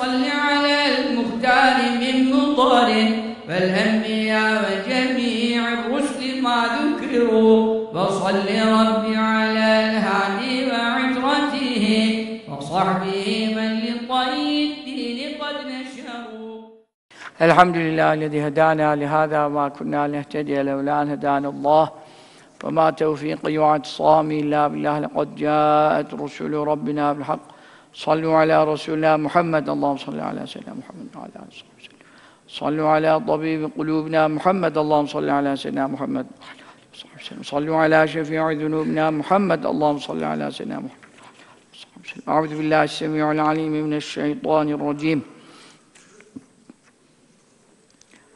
صل على المختار من مطر والأنبياء وجميع الرسل ما ذكروا. وصل ربي على الهادي وعترته وصحبه من لطي الدين قد نشروا. الحمد لله الذي هدانا لهذا وما كنا لنهتدي لولا أن هدانا الله. وما توفيقي واعتصامي إلا بالله لقد جاءت رسل ربنا بالحق صلوا على رسولنا محمد. اللهم صل على سيدنا محمد وعلى آله وصحبه وسلم. صلوا على طبيب قلوبنا محمد. اللهم صل على سيدنا محمد وعلى آله وصحبه وسلم. صلوا على شفيع ذنوبنا محمد. اللهم صل على سيدنا محمد أعوذ بالله السميع العليم من الشيطان الرجيم.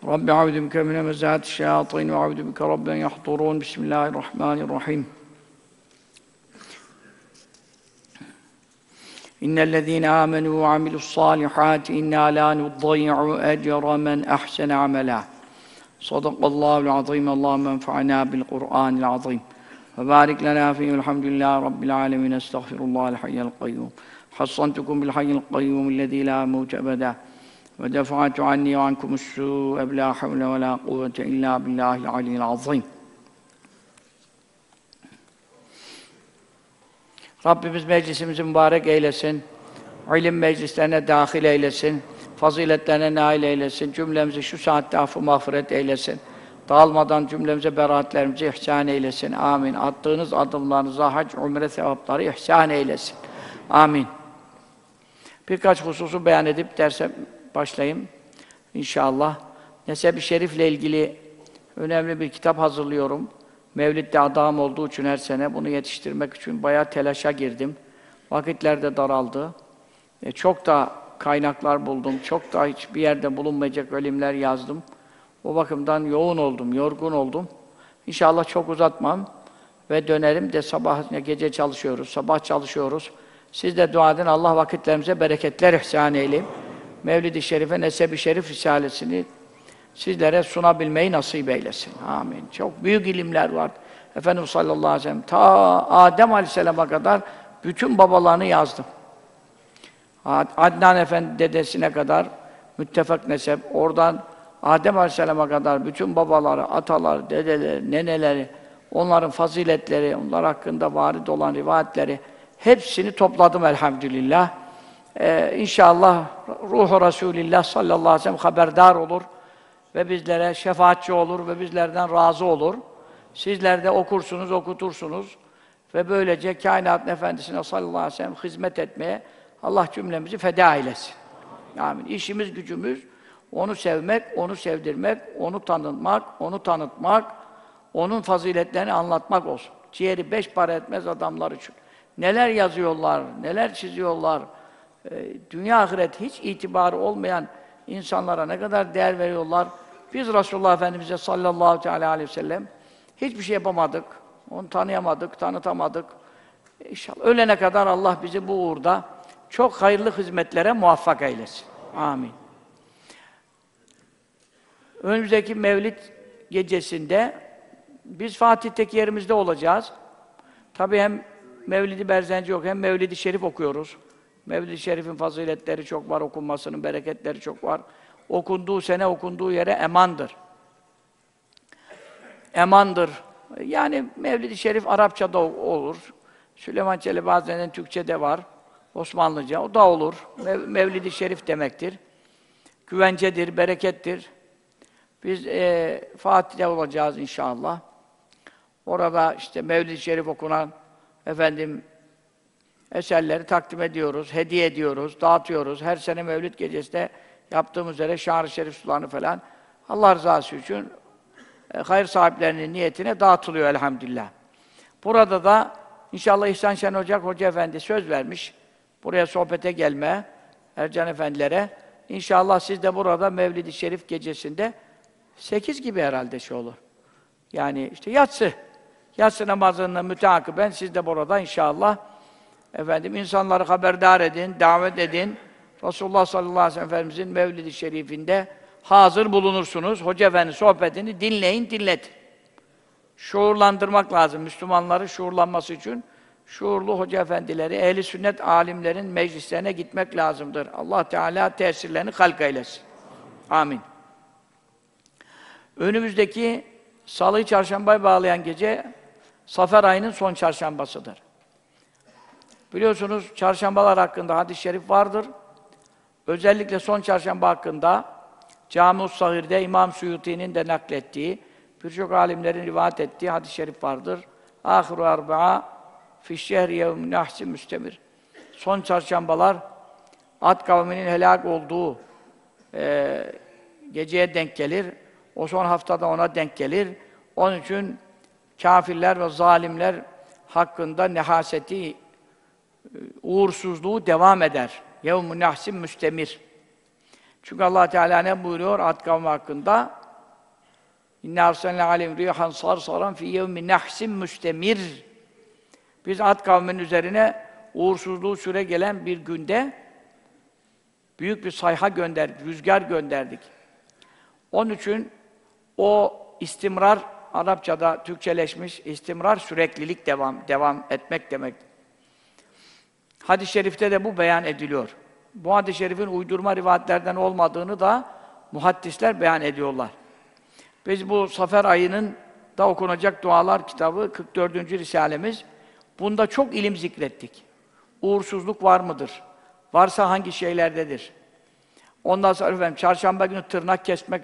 رب أعوذ بك من همزات الشياطين وأعوذ بك رب يحضرون. بسم الله الرحمن الرحيم. إن الذين آمنوا وعملوا الصالحات إنا لا نضيع أجر من أحسن عملا صدق الله العظيم. اللهم انفعنا بالقرآن العظيم. وبارك لنا فيه. الحمد لله رب العالمين. أستغفر الله الحي القيوم. حصنتكم بالحي القيوم الذي لا موت أبدا. ودفعت عني وعنكم السوء بلا حول ولا قوة إلا بالله العلي العظيم. Rabbimiz meclisimizi mübarek eylesin. İlim meclislerine dahil eylesin. Faziletlerine nail eylesin. Cümlemizi şu saatte affı mağfiret eylesin. Dağılmadan cümlemize beraatlerimizi ihsan eylesin. Amin. Attığınız adımlarınıza hac, umre sevapları ihsan eylesin. Amin. Birkaç hususu beyan edip derse başlayayım. İnşallah. Neseb-i Şerif'le ilgili önemli bir kitap hazırlıyorum. Mevlid'de adam olduğu için her sene bunu yetiştirmek için bayağı telaşa girdim. Vakitler de daraldı. E, çok da kaynaklar buldum. Çok da hiçbir yerde bulunmayacak ölümler yazdım. O bakımdan yoğun oldum, yorgun oldum. İnşallah çok uzatmam ve dönerim de sabah gece çalışıyoruz, sabah çalışıyoruz. Siz de dua edin, Allah vakitlerimize bereketler ihsan eyleyim. Mevlid-i Şerife, Neseb-i Şerif Risalesini sizlere sunabilmeyi nasip eylesin. Amin. Çok büyük ilimler var. Efendimiz sallallahu aleyhi ve sellem ta Adem aleyhisselama kadar bütün babalarını yazdım. Adnan Efendi dedesine kadar müttefak nesep, oradan Adem aleyhisselama kadar bütün babaları, ataları, dedeleri, neneleri, onların faziletleri, onlar hakkında varid olan rivayetleri hepsini topladım elhamdülillah. Ee, inşallah ruhu Resulillah sallallahu aleyhi ve sellem haberdar olur ve bizlere şefaatçi olur ve bizlerden razı olur. Sizler de okursunuz, okutursunuz ve böylece kainatın efendisine sallallahu aleyhi ve sellem hizmet etmeye Allah cümlemizi feda eylesin. Amin. İşimiz, gücümüz onu sevmek, onu sevdirmek, onu tanıtmak, onu tanıtmak, onun faziletlerini anlatmak olsun. Ciğeri beş para etmez adamlar için. Neler yazıyorlar, neler çiziyorlar. Ee, dünya ahiret hiç itibarı olmayan insanlara ne kadar değer veriyorlar. Biz Resulullah Efendimiz'e sallallahu teala aleyhi ve sellem hiçbir şey yapamadık. Onu tanıyamadık, tanıtamadık. İnşallah ölene kadar Allah bizi bu uğurda çok hayırlı hizmetlere muvaffak eylesin. Amin. Önümüzdeki Mevlid gecesinde biz Fatih'teki yerimizde olacağız. Tabii hem Mevlid-i Berzenci yok, hem Mevlid-i Şerif okuyoruz. Mevlid-i Şerif'in faziletleri çok var, okunmasının bereketleri çok var. Okunduğu sene okunduğu yere emandır. Emandır. Yani Mevlid-i Şerif Arapçada olur. Süleyman Çelebi Hazretleri'nin Türkçe'de var. Osmanlıca. O da olur. Mev Mevlid-i Şerif demektir. Güvencedir, berekettir. Biz e, Fatih'te olacağız inşallah. Orada işte Mevlid-i Şerif okunan efendim eserleri takdim ediyoruz, hediye ediyoruz, dağıtıyoruz. Her sene Mevlid gecesinde yaptığımız üzere şahri şerif sularını falan Allah rızası için e, hayır sahiplerinin niyetine dağıtılıyor elhamdülillah. Burada da inşallah İhsan Şen Ocak Hoca Efendi söz vermiş. Buraya sohbete gelme Ercan Efendilere. İnşallah siz de burada Mevlid-i Şerif gecesinde sekiz gibi herhalde şey olur. Yani işte yatsı. Yatsı namazını müteakiben siz de burada inşallah efendim insanları haberdar edin, davet edin. Resulullah sallallahu aleyhi ve sellem Efendimizin Mevlid-i Şerif'inde hazır bulunursunuz. Hoca Efendi sohbetini dinleyin, dinletin. Şuurlandırmak lazım. Müslümanları şuurlanması için şuurlu hoca efendileri, ehli sünnet alimlerin meclislerine gitmek lazımdır. Allah Teala tesirlerini halk eylesin. Amin. Önümüzdeki Salı çarşambaya bağlayan gece Safer ayının son çarşambasıdır. Biliyorsunuz çarşambalar hakkında hadis-i şerif vardır. Özellikle son çarşamba hakkında Cami-ı Sahir'de İmam Suyuti'nin de naklettiği, birçok alimlerin rivayet ettiği hadis-i şerif vardır. Ahiru arba'a fi şehri yevmin nahsi müstemir. Son çarşambalar Ad kavminin helak olduğu e, geceye denk gelir. O son haftada ona denk gelir. Onun için kafirler ve zalimler hakkında nehaseti, e, uğursuzluğu devam eder. Yevm-i nahsim müstemir. Çünkü allah Teala ne buyuruyor Ad kavmi hakkında? İnne arsalne alem rihan sarsaran fi yevmi nahsim müstemir. Biz Ad kavminin üzerine uğursuzluğu süre gelen bir günde büyük bir sayha gönderdik, rüzgar gönderdik. Onun için o istimrar Arapçada Türkçeleşmiş istimrar süreklilik devam devam etmek demek. Hadis-i şerifte de bu beyan ediliyor. Bu hadis-i şerifin uydurma rivayetlerden olmadığını da muhaddisler beyan ediyorlar. Biz bu Safer ayının da okunacak dualar kitabı 44. risalemiz bunda çok ilim zikrettik. Uğursuzluk var mıdır? Varsa hangi şeylerdedir? Ondan sonra efendim çarşamba günü tırnak kesmek,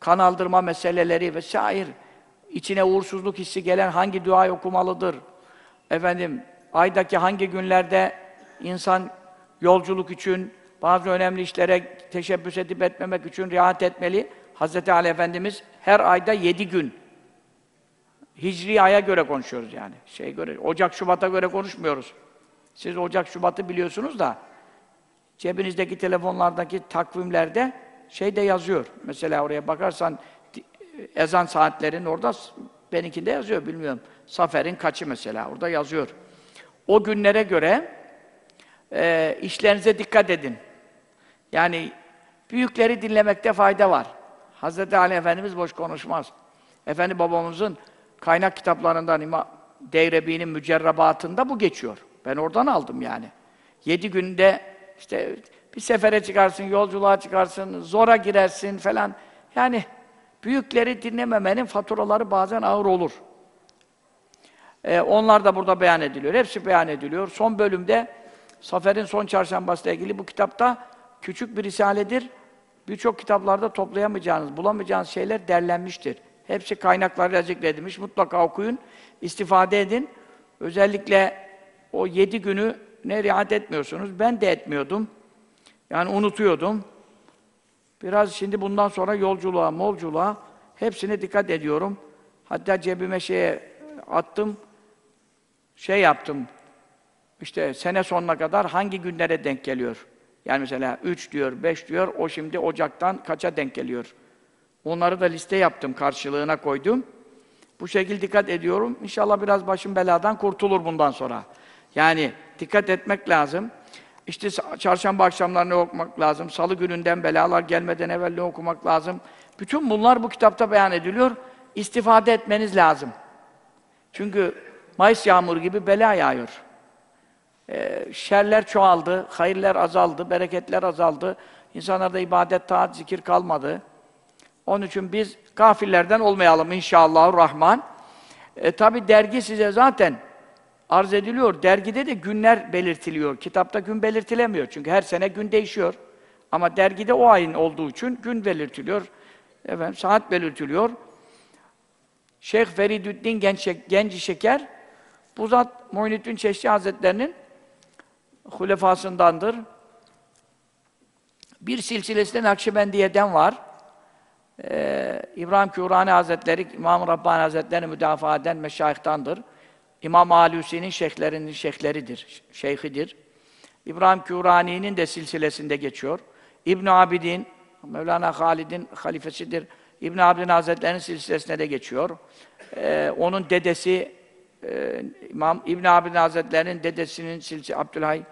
kan aldırma meseleleri vesaire içine uğursuzluk hissi gelen hangi dua okumalıdır? Efendim, aydaki hangi günlerde insan yolculuk için, bazı önemli işlere teşebbüs edip etmemek için riayet etmeli. Hz. Ali Efendimiz her ayda yedi gün Hicri aya göre konuşuyoruz yani. Şey göre, Ocak, Şubat'a göre konuşmuyoruz. Siz Ocak, Şubat'ı biliyorsunuz da cebinizdeki telefonlardaki takvimlerde şey de yazıyor. Mesela oraya bakarsan ezan saatlerin orada benimkinde yazıyor bilmiyorum. Safer'in kaçı mesela orada yazıyor. O günlere göre e, işlerinize dikkat edin. Yani büyükleri dinlemekte fayda var. Hz. Ali Efendimiz boş konuşmaz. Efendi babamızın kaynak kitaplarından İmam Devrebi'nin mücerrabatında bu geçiyor. Ben oradan aldım yani. Yedi günde işte bir sefere çıkarsın, yolculuğa çıkarsın, zora girersin falan. Yani Büyükleri dinlememenin faturaları bazen ağır olur. Ee, onlar da burada beyan ediliyor. Hepsi beyan ediliyor. Son bölümde Safer'in son çarşambasıyla ilgili bu kitapta küçük bir risaledir. Birçok kitaplarda toplayamayacağınız, bulamayacağınız şeyler derlenmiştir. Hepsi kaynaklarıyla zikredilmiş. Mutlaka okuyun, istifade edin. Özellikle o yedi günü ne riayet etmiyorsunuz. Ben de etmiyordum. Yani unutuyordum. Biraz şimdi bundan sonra yolculuğa, molculuğa hepsine dikkat ediyorum. Hatta cebime şeye attım, şey yaptım, işte sene sonuna kadar hangi günlere denk geliyor? Yani mesela üç diyor, beş diyor, o şimdi Ocak'tan kaça denk geliyor? Onları da liste yaptım, karşılığına koydum. Bu şekilde dikkat ediyorum. İnşallah biraz başım beladan kurtulur bundan sonra. Yani dikkat etmek lazım. İşte çarşamba akşamları ne okumak lazım? Salı gününden belalar gelmeden evvel ne okumak lazım? Bütün bunlar bu kitapta beyan ediliyor. İstifade etmeniz lazım. Çünkü Mayıs yağmuru gibi bela yağıyor. Ee, şerler çoğaldı, hayırlar azaldı, bereketler azaldı. İnsanlarda ibadet, taat, zikir kalmadı. Onun için biz gafillerden olmayalım inşallah rahman. E, Tabi dergi size zaten arz ediliyor. Dergide de günler belirtiliyor. Kitapta gün belirtilemiyor. Çünkü her sene gün değişiyor. Ama dergide o ayın olduğu için gün belirtiliyor. Efendim, saat belirtiliyor. Şeyh Feridüddin Genç, Genci Şeker, bu Muhyiddin Çeşni Hazretlerinin hulefasındandır. Bir silsilesinde Nakşibendiye'den var. Ee, İbrahim Kürani Hazretleri, İmam-ı Rabbani Hazretleri müdafaa eden meşayihtandır. İmam Alusi'nin şeyhlerinin şeyhleridir, şeyhidir. İbrahim Kürani'nin de silsilesinde geçiyor. İbn Abidin, Mevlana Halid'in halifesidir. İbn Abidin Hazretleri'nin silsilesine de geçiyor. Ee, onun dedesi e, İmam İbn Abidin Hazretleri'nin dedesinin silsilesi Abdülhay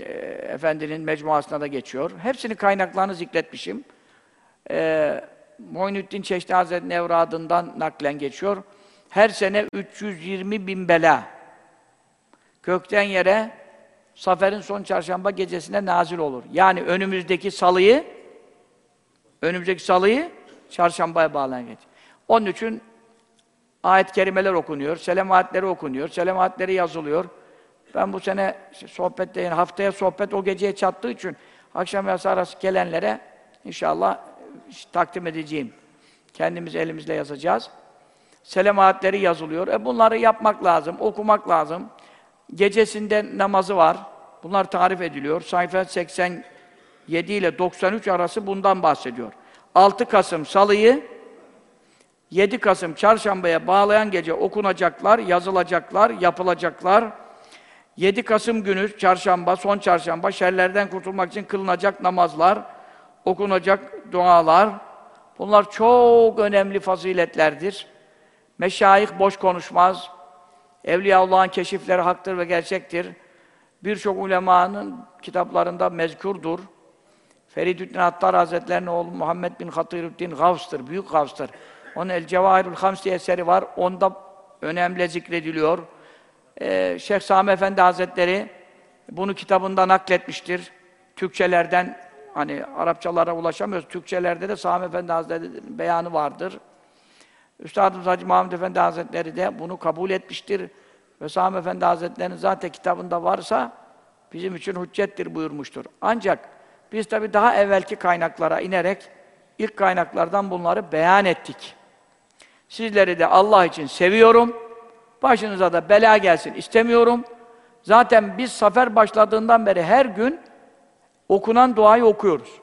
e, Efendi'nin mecmuasına da geçiyor. Hepsini kaynaklarını zikretmişim. Ee, Muhyiddin Çeşni Hazretleri'nin evradından naklen geçiyor her sene 320 bin bela. gökten yere Safer'in son çarşamba gecesine nazil olur. Yani önümüzdeki salıyı önümüzdeki salıyı çarşambaya bağlayan gece. Onun için ayet-i kerimeler okunuyor, selamatleri okunuyor, selamatleri yazılıyor. Ben bu sene sohbette, yani haftaya sohbet o geceye çattığı için akşam yatsı arası gelenlere inşallah işte takdim edeceğim. Kendimiz elimizle yazacağız. Selamatleri yazılıyor. E bunları yapmak lazım, okumak lazım. Gecesinde namazı var. Bunlar tarif ediliyor. Sayfa 87 ile 93 arası bundan bahsediyor. 6 Kasım Salı'yı 7 Kasım Çarşamba'ya bağlayan gece okunacaklar, yazılacaklar, yapılacaklar. 7 Kasım günü çarşamba, son çarşamba şerlerden kurtulmak için kılınacak namazlar, okunacak dualar. Bunlar çok önemli faziletlerdir. Meşayih boş konuşmaz. Evliyaullah'ın keşifleri haktır ve gerçektir. Birçok ulemanın kitaplarında mezkurdur. Feridüddin Attar Hazretleri'nin oğlu Muhammed bin Hatiruddin Gavs'tır, büyük Gavs'tır. Onun El Cevahirul Hams diye eseri var, onda önemli zikrediliyor. Ee, Şeyh Sami Efendi Hazretleri bunu kitabında nakletmiştir. Türkçelerden, hani Arapçalara ulaşamıyoruz, Türkçelerde de Sami Efendi Hazretleri'nin beyanı vardır. Üstadımız Hacı Muhammed Efendi Hazretleri de bunu kabul etmiştir. Ve Sami Efendi Hazretleri'nin zaten kitabında varsa bizim için hüccettir buyurmuştur. Ancak biz tabi daha evvelki kaynaklara inerek ilk kaynaklardan bunları beyan ettik. Sizleri de Allah için seviyorum. Başınıza da bela gelsin istemiyorum. Zaten biz sefer başladığından beri her gün okunan duayı okuyoruz.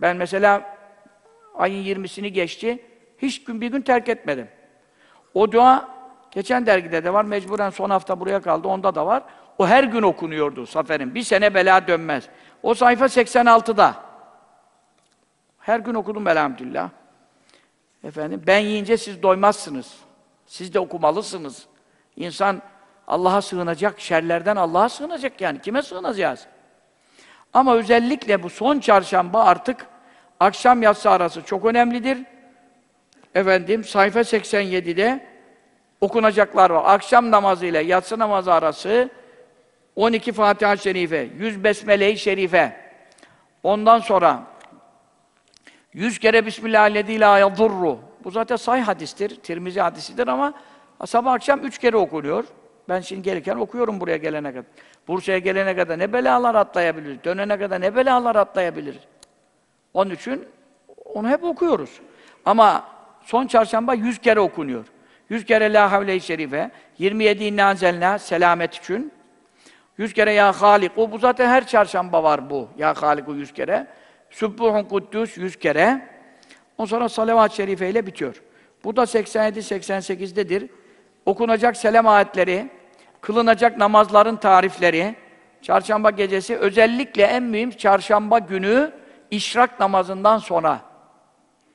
Ben mesela ayın 20'sini geçti. Hiç gün bir gün terk etmedim. O dua geçen dergide de var. Mecburen son hafta buraya kaldı. Onda da var. O her gün okunuyordu Safer'in. Bir sene bela dönmez. O sayfa 86'da. Her gün okudum elhamdülillah. Efendim ben yiyince siz doymazsınız. Siz de okumalısınız. İnsan Allah'a sığınacak, şerlerden Allah'a sığınacak yani. Kime sığınacağız? Ama özellikle bu son çarşamba artık akşam yatsı arası çok önemlidir. Efendim sayfa 87'de okunacaklar var. Akşam namazı ile yatsı namazı arası 12 Fatiha-i Şerife, 100 Besmele-i Şerife. Ondan sonra 100 kere Bismillahirrahmanirrahim la yadurru. Bu zaten sahih hadistir, Tirmizi hadisidir ama sabah akşam üç kere okunuyor. Ben şimdi gelirken okuyorum buraya gelene kadar. Bursa'ya gelene kadar ne belalar atlayabilir, dönene kadar ne belalar atlayabilir. Onun için onu hep okuyoruz. Ama son çarşamba yüz kere okunuyor. Yüz kere La Havle-i Şerife, 27 İnna Anzelna, selamet için. Yüz kere Ya Haliku, bu zaten her çarşamba var bu. Ya Haliku yüz kere. Sübbuhun Kuddüs yüz kere. Ondan sonra salavat-ı şerife ile bitiyor. Bu da 87-88'dedir. Okunacak selam ayetleri, kılınacak namazların tarifleri, çarşamba gecesi, özellikle en mühim çarşamba günü işrak namazından sonra.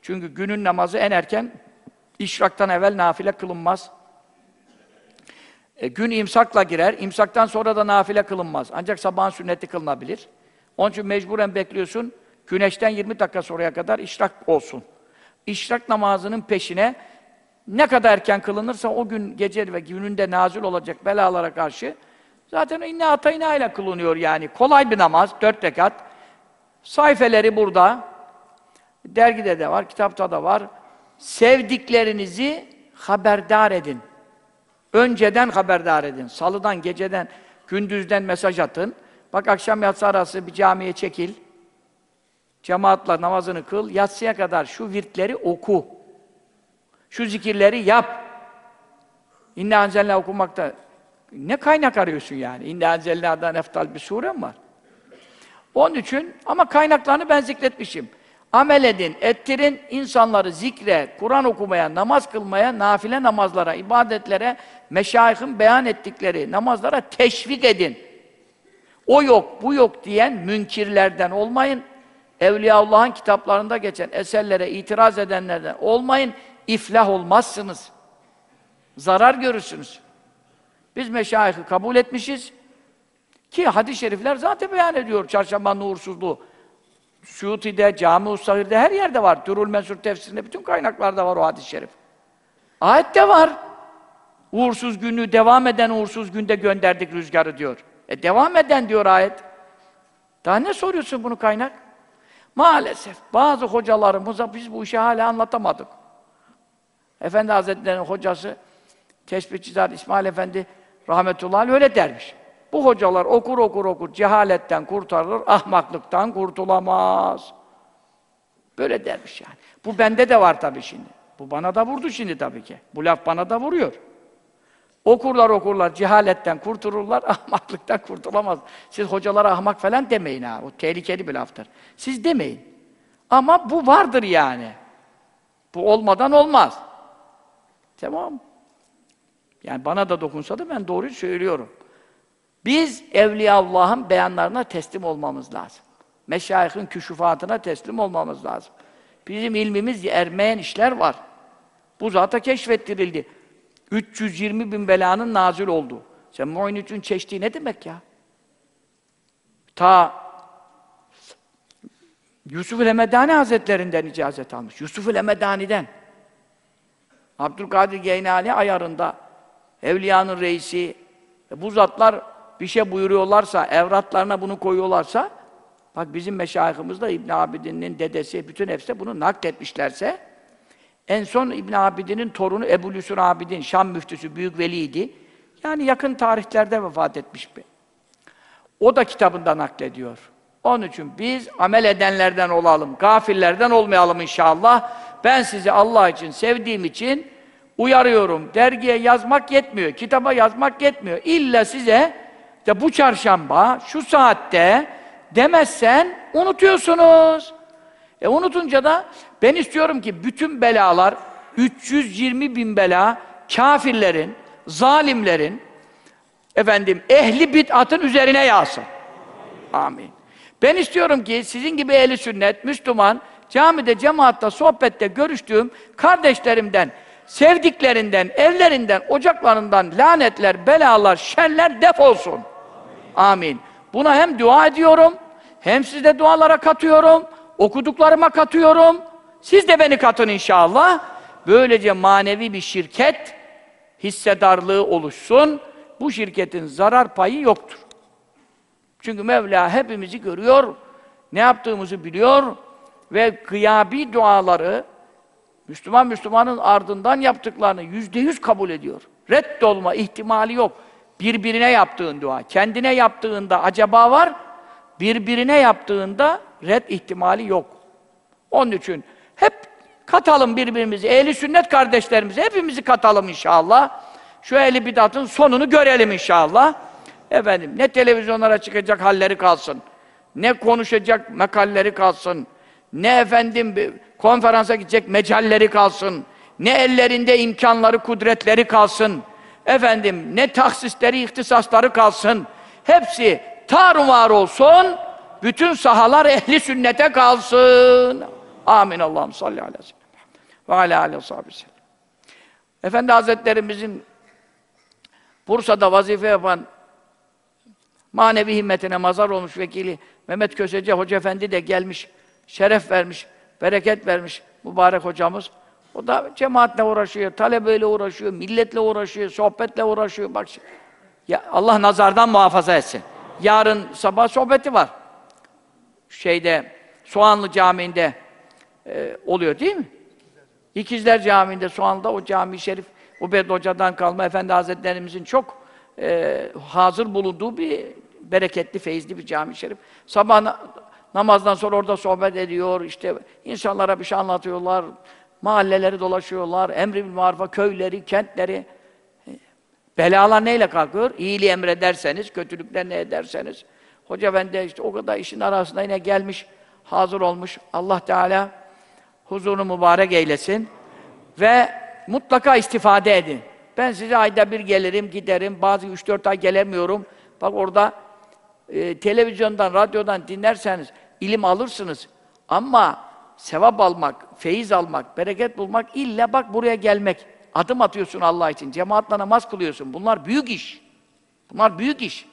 Çünkü günün namazı en erken, işraktan evvel nafile kılınmaz. E, gün imsakla girer, imsaktan sonra da nafile kılınmaz. Ancak sabahın sünneti kılınabilir. Onun için mecburen bekliyorsun, güneşten 20 dakika sonraya kadar işrak olsun. İşrak namazının peşine ne kadar erken kılınırsa o gün gece ve gününde nazil olacak belalara karşı zaten inne atayna ile kılınıyor yani. Kolay bir namaz, dört rekat. Sayfeleri burada. Dergide de var, kitapta da var. Sevdiklerinizi haberdar edin. Önceden haberdar edin. Salıdan, geceden, gündüzden mesaj atın. Bak akşam yatsı arası bir camiye çekil. Cemaatla namazını kıl. Yatsıya kadar şu virtleri oku. Şu zikirleri yap. İnne anzelna okumakta ne kaynak arıyorsun yani? İnne anzelna'dan eftal bir sure mi var? Onun için ama kaynaklarını ben zikretmişim. Amel edin, ettirin insanları zikre, Kur'an okumaya, namaz kılmaya, nafile namazlara, ibadetlere, meşayihin beyan ettikleri namazlara teşvik edin. O yok, bu yok diyen münkirlerden olmayın. Evliyaullah'ın kitaplarında geçen eserlere itiraz edenlerden olmayın, iflah olmazsınız. Zarar görürsünüz. Biz meşayihi kabul etmişiz. Ki hadis-i şerifler zaten beyan ediyor çarşamba nursuzluğu. Şuti'de, Cami-ı Sahir'de her yerde var. Durul Mensur tefsirinde bütün kaynaklarda var o hadis-i şerif. Ayette var. Uğursuz günü devam eden uğursuz günde gönderdik rüzgarı diyor. E devam eden diyor ayet. Daha ne soruyorsun bunu kaynak? Maalesef bazı hocalarımıza biz bu işi hala anlatamadık. Efendi Hazretleri'nin hocası Tesbihçizar İsmail Efendi rahmetullahi öyle dermiş. Bu hocalar okur okur okur cehaletten kurtarılır, ahmaklıktan kurtulamaz. Böyle dermiş yani. Bu bende de var tabii şimdi. Bu bana da vurdu şimdi tabii ki. Bu laf bana da vuruyor. Okurlar okurlar, cehaletten kurtulurlar, ahmaklıktan kurtulamaz. Siz hocalara ahmak falan demeyin ha, o tehlikeli bir laftır. Siz demeyin. Ama bu vardır yani. Bu olmadan olmaz. Tamam Yani bana da dokunsa da ben doğruyu söylüyorum. Biz Evliya Allah'ın beyanlarına teslim olmamız lazım. Meşayihin küşufatına teslim olmamız lazım. Bizim ilmimiz ermeyen işler var. Bu zata keşfettirildi. 320 bin belanın nazil olduğu. Sen Mu'inüt'ün çeştiği ne demek ya? Ta Yusuf-ül Emedani Hazretlerinden icazet almış. Yusuf-ül Emedani'den. Abdülkadir Geynani ayarında evliyanın reisi e bu zatlar bir şey buyuruyorlarsa, evratlarına bunu koyuyorlarsa bak bizim meşayihimiz da İbn Abidin'in dedesi bütün hepsi bunu nakletmişlerse en son İbn Abidin'in torunu Ebu Lüsur Abidin, Şam müftüsü, büyük veliydi. Yani yakın tarihlerde vefat etmiş bir. O da kitabında naklediyor. Onun için biz amel edenlerden olalım, gafillerden olmayalım inşallah. Ben sizi Allah için, sevdiğim için uyarıyorum. Dergiye yazmak yetmiyor, kitaba yazmak yetmiyor. İlla size de bu çarşamba, şu saatte demezsen unutuyorsunuz. E unutunca da ben istiyorum ki bütün belalar 320 bin bela kafirlerin, zalimlerin efendim ehli bid'atın üzerine yağsın. Amin. Ben istiyorum ki sizin gibi ehli sünnet, Müslüman, camide, cemaatta, sohbette görüştüğüm kardeşlerimden, sevdiklerinden, evlerinden, ocaklarından lanetler, belalar, şerler defolsun. Amin. Buna hem dua ediyorum, hem size dualara katıyorum, okuduklarıma katıyorum. Siz de beni katın inşallah. Böylece manevi bir şirket hissedarlığı oluşsun. Bu şirketin zarar payı yoktur. Çünkü Mevla hepimizi görüyor, ne yaptığımızı biliyor ve gıyabi duaları Müslüman Müslümanın ardından yaptıklarını yüzde yüz kabul ediyor. Reddolma ihtimali yok. Birbirine yaptığın dua. Kendine yaptığında acaba var, birbirine yaptığında red ihtimali yok. Onun için hep katalım birbirimizi, ehli sünnet kardeşlerimizi, hepimizi katalım inşallah. Şu ehli bidatın sonunu görelim inşallah. Efendim, ne televizyonlara çıkacak halleri kalsın, ne konuşacak mekalleri kalsın, ne efendim konferansa gidecek mecalleri kalsın, ne ellerinde imkanları, kudretleri kalsın, efendim ne taksisleri, ihtisasları kalsın. Hepsi tarumar olsun, bütün sahalar ehli sünnete kalsın. Amin. Allah'ım salli aleyhi ve sellem. Ve alâ aleyhi ve sellem. Efendi Hazretlerimizin Bursa'da vazife yapan manevi himmetine mazar olmuş vekili Mehmet Kösece Hoca Efendi de gelmiş, şeref vermiş, bereket vermiş mübarek hocamız. O da cemaatle uğraşıyor, talebeyle uğraşıyor, milletle uğraşıyor, sohbetle uğraşıyor. Bak ya Allah nazardan muhafaza etsin. Yarın sabah sohbeti var. Şeyde Soğanlı Camii'nde e, oluyor değil mi? İkizler Camii'nde Soğanlı'da o cami şerif Ubed Hoca'dan kalma Efendi Hazretlerimizin çok e, hazır bulunduğu bir bereketli, feyizli bir cami şerif. Sabah na namazdan sonra orada sohbet ediyor, işte insanlara bir şey anlatıyorlar, mahalleleri dolaşıyorlar, emri bil marufa, köyleri, kentleri. Belalar neyle kalkıyor? İyiliği emrederseniz, kötülükler ne ederseniz. Hoca bende işte o kadar işin arasında yine gelmiş, hazır olmuş. Allah Teala huzurunu mübarek eylesin. Ve mutlaka istifade edin. Ben size ayda bir gelirim, giderim. Bazı üç dört ay gelemiyorum. Bak orada e, televizyondan, radyodan dinlerseniz ilim alırsınız. Ama sevap almak, feyiz almak, bereket bulmak illa bak buraya gelmek. Adım atıyorsun Allah için. Cemaatle namaz kılıyorsun. Bunlar büyük iş. Bunlar büyük iş.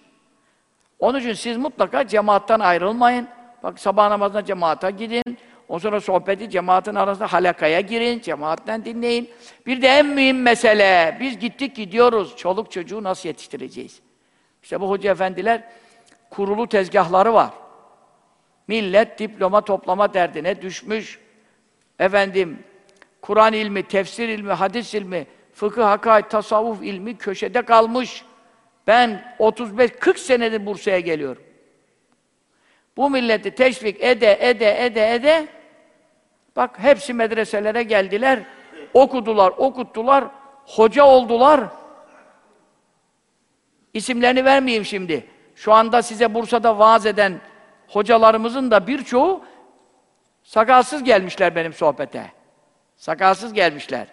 Onun için siz mutlaka cemaattan ayrılmayın. Bak sabah namazına cemaate gidin. Ondan sonra sohbeti cemaatin arasında halakaya girin, cemaatten dinleyin. Bir de en mühim mesele, biz gittik gidiyoruz, çoluk çocuğu nasıl yetiştireceğiz? İşte bu hoca efendiler, kurulu tezgahları var. Millet diploma toplama derdine düşmüş. Efendim, Kur'an ilmi, tefsir ilmi, hadis ilmi, fıkıh, hakaik, tasavvuf ilmi köşede kalmış. Ben 35-40 senedir Bursa'ya geliyorum. Bu milleti teşvik ede, ede, ede, ede, bak hepsi medreselere geldiler, okudular, okuttular, hoca oldular. İsimlerini vermeyeyim şimdi. Şu anda size Bursa'da vaaz eden hocalarımızın da birçoğu sakalsız gelmişler benim sohbete. Sakalsız gelmişler.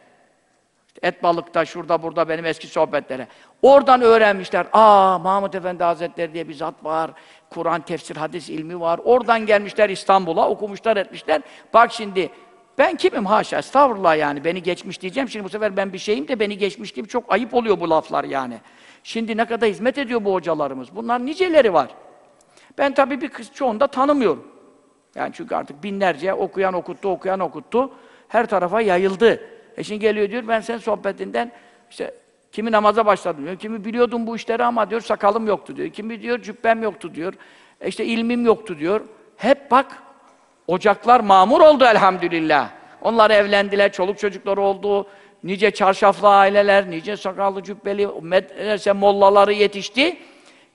Et balıkta, şurada, burada benim eski sohbetlere. Oradan öğrenmişler. Aa, Mahmud Efendi Hazretleri diye bir zat var. Kur'an, tefsir, hadis ilmi var. Oradan gelmişler İstanbul'a, okumuşlar, etmişler. Bak şimdi, ben kimim haşa, estağfurullah yani. Beni geçmiş diyeceğim. Şimdi bu sefer ben bir şeyim de beni geçmiş gibi çok ayıp oluyor bu laflar yani. Şimdi ne kadar hizmet ediyor bu hocalarımız. Bunlar niceleri var. Ben tabii bir kız çoğunu da tanımıyorum. Yani çünkü artık binlerce okuyan okuttu, okuyan okuttu. Her tarafa yayıldı. E şimdi geliyor diyor, ben senin sohbetinden işte kimi namaza başladım diyor, kimi biliyordum bu işleri ama diyor sakalım yoktu diyor, kimi diyor cübbem yoktu diyor, e işte ilmim yoktu diyor. Hep bak, ocaklar mamur oldu elhamdülillah. Onlar evlendiler, çoluk çocukları oldu, nice çarşaflı aileler, nice sakallı cübbeli medrese mollaları yetişti.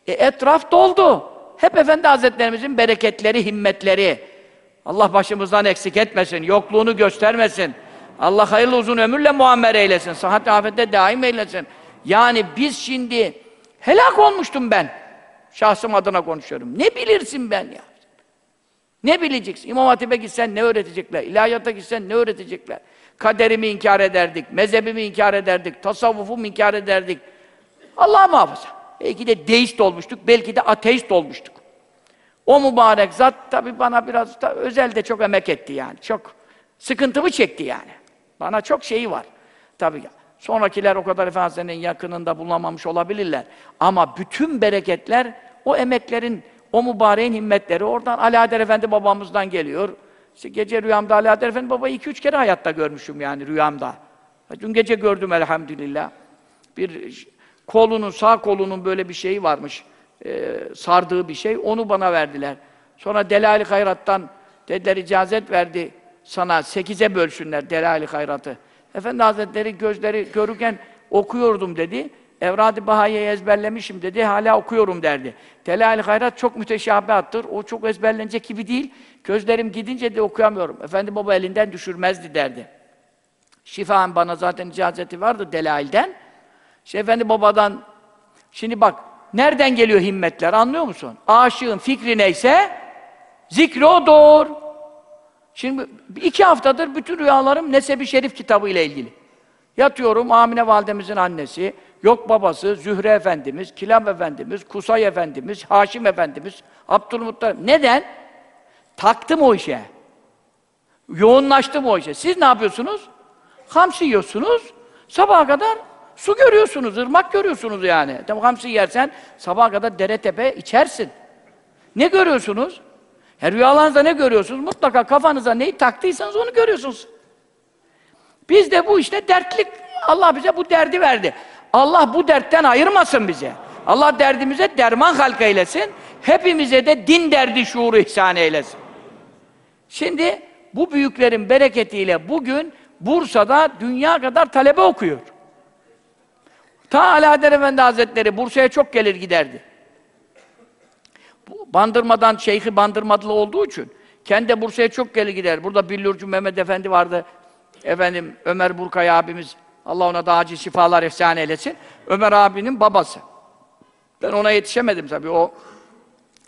E, etraf doldu. Hep Efendi Hazretlerimizin bereketleri, himmetleri. Allah başımızdan eksik etmesin, yokluğunu göstermesin. Allah hayırlı uzun ömürle muammer eylesin, sıhhat afette daim eylesin. Yani biz şimdi helak olmuştum ben. Şahsım adına konuşuyorum. Ne bilirsin ben ya? Ne bileceksin? İmam Hatip'e gitsen ne öğretecekler? İlahiyata gitsen ne öğretecekler? Kaderimi inkar ederdik, mezhebimi inkar ederdik, tasavvufumu inkar ederdik. Allah muhafaza. Belki de deist olmuştuk, belki de ateist olmuştuk. O mübarek zat tabi bana biraz da özel de çok emek etti yani. Çok sıkıntımı çekti yani. Bana çok şeyi var. Tabii sonrakiler o kadar Efendimiz'in yakınında bulunamamış olabilirler. Ama bütün bereketler o emeklerin, o mübareğin himmetleri oradan Alaeddin Efendi babamızdan geliyor. İşte gece rüyamda Alaeddin Efendi babayı iki üç kere hayatta görmüşüm yani rüyamda. Dün gece gördüm elhamdülillah. Bir kolunun, sağ kolunun böyle bir şeyi varmış. E, sardığı bir şey. Onu bana verdiler. Sonra Delali Hayrat'tan dediler icazet verdi sana sekize bölsünler Delali Hayrat'ı. Efendi Hazretleri gözleri görürken okuyordum dedi. Evrad-ı ezberlemişim dedi. Hala okuyorum derdi. Delali Hayrat çok müteşabihattır. O çok ezberlenecek gibi değil. Gözlerim gidince de okuyamıyorum. Efendi baba elinden düşürmezdi derdi. Şifaen bana zaten icazeti vardı Delail'den. İşte Efendi babadan şimdi bak nereden geliyor himmetler anlıyor musun? Aşığın fikri neyse zikri odur. Şimdi iki haftadır bütün rüyalarım Nesebi Şerif kitabı ile ilgili. Yatıyorum Amine validemizin annesi, yok babası, Zühre Efendimiz, Kilab Efendimiz, Kusay Efendimiz, Haşim Efendimiz, Abdülmuttalip. Neden? Taktım o işe. Yoğunlaştım o işe. Siz ne yapıyorsunuz? Hamsi yiyorsunuz, sabaha kadar su görüyorsunuz, ırmak görüyorsunuz yani. Tabi hamsi yersen sabaha kadar dere tepe içersin. Ne görüyorsunuz? Her rüyalarınızda ne görüyorsunuz? Mutlaka kafanıza neyi taktıysanız onu görüyorsunuz. Biz de bu işte dertlik, Allah bize bu derdi verdi. Allah bu dertten ayırmasın bize. Allah derdimize derman halk eylesin. Hepimize de din derdi şuuru ihsan eylesin. Şimdi bu büyüklerin bereketiyle bugün Bursa'da dünya kadar talebe okuyor. Ta Alaeddin Efendi Hazretleri Bursa'ya çok gelir giderdi. Bandırmadan Şeyhi Bandırmadılı olduğu için kendi Bursa'ya çok gelir gider. Burada Billurcu Mehmet Efendi vardı. Efendim Ömer Burkay abimiz Allah ona da acil şifalar efsane eylesin. Ömer abinin babası. Ben ona yetişemedim tabii. O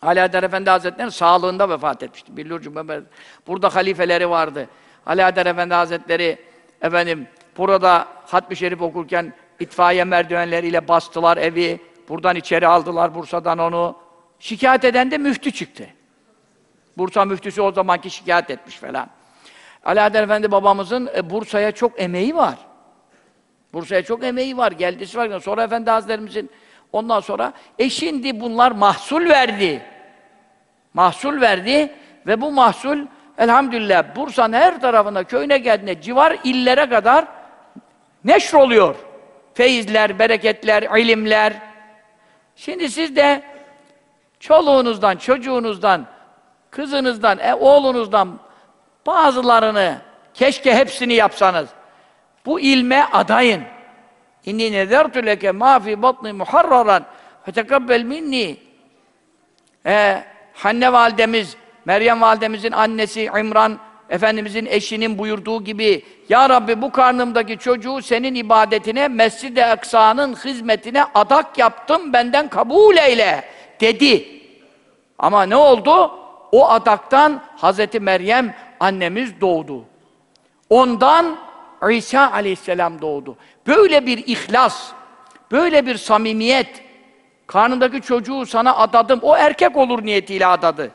Alaeddin Efendi Hazretleri'nin sağlığında vefat etmişti. Billurcu Mehmet. Burada halifeleri vardı. Alaeddin Efendi Hazretleri efendim burada Hatmi Şerif okurken itfaiye merdivenleriyle bastılar evi. Buradan içeri aldılar Bursa'dan onu. Şikayet eden de müftü çıktı. Bursa müftüsü o zamanki şikayet etmiş falan. Alaeddin Efendi babamızın e, Bursa'ya çok emeği var. Bursa'ya çok emeği var, geldisi var. Sonra Efendi Hazretlerimizin ondan sonra e şimdi bunlar mahsul verdi. Mahsul verdi ve bu mahsul elhamdülillah Bursa'nın her tarafına, köyüne geldiğinde civar illere kadar neşr oluyor. Feyizler, bereketler, ilimler. Şimdi siz de çoluğunuzdan, çocuğunuzdan, kızınızdan, e, oğlunuzdan bazılarını keşke hepsini yapsanız. Bu ilme adayın. İnni nezertu leke ma fi batni muharraran fetekabbel minni. Ee, Hanne validemiz, Meryem validemizin annesi İmran Efendimizin eşinin buyurduğu gibi Ya Rabbi bu karnımdaki çocuğu senin ibadetine, Mescid-i Eksa'nın hizmetine adak yaptım, benden kabul eyle dedi. Ama ne oldu? O adaktan Hazreti Meryem annemiz doğdu. Ondan İsa aleyhisselam doğdu. Böyle bir ihlas, böyle bir samimiyet, karnındaki çocuğu sana adadım, o erkek olur niyetiyle adadı.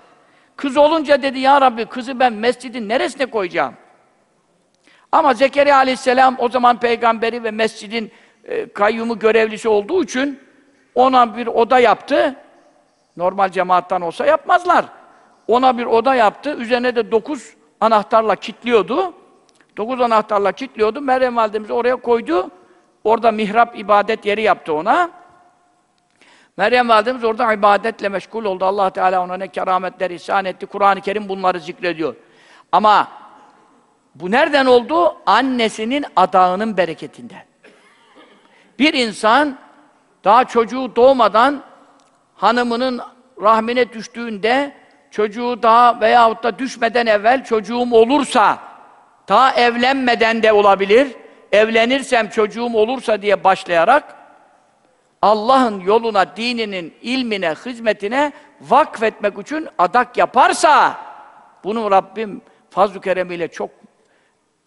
Kız olunca dedi ya Rabbi kızı ben mescidin neresine koyacağım? Ama Zekeriya aleyhisselam o zaman peygamberi ve mescidin e, kayyumu görevlisi olduğu için ona bir oda yaptı. Normal cemaattan olsa yapmazlar. Ona bir oda yaptı. Üzerine de dokuz anahtarla kilitliyordu. Dokuz anahtarla kilitliyordu. Meryem validemizi oraya koydu. Orada mihrap ibadet yeri yaptı ona. Meryem validemiz orada ibadetle meşgul oldu. Allah Teala ona ne kerametler ihsan etti. Kur'an-ı Kerim bunları zikrediyor. Ama bu nereden oldu? Annesinin adağının bereketinden. Bir insan daha çocuğu doğmadan hanımının rahmine düştüğünde çocuğu daha veyahut da düşmeden evvel çocuğum olursa daha evlenmeden de olabilir. Evlenirsem çocuğum olursa diye başlayarak Allah'ın yoluna, dininin ilmine, hizmetine vakfetmek için adak yaparsa bunu Rabbim fazl-ı keremiyle çok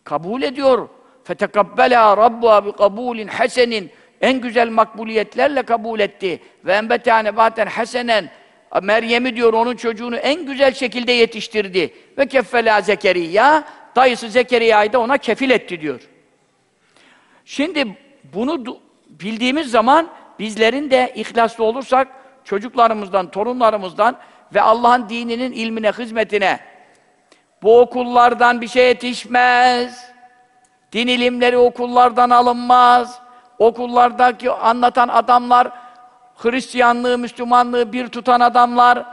kabul ediyor. فَتَقَبَّلَا رَبُّهَا بِقَبُولٍ hasenin en güzel makbuliyetlerle kabul etti. Ve enbetâne baten hasenen Meryem'i diyor onun çocuğunu en güzel şekilde yetiştirdi. Ve keffela Zekeriya dayısı Zekeriya'yı da ona kefil etti diyor. Şimdi bunu bildiğimiz zaman bizlerin de ihlaslı olursak çocuklarımızdan, torunlarımızdan ve Allah'ın dininin ilmine, hizmetine bu okullardan bir şey yetişmez. Din ilimleri okullardan alınmaz. Okullardaki anlatan adamlar Hristiyanlığı, Müslümanlığı bir tutan adamlar,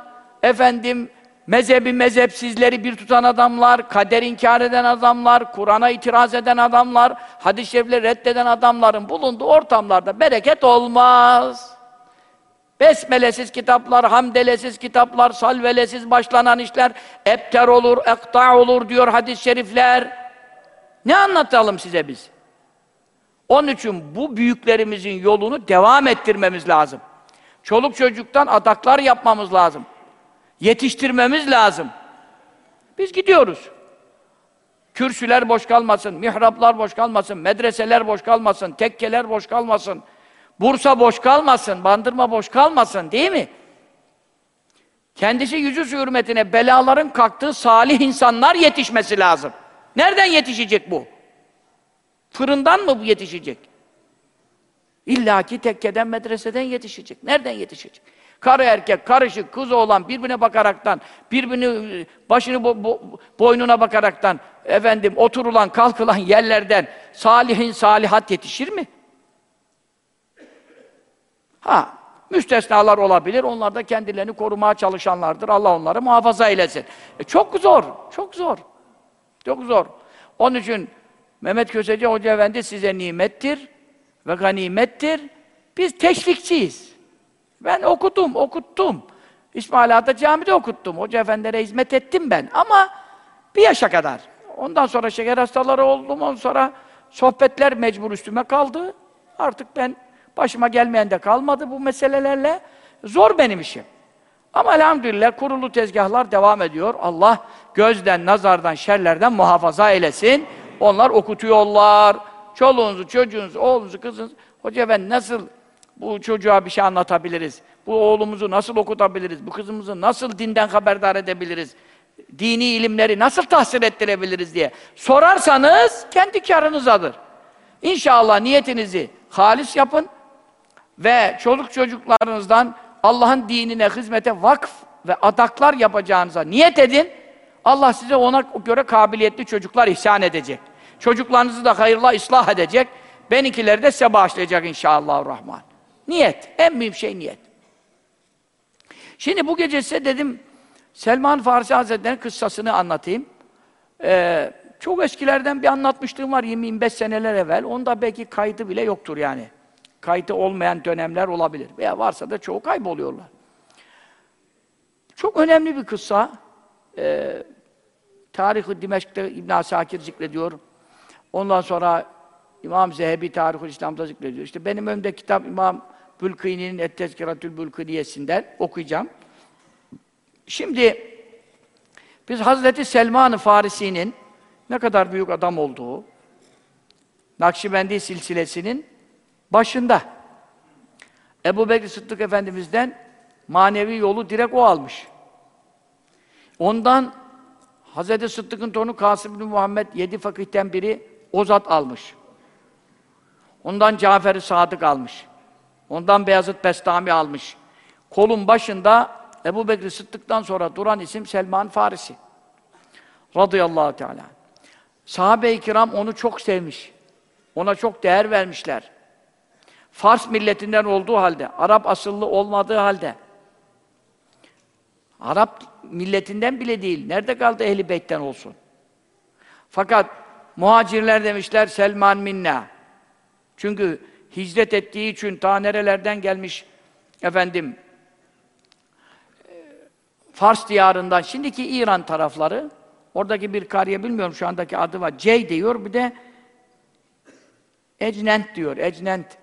efendim mezhebi mezhepsizleri bir tutan adamlar, kader inkar eden adamlar, Kur'an'a itiraz eden adamlar, hadis-i şerifleri reddeden adamların bulunduğu ortamlarda bereket olmaz. Besmelesiz kitaplar, hamdelesiz kitaplar, salvelesiz başlanan işler, ebter olur, ekta olur diyor hadis-i şerifler. Ne anlatalım size biz? Onun için bu büyüklerimizin yolunu devam ettirmemiz lazım. Çoluk çocuktan adaklar yapmamız lazım. Yetiştirmemiz lazım. Biz gidiyoruz. Kürsüler boş kalmasın, mihraplar boş kalmasın, medreseler boş kalmasın, tekkeler boş kalmasın, Bursa boş kalmasın, Bandırma boş kalmasın değil mi? Kendisi yüzü hürmetine belaların kalktığı salih insanlar yetişmesi lazım. Nereden yetişecek bu? Fırından mı bu yetişecek? İlla ki tekkeden, medreseden yetişecek. Nereden yetişecek? Karı erkek, karışık, kız oğlan birbirine bakaraktan, birbirini başını bo bo boynuna bakaraktan, efendim oturulan, kalkılan yerlerden salihin salihat yetişir mi? Ha, müstesnalar olabilir. Onlar da kendilerini korumaya çalışanlardır. Allah onları muhafaza eylesin. E çok zor, çok zor. Çok zor. Onun için Mehmet Köseci Hoca Efendi size nimettir ve ganimettir. Biz teşvikçiyiz. Ben okudum, okuttum. İsmail Ağa'da camide okuttum. Hoca efendilere hizmet ettim ben. Ama bir yaşa kadar. Ondan sonra şeker hastaları oldum. Ondan sonra sohbetler mecbur üstüme kaldı. Artık ben başıma gelmeyen de kalmadı bu meselelerle. Zor benim işim. Ama elhamdülillah kurulu tezgahlar devam ediyor. Allah gözden, nazardan, şerlerden muhafaza eylesin. Onlar okutuyorlar. Çoluğunuzu, çocuğunuzu, oğlunuzu, kızınızı. Hoca ben nasıl bu çocuğa bir şey anlatabiliriz? Bu oğlumuzu nasıl okutabiliriz? Bu kızımızı nasıl dinden haberdar edebiliriz? Dini ilimleri nasıl tahsil ettirebiliriz diye sorarsanız kendi karınızadır. İnşallah niyetinizi halis yapın ve çoluk çocuklarınızdan Allah'ın dinine, hizmete vakf ve adaklar yapacağınıza niyet edin. Allah size ona göre kabiliyetli çocuklar ihsan edecek. Çocuklarınızı da hayırla ıslah edecek. Benimkileri de size bağışlayacak inşallah rahman. Niyet. En mühim şey niyet. Şimdi bu gece size dedim Selman Farisi Hazretleri'nin kıssasını anlatayım. Ee, çok eskilerden bir anlatmışlığım var 25 seneler evvel. Onda belki kaydı bile yoktur yani. Kaydı olmayan dönemler olabilir. Veya varsa da çoğu kayboluyorlar. Çok önemli bir kıssa. Ee, Tarih-i Dimeşk'te İbn Asakir zikrediyor. Ondan sonra İmam Zehebi Tarih-ül İslam'da zikrediyor. İşte benim önümde kitap İmam Bülkini'nin Et-Tezkiratül Bülkiniyesi'nden okuyacağım. Şimdi biz Hazreti Selman-ı Farisi'nin ne kadar büyük adam olduğu, Nakşibendi silsilesinin başında. Ebu Bekir Sıddık Efendimiz'den manevi yolu direkt o almış. Ondan Hazreti Sıddık'ın torunu Kasım bin Muhammed yedi fakihten biri o zat almış. Ondan Cafer-i Sadık almış. Ondan Beyazıt Bestami almış. Kolun başında Ebu Bekir Sıddık'tan sonra duran isim Selman Farisi. Radıyallahu Teala. Sahabe-i kiram onu çok sevmiş. Ona çok değer vermişler. Fars milletinden olduğu halde, Arap asıllı olmadığı halde, Arap milletinden bile değil, nerede kaldı Ehl-i Beyt'ten olsun? Fakat muhacirler demişler, Selman minna. Çünkü hicret ettiği için ta nerelerden gelmiş efendim Fars diyarından, şimdiki İran tarafları, oradaki bir kariye bilmiyorum şu andaki adı var, Cey diyor, bir de Ecnent diyor, Ecnent.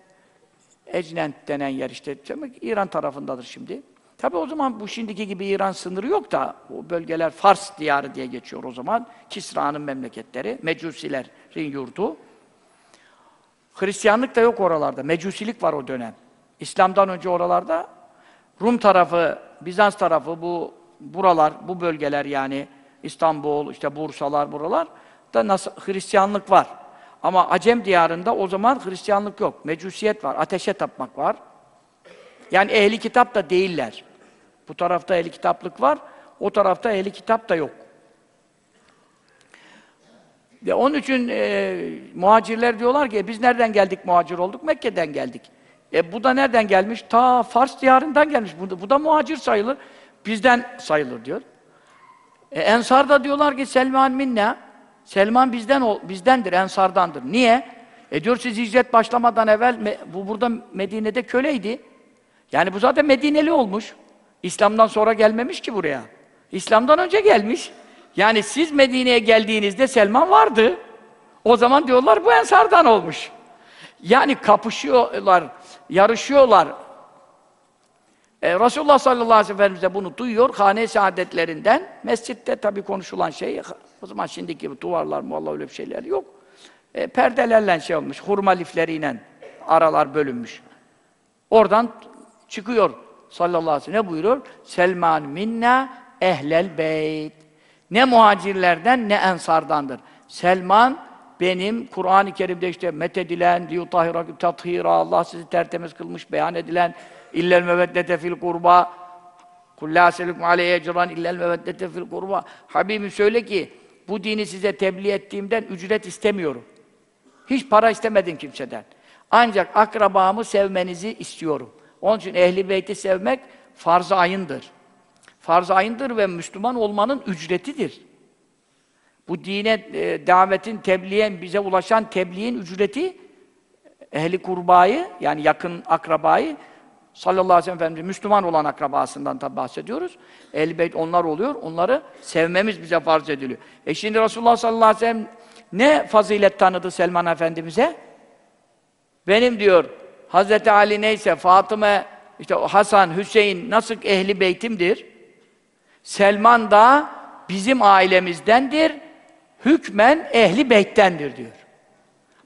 Ecnent denen yer işte, demek İran tarafındadır şimdi. Tabi o zaman bu şimdiki gibi İran sınırı yok da, o bölgeler Fars diyarı diye geçiyor o zaman. Kisra'nın memleketleri, Mecusilerin yurdu. Hristiyanlık da yok oralarda, Mecusilik var o dönem. İslam'dan önce oralarda Rum tarafı, Bizans tarafı, bu buralar, bu bölgeler yani İstanbul, işte Bursalar, buralar da nasıl Hristiyanlık var. Ama Acem diyarında o zaman Hristiyanlık yok. Mecusiyet var, ateşe tapmak var. Yani ehli kitap da değiller. Bu tarafta ehli kitaplık var, o tarafta ehli kitap da yok. Ve onun için e, muhacirler diyorlar ki, biz nereden geldik muhacir olduk? Mekke'den geldik. E bu da nereden gelmiş? Ta Fars diyarından gelmiş. Bu, bu da muhacir sayılır. Bizden sayılır diyor. E, Ensar da diyorlar ki Selman minna. Selman bizden ol, bizdendir, Ensardandır. Niye? E diyor siz hicret başlamadan evvel me, bu burada Medine'de köleydi. Yani bu zaten Medineli olmuş. İslam'dan sonra gelmemiş ki buraya. İslam'dan önce gelmiş. Yani siz Medine'ye geldiğinizde Selman vardı. O zaman diyorlar bu Ensardan olmuş. Yani kapışıyorlar, yarışıyorlar. Ee, Resulullah sallallahu aleyhi ve sellem de bunu duyuyor, hane saadetlerinden. Mescitte tabi konuşulan şey, o zaman şimdiki duvarlar, muallah öyle bir şeyler yok. E, perdelerle şey olmuş, hurma lifleriyle aralar bölünmüş. Oradan çıkıyor sallallahu aleyhi ve sellem. Ne buyuruyor? Selman minna ehlel beyt. Ne muhacirlerden ne ensardandır. Selman benim Kur'an-ı Kerim'de işte methedilen, liyutahira tathira, Allah sizi tertemiz kılmış, beyan edilen illel meveddete fil kurba kul la selikum aleyhe ecran illel meveddete fil kurba Habibim söyle ki bu dini size tebliğ ettiğimden ücret istemiyorum. Hiç para istemedin kimseden. Ancak akrabamı sevmenizi istiyorum. Onun için ehli beyti sevmek farz-ı ayındır. Farz-ı ayındır ve Müslüman olmanın ücretidir. Bu dine e, davetin, tebliğen, bize ulaşan tebliğin ücreti ehli kurbayı, yani yakın akrabayı sallallahu aleyhi ve sellem Efendimiz Müslüman olan akrabasından tabi bahsediyoruz. Ehl-i Beyt onlar oluyor. Onları sevmemiz bize farz ediliyor. E şimdi Resulullah sallallahu aleyhi ve sellem ne fazilet tanıdı Selman Efendimiz'e? Benim diyor Hazreti Ali neyse Fatıma işte Hasan, Hüseyin nasıl ehli beytimdir? Selman da bizim ailemizdendir. Hükmen ehli beyttendir diyor.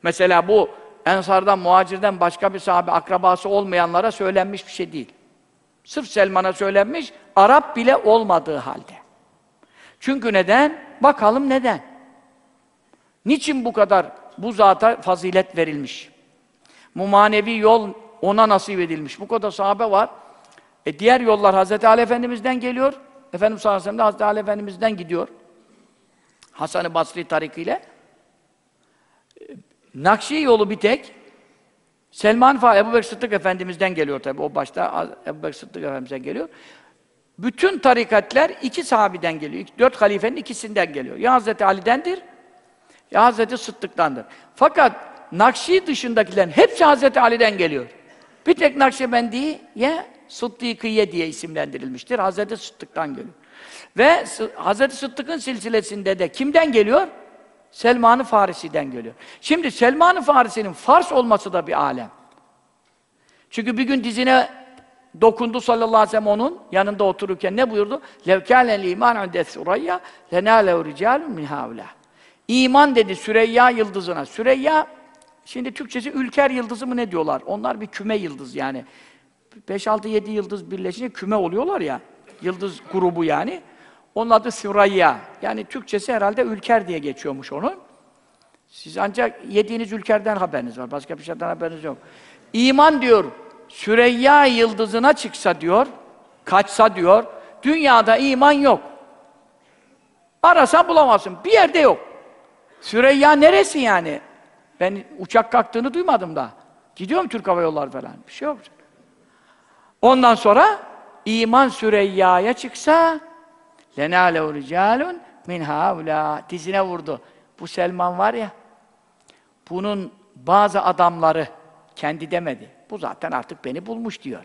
Mesela bu Ensardan, muhacirden başka bir sahabe akrabası olmayanlara söylenmiş bir şey değil. Sırf Selman'a söylenmiş, Arap bile olmadığı halde. Çünkü neden? Bakalım neden? Niçin bu kadar bu zata fazilet verilmiş? Bu manevi yol ona nasip edilmiş. Bu kadar sahabe var. E diğer yollar Hz. Ali Efendimiz'den geliyor. Efendimiz sallallahu aleyhi ve sellem de Hz. Ali Efendimiz'den gidiyor. Hasan-ı Basri tarikıyla. Ee, Nakşi yolu bir tek. Selman Fa Ebu Bekir Sıddık Efendimiz'den geliyor tabi. O başta Ebu Bekir Sıddık Efendimiz'den geliyor. Bütün tarikatler iki sahabiden geliyor. Dört halifenin ikisinden geliyor. Ya Hazreti Ali'dendir, ya Hazreti Sıddık'tandır. Fakat Nakşi dışındakilerin hepsi Hazreti Ali'den geliyor. Bir tek Nakşibendi'ye Sıddıkiye diye isimlendirilmiştir. Hazreti Sıddık'tan geliyor. Ve Hazreti Sıddık'ın silsilesinde de kimden geliyor? Selman-ı Farisi'den geliyor. Şimdi Selman-ı Farisi'nin Fars olması da bir alem. Çünkü bir gün dizine dokundu sallallahu aleyhi ve sellem onun yanında otururken ne buyurdu? Levkâlen iman inde Süreyya lenâlev ricâlun min havlâ. İman dedi Süreyya yıldızına. Süreyya şimdi Türkçesi ülker yıldızı mı ne diyorlar? Onlar bir küme yıldız yani. 5-6-7 yıldız birleşince küme oluyorlar ya. Yıldız grubu yani. Onun adı Süreyya. Yani Türkçesi herhalde ülker diye geçiyormuş onun. Siz ancak yediğiniz ülkerden haberiniz var. Başka bir şeyden haberiniz yok. İman diyor, Süreyya yıldızına çıksa diyor, kaçsa diyor, dünyada iman yok. Arasan bulamazsın. Bir yerde yok. Süreyya neresi yani? Ben uçak kalktığını duymadım da. Gidiyorum Türk Hava Yolları falan. Bir şey yok. Ondan sonra iman Süreyya'ya çıksa lena lehu ricalun min haula dizine vurdu. Bu Selman var ya bunun bazı adamları kendi demedi. Bu zaten artık beni bulmuş diyor.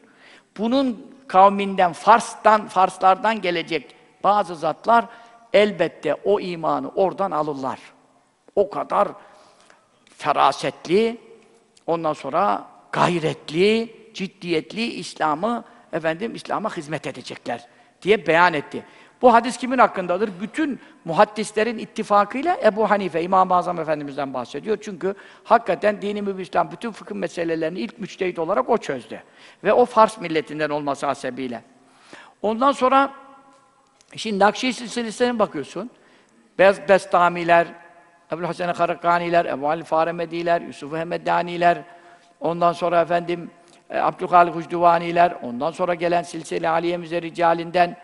Bunun kavminden, Fars'tan, Farslardan gelecek bazı zatlar elbette o imanı oradan alırlar. O kadar ferasetli, ondan sonra gayretli, ciddiyetli İslam'ı efendim İslam'a hizmet edecekler diye beyan etti. Bu hadis kimin hakkındadır? Bütün muhaddislerin ittifakıyla Ebu Hanife, İmam-ı Azam Efendimiz'den bahsediyor. Çünkü hakikaten dini mübin İslam bütün fıkıh meselelerini ilk müçtehit olarak o çözdü. Ve o Fars milletinden olması hasebiyle. Ondan sonra şimdi Nakşi silsilesine bakıyorsun. Bez Bestamiler, Ebu Hasan Karakaniler, Ebu Ali Faremediler, Yusuf Hemedaniler, ondan sonra efendim e, Abdülhalik Hucduvaniler, ondan sonra gelen silsile Aliye Müze Ricalinden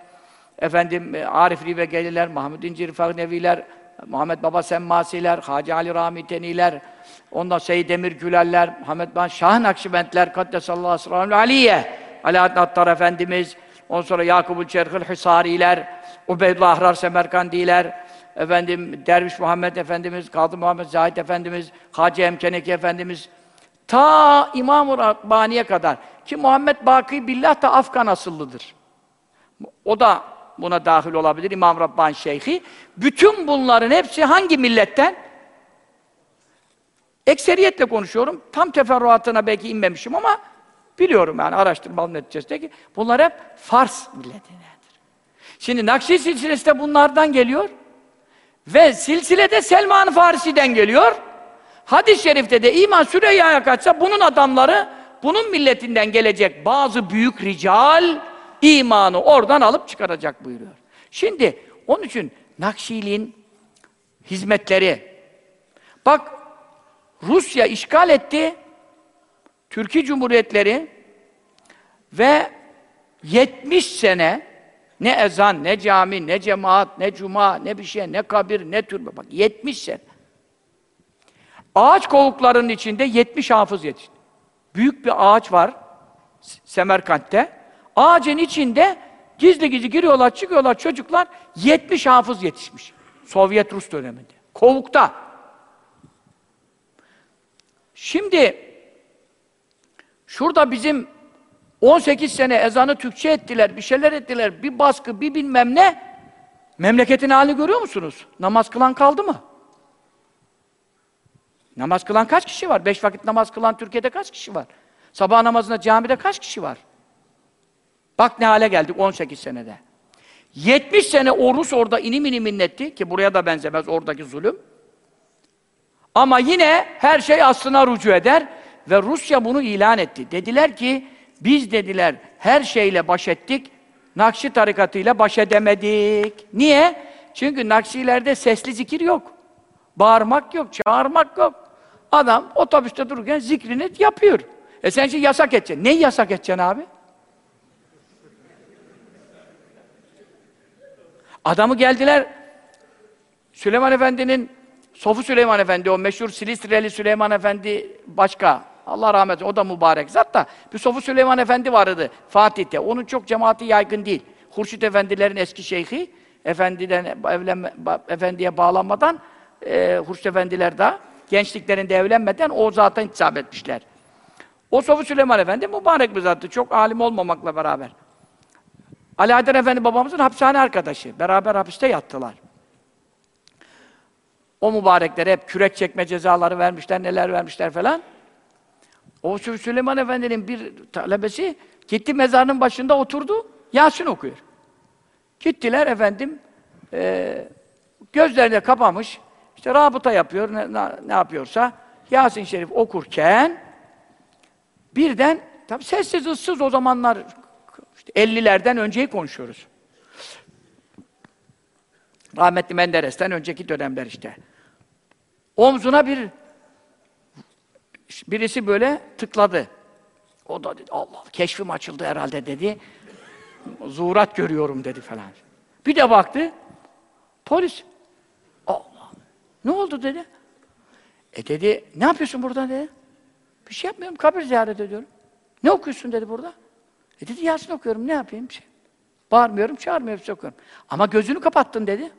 efendim e, Arif Rive Geliler, Mahmud İncir Fagneviler, Muhammed Baba Semmasiler, Hacı Ali Ramiteniler, ondan Seyyid Emir Güleller, Muhammed Ban Şah Nakşibentler, Kaddesallahu aleyhi Aliye, Alaaddin Attar Efendimiz, ondan sonra Yakubul Çerhil Hisariler, Ubeydullah Ahrar Semerkandiler, efendim Derviş Muhammed Efendimiz, Kadı Muhammed Zahid Efendimiz, Hacı Emkeneki Efendimiz, ta İmam-ı Rabbani'ye kadar ki Muhammed Baki Billah da Afgan asıllıdır. O da buna dahil olabilir İmam Rabbani Şeyhi. Bütün bunların hepsi hangi milletten? Ekseriyetle konuşuyorum. Tam teferruatına belki inmemişim ama biliyorum yani araştırmanın neticesinde ki bunlar hep Fars milletindendir. Şimdi Nakşi silsilesi de bunlardan geliyor. Ve silsile de Selman-ı Farisi'den geliyor. Hadis-i şerifte de iman Süreyya'ya kaçsa bunun adamları bunun milletinden gelecek bazı büyük rical imanı oradan alıp çıkaracak buyuruyor. Şimdi onun için Nakşiliğin hizmetleri bak Rusya işgal etti Türkiye Cumhuriyetleri ve 70 sene ne ezan, ne cami, ne cemaat, ne cuma, ne bir şey, ne kabir, ne türbe. Bak 70 sene. Ağaç kovuklarının içinde 70 hafız yetişti. Büyük bir ağaç var Semerkant'te. Ağacın içinde gizli gizli giriyorlar, çıkıyorlar çocuklar. 70 hafız yetişmiş. Sovyet Rus döneminde. Kovukta. Şimdi şurada bizim 18 sene ezanı Türkçe ettiler, bir şeyler ettiler, bir baskı, bir bilmem ne. Memleketin halini görüyor musunuz? Namaz kılan kaldı mı? Namaz kılan kaç kişi var? Beş vakit namaz kılan Türkiye'de kaç kişi var? Sabah namazında camide kaç kişi var? Bak ne hale geldik 18 senede. 70 sene o Rus orada inim inim inletti ki buraya da benzemez oradaki zulüm. Ama yine her şey aslına rücu eder ve Rusya bunu ilan etti. Dediler ki biz dediler her şeyle baş ettik, Nakşi tarikatıyla baş edemedik. Niye? Çünkü Nakşilerde sesli zikir yok. Bağırmak yok, çağırmak yok. Adam otobüste dururken zikrini yapıyor. E sen şimdi yasak edeceksin. Neyi yasak edeceksin abi? Adamı geldiler, Süleyman Efendi'nin Sofu Süleyman Efendi, o meşhur Silistreli Süleyman Efendi başka. Allah rahmet eylesin, o da mübarek zat da. Sofu Süleyman Efendi vardı Fatih'te. Onun çok cemaati yaygın değil. Hurşit Efendilerin eski şeyhi, efendiden evlenme, efendiye bağlanmadan e, Hurşit Efendiler de gençliklerinde evlenmeden o zaten intisap etmişler. O Sofu Süleyman Efendi mübarek bir zattı. Çok alim olmamakla beraber. Alaaddin Efendi babamızın hapishane arkadaşı. Beraber hapiste yattılar. O mübareklere hep kürek çekme cezaları vermişler, neler vermişler falan. O Sü- Süleyman Efendi'nin bir talebesi gitti mezarının başında oturdu, Yasin okuyor. Gittiler efendim, eee gözlerini kapamış, işte rabıta yapıyor, ne, ne yapıyorsa, Yasin Şerif okurken birden, tabi sessiz ıssız o zamanlar, işte 50'lerden önceyi konuşuyoruz. Rahmetli Menderes'ten önceki dönemler işte. Omzuna bir birisi böyle tıkladı. O da dedi, Allah keşfim açıldı herhalde dedi. Zuhurat görüyorum dedi falan. Bir de baktı, polis. Allah, ne oldu dedi. E dedi, ne yapıyorsun burada dedi. Bir şey yapmıyorum, kabir ziyaret ediyorum. Ne okuyorsun dedi burada. E dedi, Yasin okuyorum, ne yapayım bir şey. Bağırmıyorum, çağırmıyorum, şey okuyorum. Ama gözünü kapattın dedi.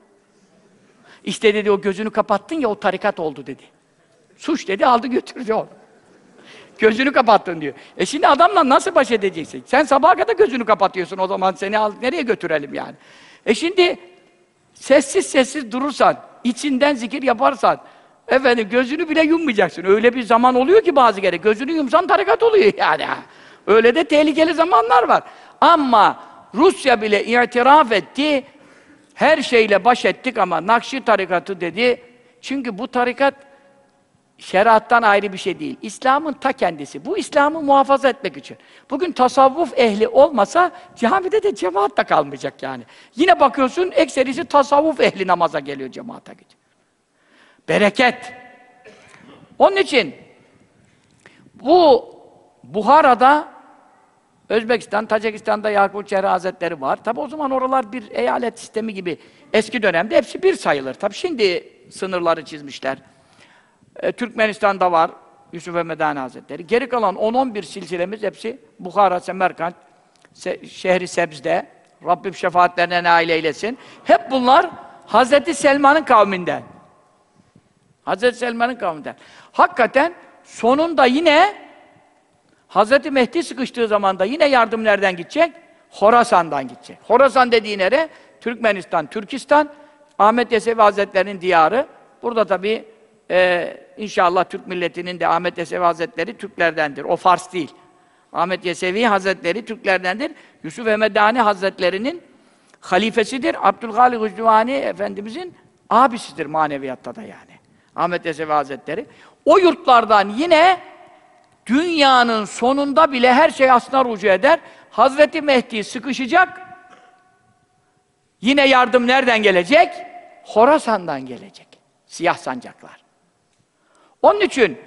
İşte dedi, o gözünü kapattın ya, o tarikat oldu dedi. Suç dedi, aldı götürdü onu. Gözünü kapattın diyor. E şimdi adamla nasıl baş edeceksin? Sen sabaha kadar gözünü kapatıyorsun o zaman seni al, nereye götürelim yani? E şimdi sessiz sessiz durursan, içinden zikir yaparsan, efendim gözünü bile yummayacaksın. Öyle bir zaman oluyor ki bazı kere gözünü yumsan tarikat oluyor yani. Öyle de tehlikeli zamanlar var. Ama Rusya bile itiraf etti, her şeyle baş ettik ama Nakşi tarikatı dedi. Çünkü bu tarikat şeriattan ayrı bir şey değil. İslam'ın ta kendisi. Bu İslam'ı muhafaza etmek için. Bugün tasavvuf ehli olmasa camide de cemaat da kalmayacak yani. Yine bakıyorsun ekserisi tasavvuf ehli namaza geliyor cemaate gidiyor. Bereket. Onun için bu Buhara'da Özbekistan, Tacikistan'da Yakup Çehre Hazretleri var. Tabi o zaman oralar bir eyalet sistemi gibi eski dönemde hepsi bir sayılır. Tabi şimdi sınırları çizmişler. E, Türkmenistan'da var Yusuf Emedani Hazretleri. Geri kalan 10-11 silsilemiz hepsi Bukhara, Semerkant, Se Şehri Sebz'de. Rabbim şefaatlerine nail eylesin. Hep bunlar Hazreti Selman'ın kavminden. Hazreti Selman'ın kavminden. Hakikaten sonunda yine Hazreti Mehdi sıkıştığı zaman da yine yardım nereden gidecek? Horasan'dan gidecek. Horasan dediği nere? Türkmenistan, Türkistan, Ahmet Yesevi Hazretleri'nin diyarı. Burada tabii e, inşallah Türk milletinin de Ahmet Yesevi Hazretleri Türklerdendir. O Fars değil. Ahmet Yesevi Hazretleri Türklerdendir. Yusuf Emedani Hazretleri'nin halifesidir. Abdülhalik Hücdüvani Efendimizin abisidir maneviyatta da yani. Ahmet Yesevi Hazretleri. O yurtlardan yine dünyanın sonunda bile her şey aslına rucu eder. Hazreti Mehdi sıkışacak. Yine yardım nereden gelecek? Horasan'dan gelecek. Siyah sancaklar. Onun için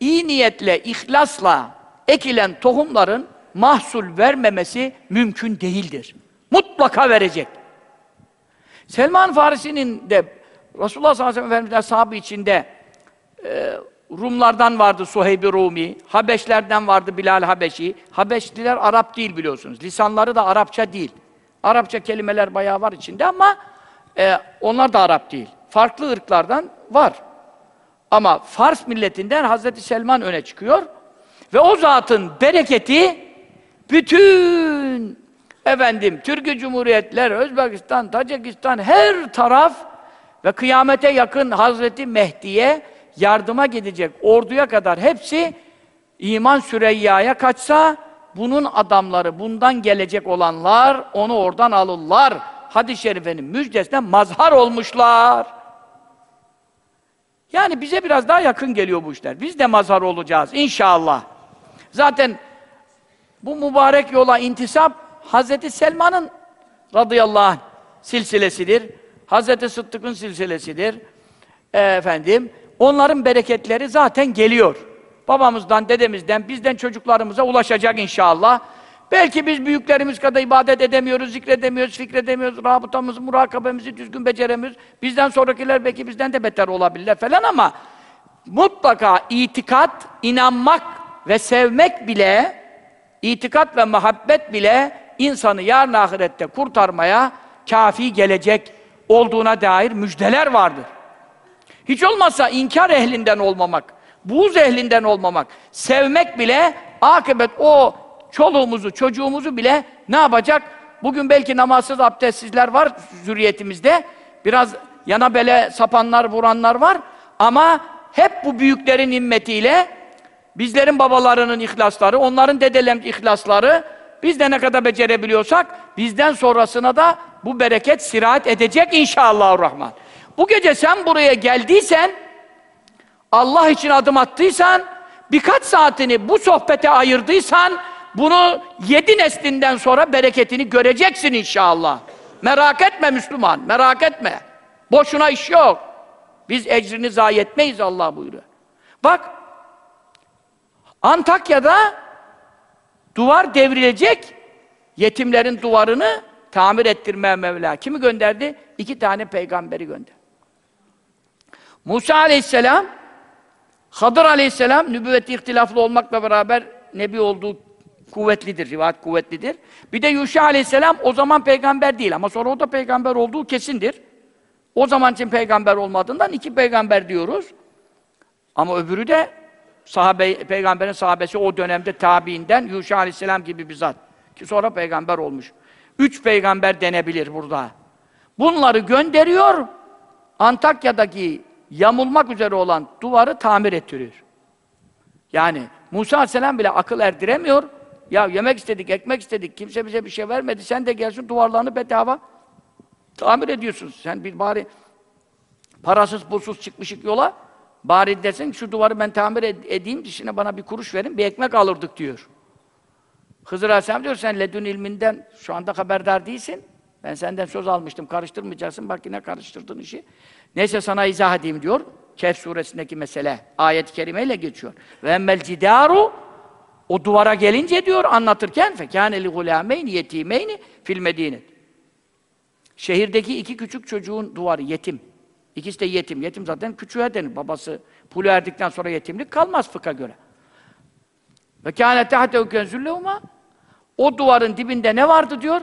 iyi niyetle, ihlasla ekilen tohumların mahsul vermemesi mümkün değildir. Mutlaka verecek. Selman Farisi'nin de Resulullah sallallahu aleyhi ve sellem sahabı içinde e, Rumlardan vardı Suheyb-i Rumi, Habeşlerden vardı Bilal Habeşi. Habeşliler Arap değil biliyorsunuz. Lisanları da Arapça değil. Arapça kelimeler bayağı var içinde ama e, onlar da Arap değil. Farklı ırklardan var. Ama Fars milletinden Hazreti Selman öne çıkıyor. Ve o zatın bereketi bütün efendim Türkiye Cumhuriyetler, Özbekistan, Tacikistan her taraf ve kıyamete yakın Hazreti Mehdi'ye yardıma gidecek orduya kadar hepsi iman Süreyya'ya kaçsa bunun adamları, bundan gelecek olanlar onu oradan alırlar. Hadis-i şerifenin müjdesine mazhar olmuşlar. Yani bize biraz daha yakın geliyor bu işler. Biz de mazhar olacağız inşallah. Zaten bu mübarek yola intisap Hazreti Selman'ın radıyallahu anh silsilesidir. Hazreti Sıddık'ın silsilesidir. E, efendim, onların bereketleri zaten geliyor. Babamızdan, dedemizden, bizden çocuklarımıza ulaşacak inşallah. Belki biz büyüklerimiz kadar ibadet edemiyoruz, zikredemiyoruz, fikredemiyoruz, rabıtamızı, murakabemizi düzgün beceremiyoruz. Bizden sonrakiler belki bizden de beter olabilirler falan ama mutlaka itikat, inanmak ve sevmek bile, itikat ve muhabbet bile insanı yarın ahirette kurtarmaya kafi gelecek olduğuna dair müjdeler vardır. Hiç olmazsa inkar ehlinden olmamak, buğz ehlinden olmamak, sevmek bile akıbet o çoluğumuzu, çocuğumuzu bile ne yapacak? Bugün belki namazsız, abdestsizler var zürriyetimizde. Biraz yana bele sapanlar, vuranlar var. Ama hep bu büyüklerin himmetiyle bizlerin babalarının ihlasları, onların dedelerin ihlasları biz de ne kadar becerebiliyorsak bizden sonrasına da bu bereket sirayet edecek inşallah rahman. Bu gece sen buraya geldiysen Allah için adım attıysan birkaç saatini bu sohbete ayırdıysan bunu yedi neslinden sonra bereketini göreceksin inşallah. Merak etme Müslüman, merak etme. Boşuna iş yok. Biz ecrini zayi etmeyiz Allah buyuruyor. Bak, Antakya'da duvar devrilecek, yetimlerin duvarını tamir ettirmeye Mevla. Kimi gönderdi? İki tane peygamberi gönderdi. Musa aleyhisselam, Hadır aleyhisselam, nübüvveti ihtilaflı olmakla beraber nebi olduğu kuvvetlidir, rivayet kuvvetlidir. Bir de Yuşa aleyhisselam o zaman peygamber değil ama sonra o da peygamber olduğu kesindir. O zaman için peygamber olmadığından iki peygamber diyoruz. Ama öbürü de sahabe, peygamberin sahabesi o dönemde tabiinden Yuşa aleyhisselam gibi bir zat. Ki sonra peygamber olmuş. Üç peygamber denebilir burada. Bunları gönderiyor, Antakya'daki yamulmak üzere olan duvarı tamir ettiriyor. Yani Musa aleyhisselam bile akıl erdiremiyor. Ya yemek istedik, ekmek istedik, kimse bize bir şey vermedi, sen de gelsin duvarlarını bedava tamir ediyorsun. Sen bir bari parasız pulsuz çıkmışık yola, bari desin şu duvarı ben tamir ed edeyim, dişine bana bir kuruş verin, bir ekmek alırdık diyor. Hızır Aleyhisselam diyor, sen ledün ilminden şu anda haberdar değilsin. Ben senden söz almıştım, karıştırmayacaksın, bak yine karıştırdın işi. Neyse sana izah edeyim diyor. Kehf suresindeki mesele, ayet-i kerimeyle geçiyor. Ve emmel o duvara gelince diyor anlatırken fekâne li gulâmeyni yetimeyni fil medînet. Şehirdeki iki küçük çocuğun duvarı yetim. İkisi de yetim. Yetim zaten küçüğe denir. Babası pulu erdikten sonra yetimlik kalmaz fıkha göre. Ve kâne tahtehu kenzüllehuma o duvarın dibinde ne vardı diyor?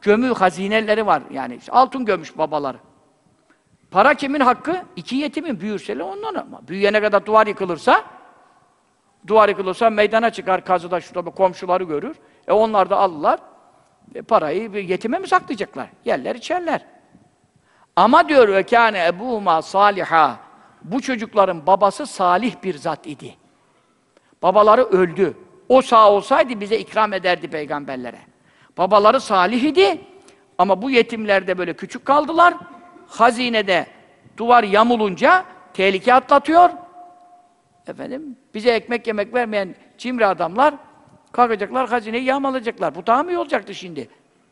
Gömü, hazineleri var. Yani işte altın gömüş babaları. Para kimin hakkı? İki yetimin büyürseler ondan ama. Büyüyene kadar duvar yıkılırsa duvar yıkılırsa meydana çıkar kazıda şurada komşuları görür. E onlar da alırlar. E parayı bir yetime mi saklayacaklar? Yerler içerler. Ama diyor ve kâne ebûmâ saliha. Bu çocukların babası salih bir zat idi. Babaları öldü. O sağ olsaydı bize ikram ederdi peygamberlere. Babaları salih idi. Ama bu yetimler de böyle küçük kaldılar. Hazinede duvar yamulunca tehlike atlatıyor. Efendim, bize ekmek yemek vermeyen cimri adamlar kalkacaklar, hazineyi yağmalayacaklar. Bu daha mı iyi olacaktı şimdi?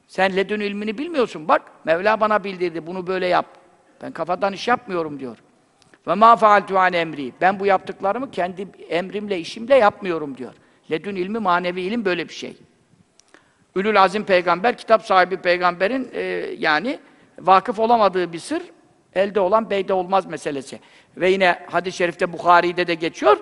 Sen ledün ilmini bilmiyorsun. Bak, Mevla bana bildirdi, bunu böyle yap. Ben kafadan iş yapmıyorum diyor. Ve ma faaltu an emri. Ben bu yaptıklarımı kendi emrimle, işimle yapmıyorum diyor. Ledün ilmi, manevi ilim böyle bir şey. Ülül Azim peygamber, kitap sahibi peygamberin e, yani vakıf olamadığı bir sır, elde olan beyde olmaz meselesi. Ve yine hadis-i şerifte Bukhari'de de geçiyor.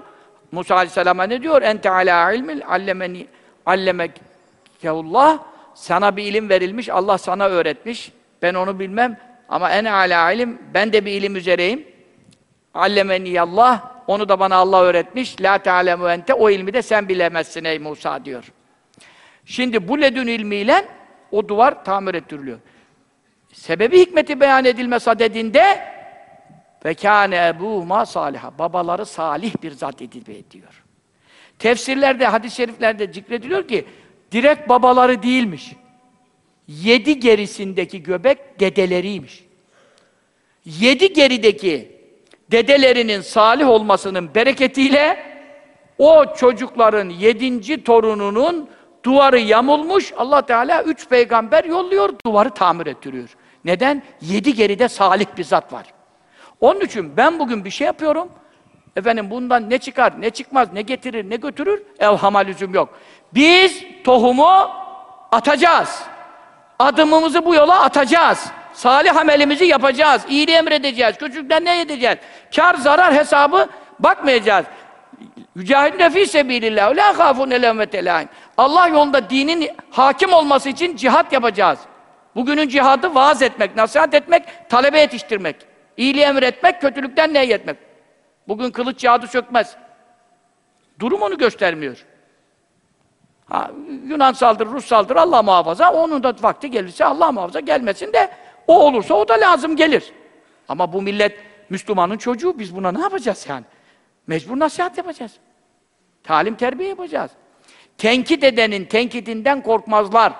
Musa Aleyhisselam'a ne diyor? Ente ala ilmil allemeni allemekehullah sana bir ilim verilmiş, Allah sana öğretmiş. Ben onu bilmem ama en ala ilim ben de bir ilim üzereyim. Allemeni Allah onu da bana Allah öğretmiş. La te'alemu ente o ilmi de sen bilemezsin ey Musa diyor. Şimdi bu ledün ilmiyle o duvar tamir ettiriliyor. Sebebi hikmeti beyan edilme sadedinde ve kâne ebûhuma saliha. Babaları salih bir zat edilme diyor. Tefsirlerde, hadis-i şeriflerde zikrediliyor ki direkt babaları değilmiş. Yedi gerisindeki göbek dedeleriymiş. Yedi gerideki dedelerinin salih olmasının bereketiyle o çocukların yedinci torununun duvarı yamulmuş, Allah Teala üç peygamber yolluyor, duvarı tamir ettiriyor. Neden? Yedi geride salih bir zat var. Onun için ben bugün bir şey yapıyorum, efendim bundan ne çıkar, ne çıkmaz, ne getirir, ne götürür, evhama lüzum yok. Biz tohumu atacağız. Adımımızı bu yola atacağız. Salih amelimizi yapacağız. İyiliği emredeceğiz. Küçükten ne edeceğiz? Kar zarar hesabı bakmayacağız. Yücahidine fî sebîlillâh. Lâ khâfûn elevmete lâin. Allah yolunda dinin hakim olması için cihat yapacağız. Bugünün cihadı vaaz etmek, nasihat etmek, talebe yetiştirmek. İyiliği emretmek, kötülükten nehyetmek. Bugün kılıç cihadı sökmez. Durum onu göstermiyor. Ha, Yunan saldırır, Rus saldırır, Allah muhafaza. Onun da vakti gelirse Allah muhafaza gelmesin de o olursa o da lazım gelir. Ama bu millet Müslümanın çocuğu. Biz buna ne yapacağız yani? Mecbur nasihat yapacağız. Talim terbiye yapacağız. Tenkit edenin tenkidinden korkmazlar.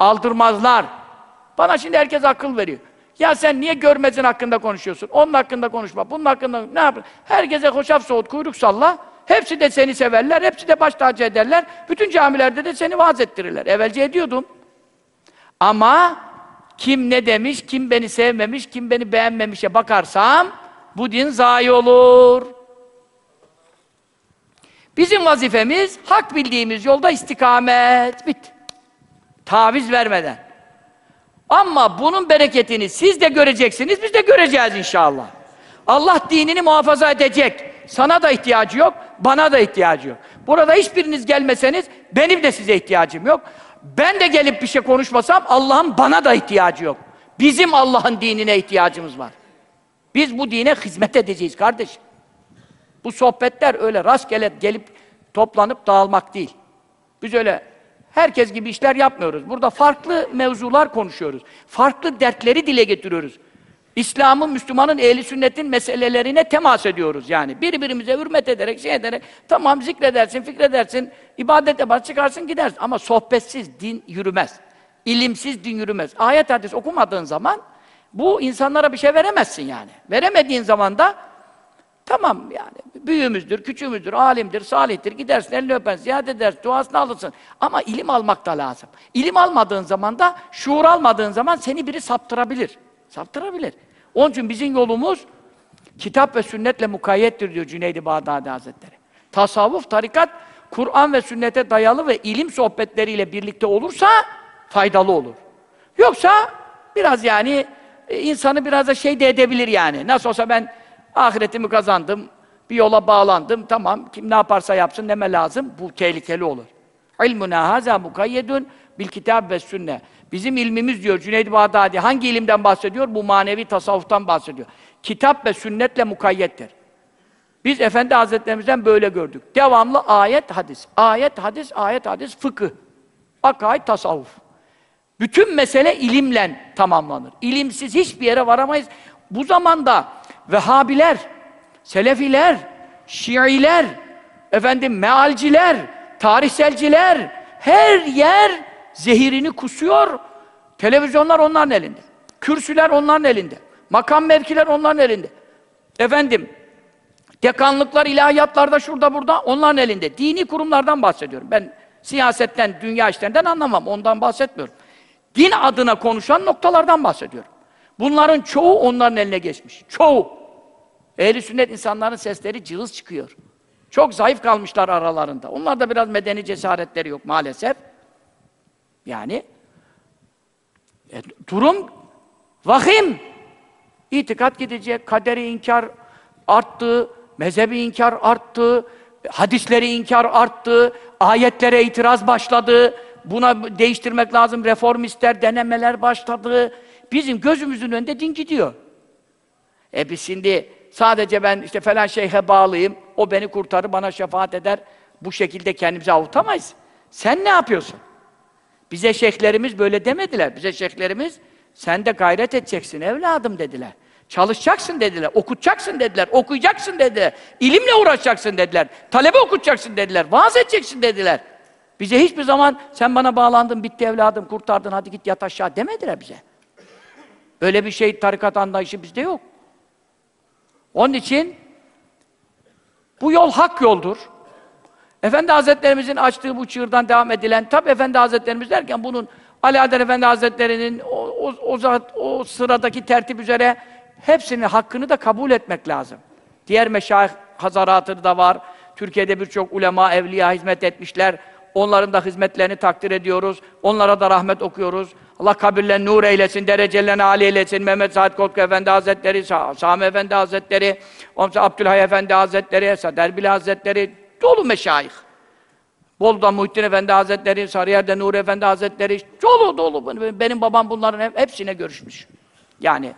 Aldırmazlar. Bana şimdi herkes akıl veriyor. Ya sen niye görmezin hakkında konuşuyorsun? Onun hakkında konuşma, bunun hakkında ne yapın? Herkese hoşaf soğut, kuyruk salla. Hepsi de seni severler, hepsi de baş tacı ederler. Bütün camilerde de seni vaaz ettirirler. Evvelce ediyordum. Ama kim ne demiş, kim beni sevmemiş, kim beni beğenmemişe bakarsam bu din zayi olur. Bizim vazifemiz hak bildiğimiz yolda istikamet. Bitti. Taviz vermeden. Ama bunun bereketini siz de göreceksiniz, biz de göreceğiz inşallah. Allah dinini muhafaza edecek. Sana da ihtiyacı yok, bana da ihtiyacı yok. Burada hiçbiriniz gelmeseniz, benim de size ihtiyacım yok. Ben de gelip bir şey konuşmasam, Allah'ın bana da ihtiyacı yok. Bizim Allah'ın dinine ihtiyacımız var. Biz bu dine hizmet edeceğiz kardeşim. Bu sohbetler öyle rastgele gelip toplanıp dağılmak değil. Biz öyle herkes gibi işler yapmıyoruz. Burada farklı mevzular konuşuyoruz. Farklı dertleri dile getiriyoruz. İslam'ın, Müslümanın, ehli sünnetin meselelerine temas ediyoruz yani. Birbirimize hürmet ederek, şey ederek, tamam zikredersin, fikredersin, ibadet yaparsın, çıkarsın gidersin. Ama sohbetsiz din yürümez. İlimsiz din yürümez. Ayet hadis okumadığın zaman bu insanlara bir şey veremezsin yani. Veremediğin zaman da tamam yani büyüğümüzdür, küçüğümüzdür, alimdir, salihtir, gidersin, elini öpersin, ziyaret edersin, duasını alırsın. Ama ilim almak da lazım. İlim almadığın zaman da, şuur almadığın zaman seni biri saptırabilir. Saptırabilir. Onun için bizim yolumuz kitap ve sünnetle mukayyettir diyor Cüneydi Bağdadi Hazretleri. Tasavvuf, tarikat, Kur'an ve sünnete dayalı ve ilim sohbetleriyle birlikte olursa faydalı olur. Yoksa biraz yani e, insanı biraz da şey de edebilir yani. Nasıl olsa ben ahiretimi kazandım, bir yola bağlandım, tamam kim ne yaparsa yapsın neme lazım, bu tehlikeli olur. İlmuna haza mukayyedun bil kitab ve sünne. Bizim ilmimiz diyor Cüneyd Bağdadi hangi ilimden bahsediyor? Bu manevi tasavvuftan bahsediyor. Kitap ve sünnetle mukayyettir. Biz Efendi Hazretlerimizden böyle gördük. Devamlı ayet, hadis. Ayet, hadis, ayet, hadis, fıkıh. Akaid, tasavvuf. Bütün mesele ilimle tamamlanır. İlimsiz hiçbir yere varamayız. Bu zamanda Vehhabiler, Selefiler, Şiiler, efendim mealciler, tarihselciler, her yer zehirini kusuyor. Televizyonlar onların elinde. Kürsüler onların elinde. Makam mevkiler onların elinde. Efendim, dekanlıklar, ilahiyatlarda şurada burada onların elinde. Dini kurumlardan bahsediyorum. Ben siyasetten, dünya işlerinden anlamam. Ondan bahsetmiyorum. Din adına konuşan noktalardan bahsediyorum. Bunların çoğu onların eline geçmiş. Çoğu. Ehli sünnet insanların sesleri cılız çıkıyor. Çok zayıf kalmışlar aralarında. Onlarda biraz medeni cesaretleri yok maalesef. Yani e, durum vahim. İtikat gidecek, kaderi inkar arttı, mezhebi inkar arttı, hadisleri inkar arttı, ayetlere itiraz başladı. Buna değiştirmek lazım, reformistler, denemeler başladı. Bizim gözümüzün önünde din gidiyor. E biz şimdi sadece ben işte falan şeyhe bağlıyım, o beni kurtarır, bana şefaat eder. Bu şekilde kendimizi avutamayız. Sen ne yapıyorsun? Bize şeyhlerimiz böyle demediler. Bize şeyhlerimiz sen de gayret edeceksin evladım dediler. Çalışacaksın dediler, okutacaksın dediler, okuyacaksın dediler, ilimle uğraşacaksın dediler, talebe okutacaksın dediler, vaaz edeceksin dediler. Bize hiçbir zaman sen bana bağlandın, bitti evladım, kurtardın, hadi git yat aşağı demediler bize. Öyle bir şey tarikat anlayışı bizde yok. Onun için bu yol hak yoldur. Efendi Hazretlerimizin açtığı bu çığırdan devam edilen, tabi Efendi Hazretlerimiz derken bunun Adel Efendi Hazretleri'nin o, o, o, zat, o sıradaki tertip üzere hepsinin hakkını da kabul etmek lazım. Diğer meşayih hazaratı da var. Türkiye'de birçok ulema, evliya hizmet etmişler. Onların da hizmetlerini takdir ediyoruz. Onlara da rahmet okuyoruz. Allah kabirlerini nur eylesin, derecelerini âli eylesin. Mehmet Said Korku Efendi Hazretleri, Sa Sami Efendi Hazretleri, Omsa Abdülhay Efendi Hazretleri, Saderbil Hazretleri, dolu meşayih. Bolu'da Muhittin Efendi Hazretleri, Sarıyer'de Nuri Efendi Hazretleri, dolu dolu. Benim babam bunların hep, hepsine görüşmüş. Yani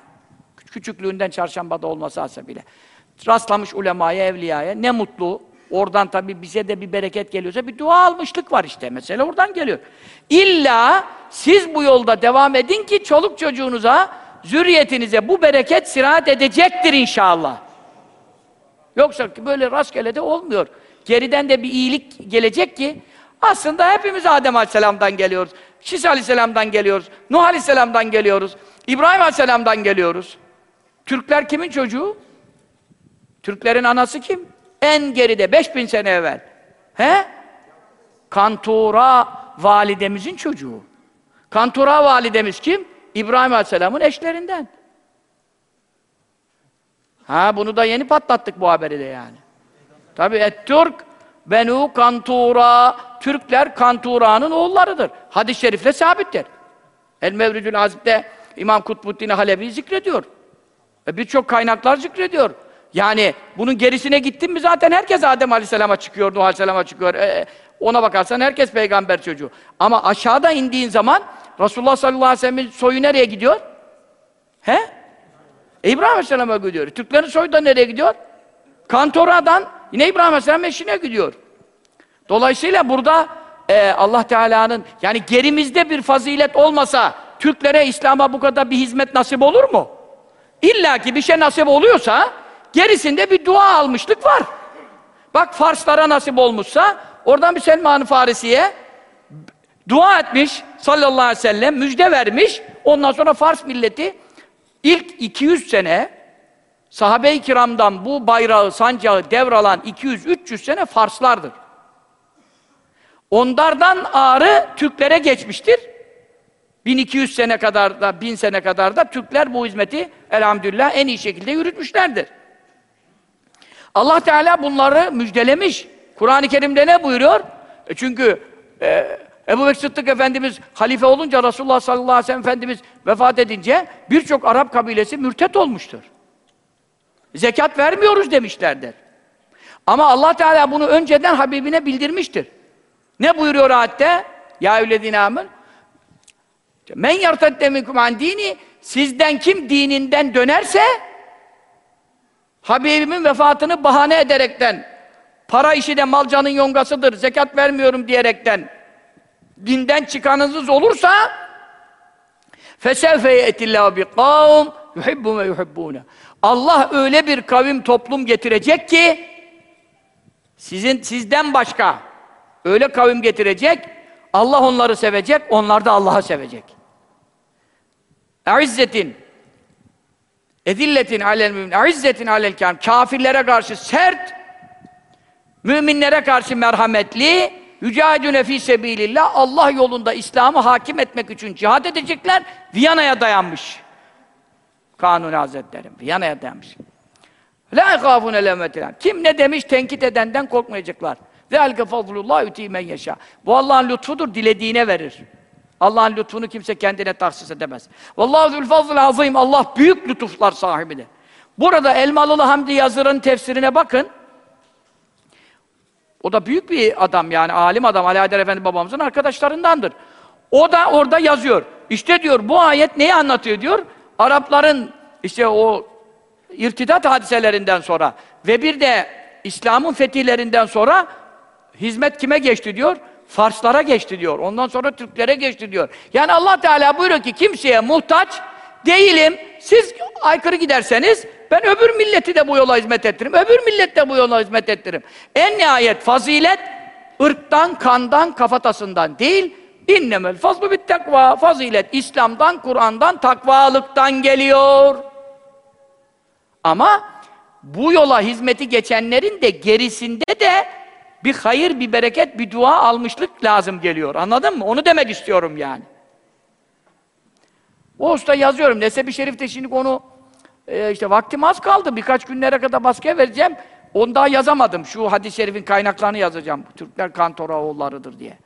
küçüklüğünden çarşambada olması hasebiyle. Rastlamış ulemaya, evliyaya, ne mutlu. Oradan tabii bize de bir bereket geliyorsa bir dua almışlık var işte. Mesela oradan geliyor. İlla siz bu yolda devam edin ki çoluk çocuğunuza, zürriyetinize bu bereket sirahat edecektir inşallah. Yoksa böyle rastgele de olmuyor. Geriden de bir iyilik gelecek ki aslında hepimiz Adem Aleyhisselam'dan geliyoruz. Şis Aleyhisselam'dan geliyoruz. Nuh Aleyhisselam'dan geliyoruz. İbrahim Aleyhisselam'dan geliyoruz. Türkler kimin çocuğu? Türklerin anası kim? En geride 5000 sene evvel. He? Kantura validemizin çocuğu. Kantura validemiz kim? İbrahim Aleyhisselam'ın eşlerinden. Ha bunu da yeni patlattık bu haberi de yani. Tabi et-Türk Benu Kantura Türkler Kantura'nın oğullarıdır. Hadis-i şerifle sabittir. El-Mevridül Azim'de İmam Kutbuddin Halebi zikrediyor. E Birçok kaynaklar zikrediyor. Yani bunun gerisine gittin mi zaten herkes Adem Aleyhisselam'a çıkıyor, Nuh Aleyhisselam'a çıkıyor. E, ona bakarsan herkes peygamber çocuğu. Ama aşağıda indiğin zaman Resulullah sallallahu aleyhi ve sellem'in soyu nereye gidiyor? He? İbrahim Aleyhisselam'a gidiyor. Türklerin soyu da nereye gidiyor? Kantora'dan yine İbrahim Aleyhisselam eşine gidiyor. Dolayısıyla burada e, Allah Teala'nın yani gerimizde bir fazilet olmasa Türklere, İslam'a bu kadar bir hizmet nasip olur mu? İlla ki bir şey nasip oluyorsa gerisinde bir dua almışlık var. Bak Farslara nasip olmuşsa oradan bir Selman-ı Farisi'ye dua etmiş sallallahu aleyhi ve sellem müjde vermiş. Ondan sonra Fars milleti ilk 200 sene sahabe-i kiramdan bu bayrağı, sancağı devralan 200-300 sene Farslardır. Onlardan ağrı Türklere geçmiştir. 1200 sene kadar da, 1000 sene kadar da Türkler bu hizmeti elhamdülillah en iyi şekilde yürütmüşlerdir. Allah Teala bunları müjdelemiş. Kur'an-ı Kerim'de ne buyuruyor? E çünkü e, Ebu Bekir Sıddık Efendimiz halife olunca Resulullah sallallahu aleyhi ve sellem Efendimiz vefat edince birçok Arap kabilesi mürtet olmuştur. Zekat vermiyoruz demişlerdir. Ama Allah Teala bunu önceden Habibine bildirmiştir. Ne buyuruyor ayette? Ya eyyühellezine amen. Men yartadde minkum an dini sizden kim dininden dönerse Habibimin vefatını bahane ederekten para işi de malcanın yongasıdır, zekat vermiyorum diyerekten dinden çıkanınız olursa فَسَوْفَ يَأْتِ اللّٰهُ بِقَوْمٍ يُحِبُّ وَيُحِبُّونَ Allah öyle bir kavim toplum getirecek ki sizin sizden başka öyle kavim getirecek Allah onları sevecek, onlar da Allah'ı sevecek. E'izzetin Edilletin alel mümin, izzetin alel kâm. Kafirlere karşı sert, müminlere karşı merhametli, yücahidüne fî sebîlillah, Allah yolunda İslam'ı hakim etmek için cihad edecekler, Viyana'ya dayanmış. Kanuni Hazretlerim, Viyana'ya dayanmış. La ikâfûne levmetilâm. Kim ne demiş, tenkit edenden korkmayacaklar. Ve elke fazlullah ütî men. Bu Allah'ın lütfudur, dilediğine verir. Allah'ın lütfunu kimse kendine tahsis edemez. Vallahu zül fazl azim. Allah büyük lütuflar sahibidir. Burada Elmalılı Hamdi Yazır'ın tefsirine bakın. O da büyük bir adam yani alim adam Ali Haydar Efendi babamızın arkadaşlarındandır. O da orada yazıyor. İşte diyor bu ayet neyi anlatıyor diyor? Arapların işte o irtidat hadiselerinden sonra ve bir de İslam'ın fetihlerinden sonra hizmet kime geçti diyor? Farslara geçti diyor. Ondan sonra Türklere geçti diyor. Yani Allah Teala buyuruyor ki kimseye muhtaç değilim. Siz aykırı giderseniz ben öbür milleti de bu yola hizmet ettiririm. Öbür millet de bu yola hizmet ettiririm. En nihayet fazilet ırktan, kandan, kafatasından değil. İnnemel fazlu bit takva. Fazilet İslam'dan, Kur'an'dan, takvalıktan geliyor. Ama bu yola hizmeti geçenlerin de gerisinde de bir hayır, bir bereket, bir dua almışlık lazım geliyor. Anladın mı? Onu demek istiyorum yani. O usta yazıyorum. Nesebi Şerif'te şimdi onu e, işte vaktim az kaldı. Birkaç günlere kadar baskıya vereceğim. Onu daha yazamadım. Şu hadis-i şerifin kaynaklarını yazacağım. Türkler Kantoroğullarıdır diye.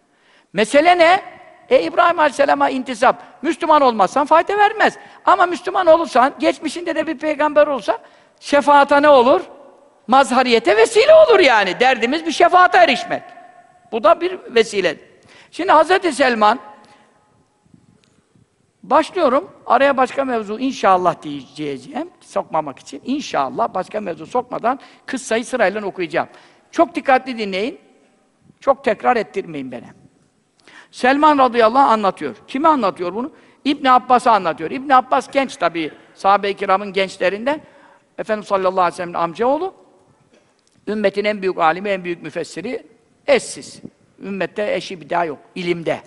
Mesele ne? E İbrahim Aleyhisselam'a intisap. Müslüman olmazsan fayda vermez. Ama Müslüman olursan, geçmişinde de bir peygamber olsa, şefaata ne olur? Mazhariyete vesile olur yani. Derdimiz bir şefaata erişmek. Bu da bir vesile. Şimdi Hazreti Selman başlıyorum. Araya başka mevzu inşallah diyeceğim. Sokmamak için. İnşallah başka mevzu sokmadan kıssayı sırayla okuyacağım. Çok dikkatli dinleyin. Çok tekrar ettirmeyin beni. Selman radıyallahu anlatıyor. Kime anlatıyor bunu? İbn Abbas'a anlatıyor. İbn Abbas genç tabii. Sahabe-i kiramın gençlerinden. Efendimiz sallallahu aleyhi ve sellem'in amcaoğlu. Ümmetin en büyük alimi, en büyük müfessiri eşsiz. Ümmette eşi bir daha yok. ilimde.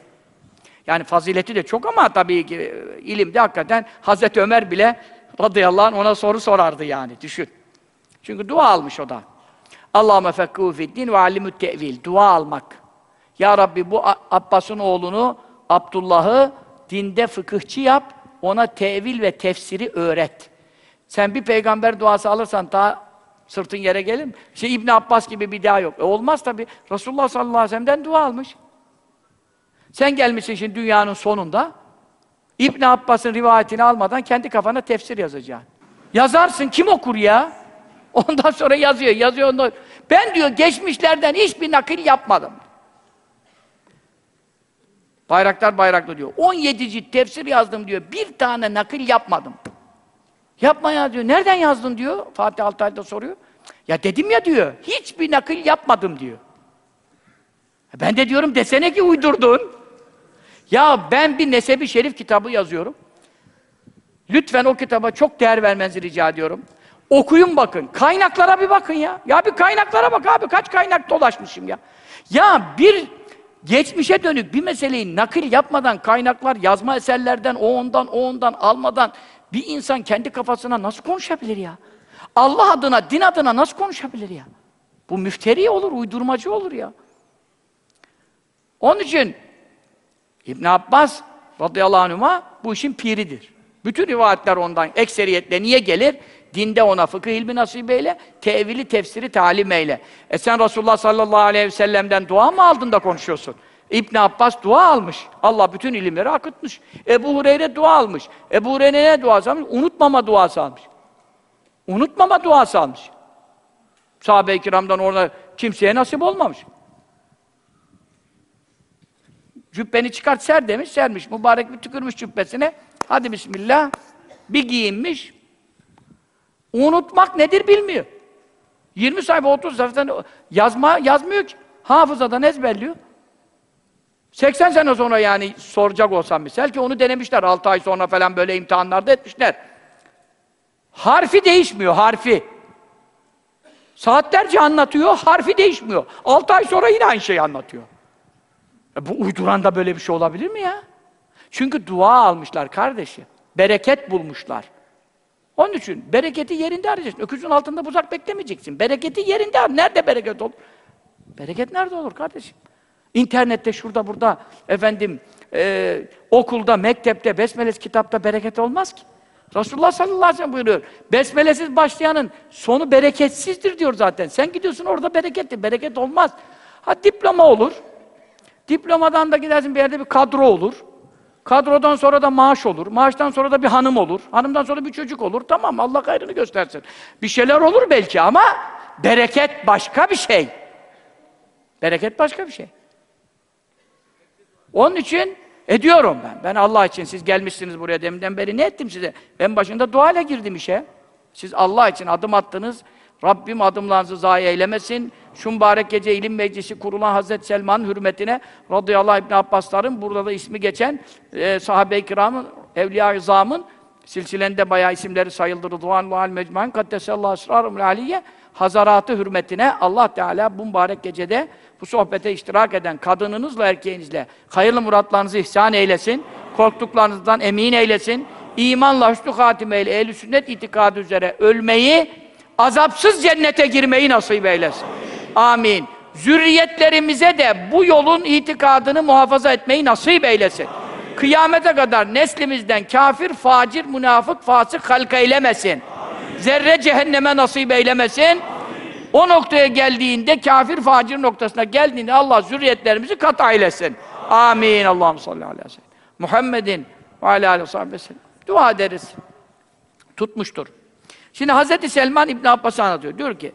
Yani fazileti de çok ama tabii ki e, ilimde hakikaten Hazreti Ömer bile radıyallahu anh ona soru sorardı yani. Düşün. Çünkü dua almış o da. Allahümme fekkuhu fiddin ve alimut tevil. Dua almak. Ya Rabbi bu Abbas'ın oğlunu Abdullah'ı dinde fıkıhçı yap, ona tevil ve tefsiri öğret. Sen bir peygamber duası alırsan daha sırtın yere gelir mi? İşte İbn Abbas gibi bir daha yok. E olmaz tabi. Resulullah sallallahu aleyhi ve sellem'den dua almış. Sen gelmişsin şimdi dünyanın sonunda. İbn Abbas'ın rivayetini almadan kendi kafana tefsir yazacaksın. Yazarsın kim okur ya? Ondan sonra yazıyor, yazıyor ondan. Ben diyor geçmişlerden hiçbir nakil yapmadım. Bayraktar Bayraklı diyor. 17 cilt tefsir yazdım diyor. Bir tane nakil yapmadım. Yapma ya diyor. Nereden yazdın diyor. Fatih Altaylı da soruyor. Ya dedim ya diyor. Hiçbir nakil yapmadım diyor. Ben de diyorum desene ki uydurdun. Ya ben bir Nesebi Şerif kitabı yazıyorum. Lütfen o kitaba çok değer vermenizi rica ediyorum. Okuyun bakın. Kaynaklara bir bakın ya. Ya bir kaynaklara bak abi. Kaç kaynak dolaşmışım ya. Ya bir geçmişe dönük bir meseleyi nakil yapmadan kaynaklar, yazma eserlerden, o ondan, o ondan almadan bir insan kendi kafasına nasıl konuşabilir ya? Allah adına, din adına nasıl konuşabilir ya? Bu müfteri olur, uydurmacı olur ya. Onun için İbn Abbas radıyallahu anhuma bu işin piridir. Bütün rivayetler ondan ekseriyetle niye gelir? Dinde ona fıkıh ilmi nasip eyle, tevili, tefsiri talim eyle. E sen Resulullah sallallahu aleyhi ve sellem'den dua mı aldın da konuşuyorsun? İbn Abbas dua almış. Allah bütün ilimleri akıtmış. Ebu Hureyre dua almış. Ebu Hureyre ne duası almış? Unutmama duası almış. Unutmama duası almış. Sahabe-i kiramdan orada kimseye nasip olmamış. Cübbeni çıkart ser demiş, sermiş. Mübarek bir tükürmüş cübbesine. Hadi bismillah. Bir giyinmiş. Unutmak nedir bilmiyor. 20 sayfa 30 sayfadan yazma yazmıyor ki. Hafızadan ezberliyor. 80 sene sonra yani soracak olsam misal ki onu denemişler 6 ay sonra falan böyle imtihanlarda etmişler. Harfi değişmiyor, harfi. Saatlerce anlatıyor, harfi değişmiyor. 6 ay sonra yine aynı şeyi anlatıyor. E bu uyduran da böyle bir şey olabilir mi ya? Çünkü dua almışlar kardeşi. Bereket bulmuşlar. Onun için bereketi yerinde arayacaksın. Öküzün altında buzak beklemeyeceksin. Bereketi yerinde ar. Nerede bereket olur? Bereket nerede olur kardeşim? İnternette, şurada, burada, efendim, e, okulda, mektepte, besmelesiz kitapta bereket olmaz ki. Resulullah sallallahu aleyhi ve sellem buyuruyor. Besmelesiz başlayanın sonu bereketsizdir diyor zaten. Sen gidiyorsun orada bereketli, bereket olmaz. Ha diploma olur. Diplomadan da gidersin bir yerde bir kadro olur. Kadrodan sonra da maaş olur. Maaştan sonra da bir hanım olur. Hanımdan sonra bir çocuk olur. Tamam Allah hayrını göstersin. Bir şeyler olur belki ama bereket başka bir şey. Bereket başka bir şey. Onun için ediyorum ben. Ben Allah için siz gelmişsiniz buraya deminden beri ne ettim size? Ben başında dua ile girdim işe. Siz Allah için adım attınız. Rabbim adımlarınızı zayi eylemesin. Şu mübarek gece ilim meclisi kurulan Hazreti Selman'ın hürmetine radıyallahu ibn Abbasların burada da ismi geçen e, sahabe-i kiramın, evliya-i zamın silsilende bayağı isimleri sayıldı. Rıdvanullah al-Mecmu'in kaddesallahu esrarumul aliyye hazaratı hürmetine Allah Teala bu mübarek gecede bu sohbete iştirak eden kadınınızla erkeğinizle hayırlı muratlarınızı ihsan eylesin. Korktuklarınızdan emin eylesin. İmanla hüsnü hatimeyle ehl sünnet itikadı üzere ölmeyi azapsız cennete girmeyi nasip eylesin. Amin. Zürriyetlerimize de bu yolun itikadını muhafaza etmeyi nasip eylesin. Kıyamete kadar neslimizden kafir, facir, münafık, fasık halka eylemesin. Zerre cehenneme nasip eylemesin. O noktaya geldiğinde, kafir facir noktasına geldiğinde Allah zürriyetlerimizi kat eylesin. Amin. Allah'ım salli aleyhi ve sellem. Muhammedin ve aleyhi ve sellem. Dua ederiz. Tutmuştur. Şimdi Hazreti Selman İbn Abbas'a anlatıyor. Diyor ki,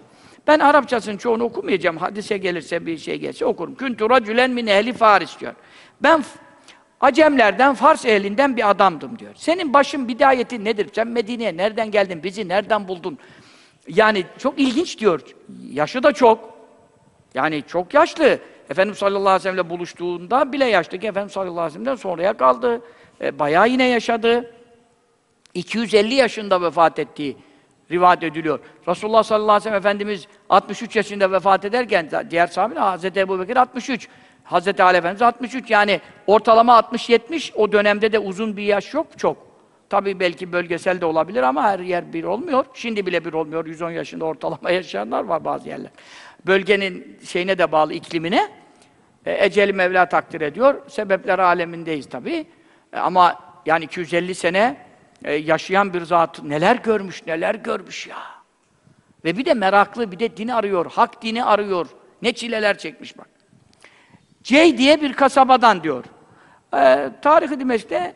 ben Arapçasının çoğunu okumayacağım. Hadise gelirse bir şey gelse okurum. Küntü racülen min ehli Faris diyor. Ben Acemlerden, Fars ehlinden bir adamdım diyor. Senin başın bidayetin nedir? Sen Medine'ye nereden geldin? Bizi nereden buldun? Yani çok ilginç diyor. Yaşı da çok. Yani çok yaşlı. Efendimiz sallallahu aleyhi ve sellem'le buluştuğunda bile yaşlı ki Efendimiz sallallahu aleyhi ve sellem'den sonraya kaldı. E, bayağı yine yaşadı. 250 yaşında vefat ettiği rivayet ediliyor. Resulullah sallallahu aleyhi ve sellem Efendimiz 63 yaşında vefat ederken diğer sahabeler Hazreti Ebu Bekir 63. Hazreti Ali Efendimiz 63 yani ortalama 60-70 o dönemde de uzun bir yaş yok çok. Tabii belki bölgesel de olabilir ama her yer bir olmuyor. Şimdi bile bir olmuyor. 110 yaşında ortalama yaşayanlar var bazı yerler. Bölgenin şeyine de bağlı iklimine. E, eceli Mevla takdir ediyor. Sebepler alemindeyiz tabii. E, ama yani 250 sene e, yaşayan bir zat neler görmüş, neler görmüş ya. Ve bir de meraklı, bir de dini arıyor, hak dini arıyor. Ne çileler çekmiş bak. Cey diye bir kasabadan diyor. Ee, Tarih-i Dimeş'te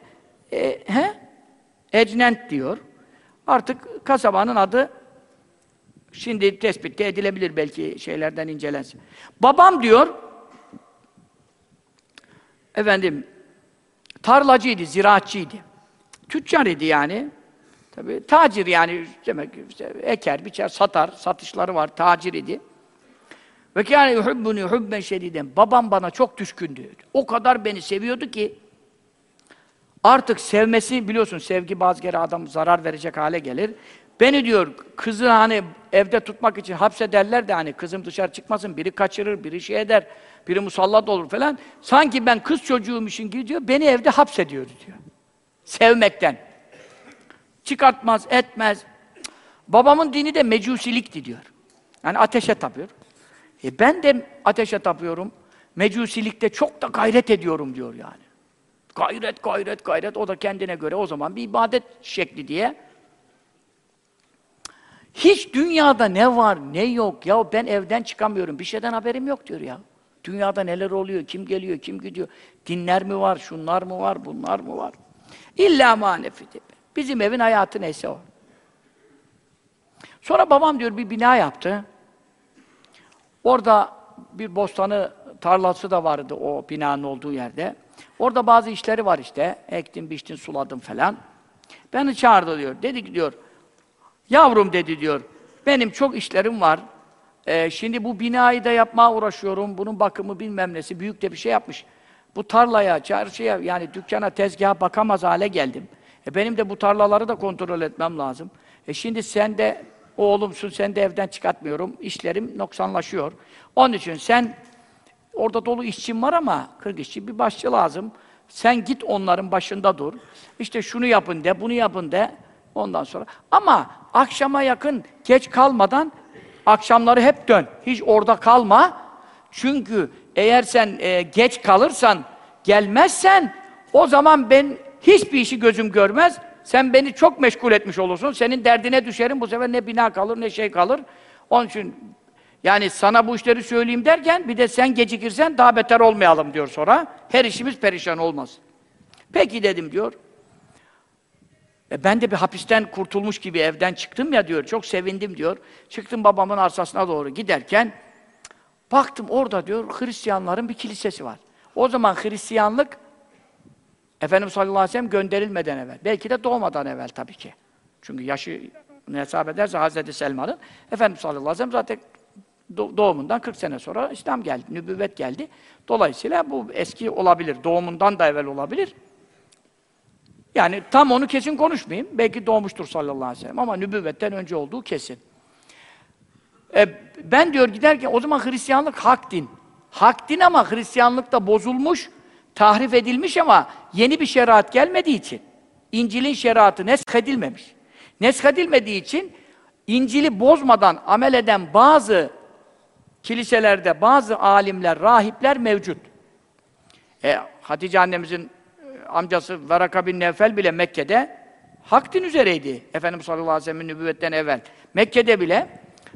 e, he? Ecnent diyor. Artık kasabanın adı şimdi tespit edilebilir belki şeylerden incelensin. Babam diyor efendim tarlacıydı, ziraatçıydı. Tüccar idi yani. Tabii tacir yani demek işte eker, biçer, satar, satışları var, tacir idi. Ve kâne yuhibbuni hubben şediden. Babam bana çok düşkündü. O kadar beni seviyordu ki artık sevmesi biliyorsun sevgi bazı kere adam zarar verecek hale gelir. Beni diyor kızı hani evde tutmak için hapsederler de hani kızım dışarı çıkmasın biri kaçırır, biri şey eder, biri musallat olur falan. Sanki ben kız çocuğuymuşum gibi diyor beni evde hapsediyordu diyor. Sevmekten. Çıkartmaz, etmez. Babamın dini de mecusilikti diyor. Yani ateşe tapıyor. E ben de ateşe tapıyorum. Mecusilikte çok da gayret ediyorum diyor yani. Gayret, gayret, gayret. O da kendine göre o zaman bir ibadet şekli diye. Hiç dünyada ne var, ne yok. Ya ben evden çıkamıyorum. Bir şeyden haberim yok diyor ya. Dünyada neler oluyor, kim geliyor, kim gidiyor. Dinler mi var, şunlar mı var, bunlar mı var? İlla manefidi. Bizim evin hayatı neyse o. Sonra babam diyor bir bina yaptı. Orada bir bostanı, tarlası da vardı o binanın olduğu yerde. Orada bazı işleri var işte. Ektim, biçtim, suladım falan. Beni çağırdı diyor. Dedi ki diyor, yavrum dedi diyor, benim çok işlerim var. Ee, şimdi bu binayı da yapmaya uğraşıyorum. Bunun bakımı bilmem nesi, büyük de bir şey yapmış. Bu tarlaya, çarşıya, yani dükkana, tezgaha bakamaz hale geldim. E benim de bu tarlaları da kontrol etmem lazım. E şimdi sen de oğlumsun, sen de evden çıkartmıyorum. İşlerim noksanlaşıyor. Onun için sen, orada dolu işçim var ama 40 işçi bir başçı lazım. Sen git onların başında dur. İşte şunu yapın de, bunu yapın de. Ondan sonra. Ama akşama yakın geç kalmadan akşamları hep dön. Hiç orada kalma. Çünkü eğer sen e, geç kalırsan, gelmezsen o zaman ben hiçbir işi gözüm görmez. Sen beni çok meşgul etmiş olursun. Senin derdine düşerim. Bu sefer ne bina kalır ne şey kalır. Onun için yani sana bu işleri söyleyeyim derken bir de sen gecikirsen daha beter olmayalım diyor sonra. Her işimiz perişan olmaz. Peki dedim diyor. E ben de bir hapisten kurtulmuş gibi evden çıktım ya diyor. Çok sevindim diyor. Çıktım babamın arsasına doğru giderken baktım orada diyor Hristiyanların bir kilisesi var. O zaman Hristiyanlık Efendimiz sallallahu aleyhi ve sellem gönderilmeden evvel. Belki de doğmadan evvel tabii ki. Çünkü yaşı hesap ederse Hazreti Selman'ın Efendimiz sallallahu aleyhi ve sellem zaten doğumundan 40 sene sonra İslam geldi, nübüvvet geldi. Dolayısıyla bu eski olabilir, doğumundan da evvel olabilir. Yani tam onu kesin konuşmayayım. Belki doğmuştur sallallahu aleyhi ve sellem ama nübüvvetten önce olduğu kesin. E, ben diyor giderken o zaman Hristiyanlık hak din. Hak din ama Hristiyanlık da bozulmuş, tahrif edilmiş ama yeni bir şeriat gelmediği için İncil'in şeriatı neshedilmemiş. Neshedilmediği için İncil'i bozmadan amel eden bazı kiliselerde bazı alimler, rahipler mevcut. E, Hatice annemizin e, amcası Varaka bin Nevfel bile Mekke'de hak din üzereydi. Efendimiz sallallahu aleyhi ve sellem'in nübüvvetten evvel. Mekke'de bile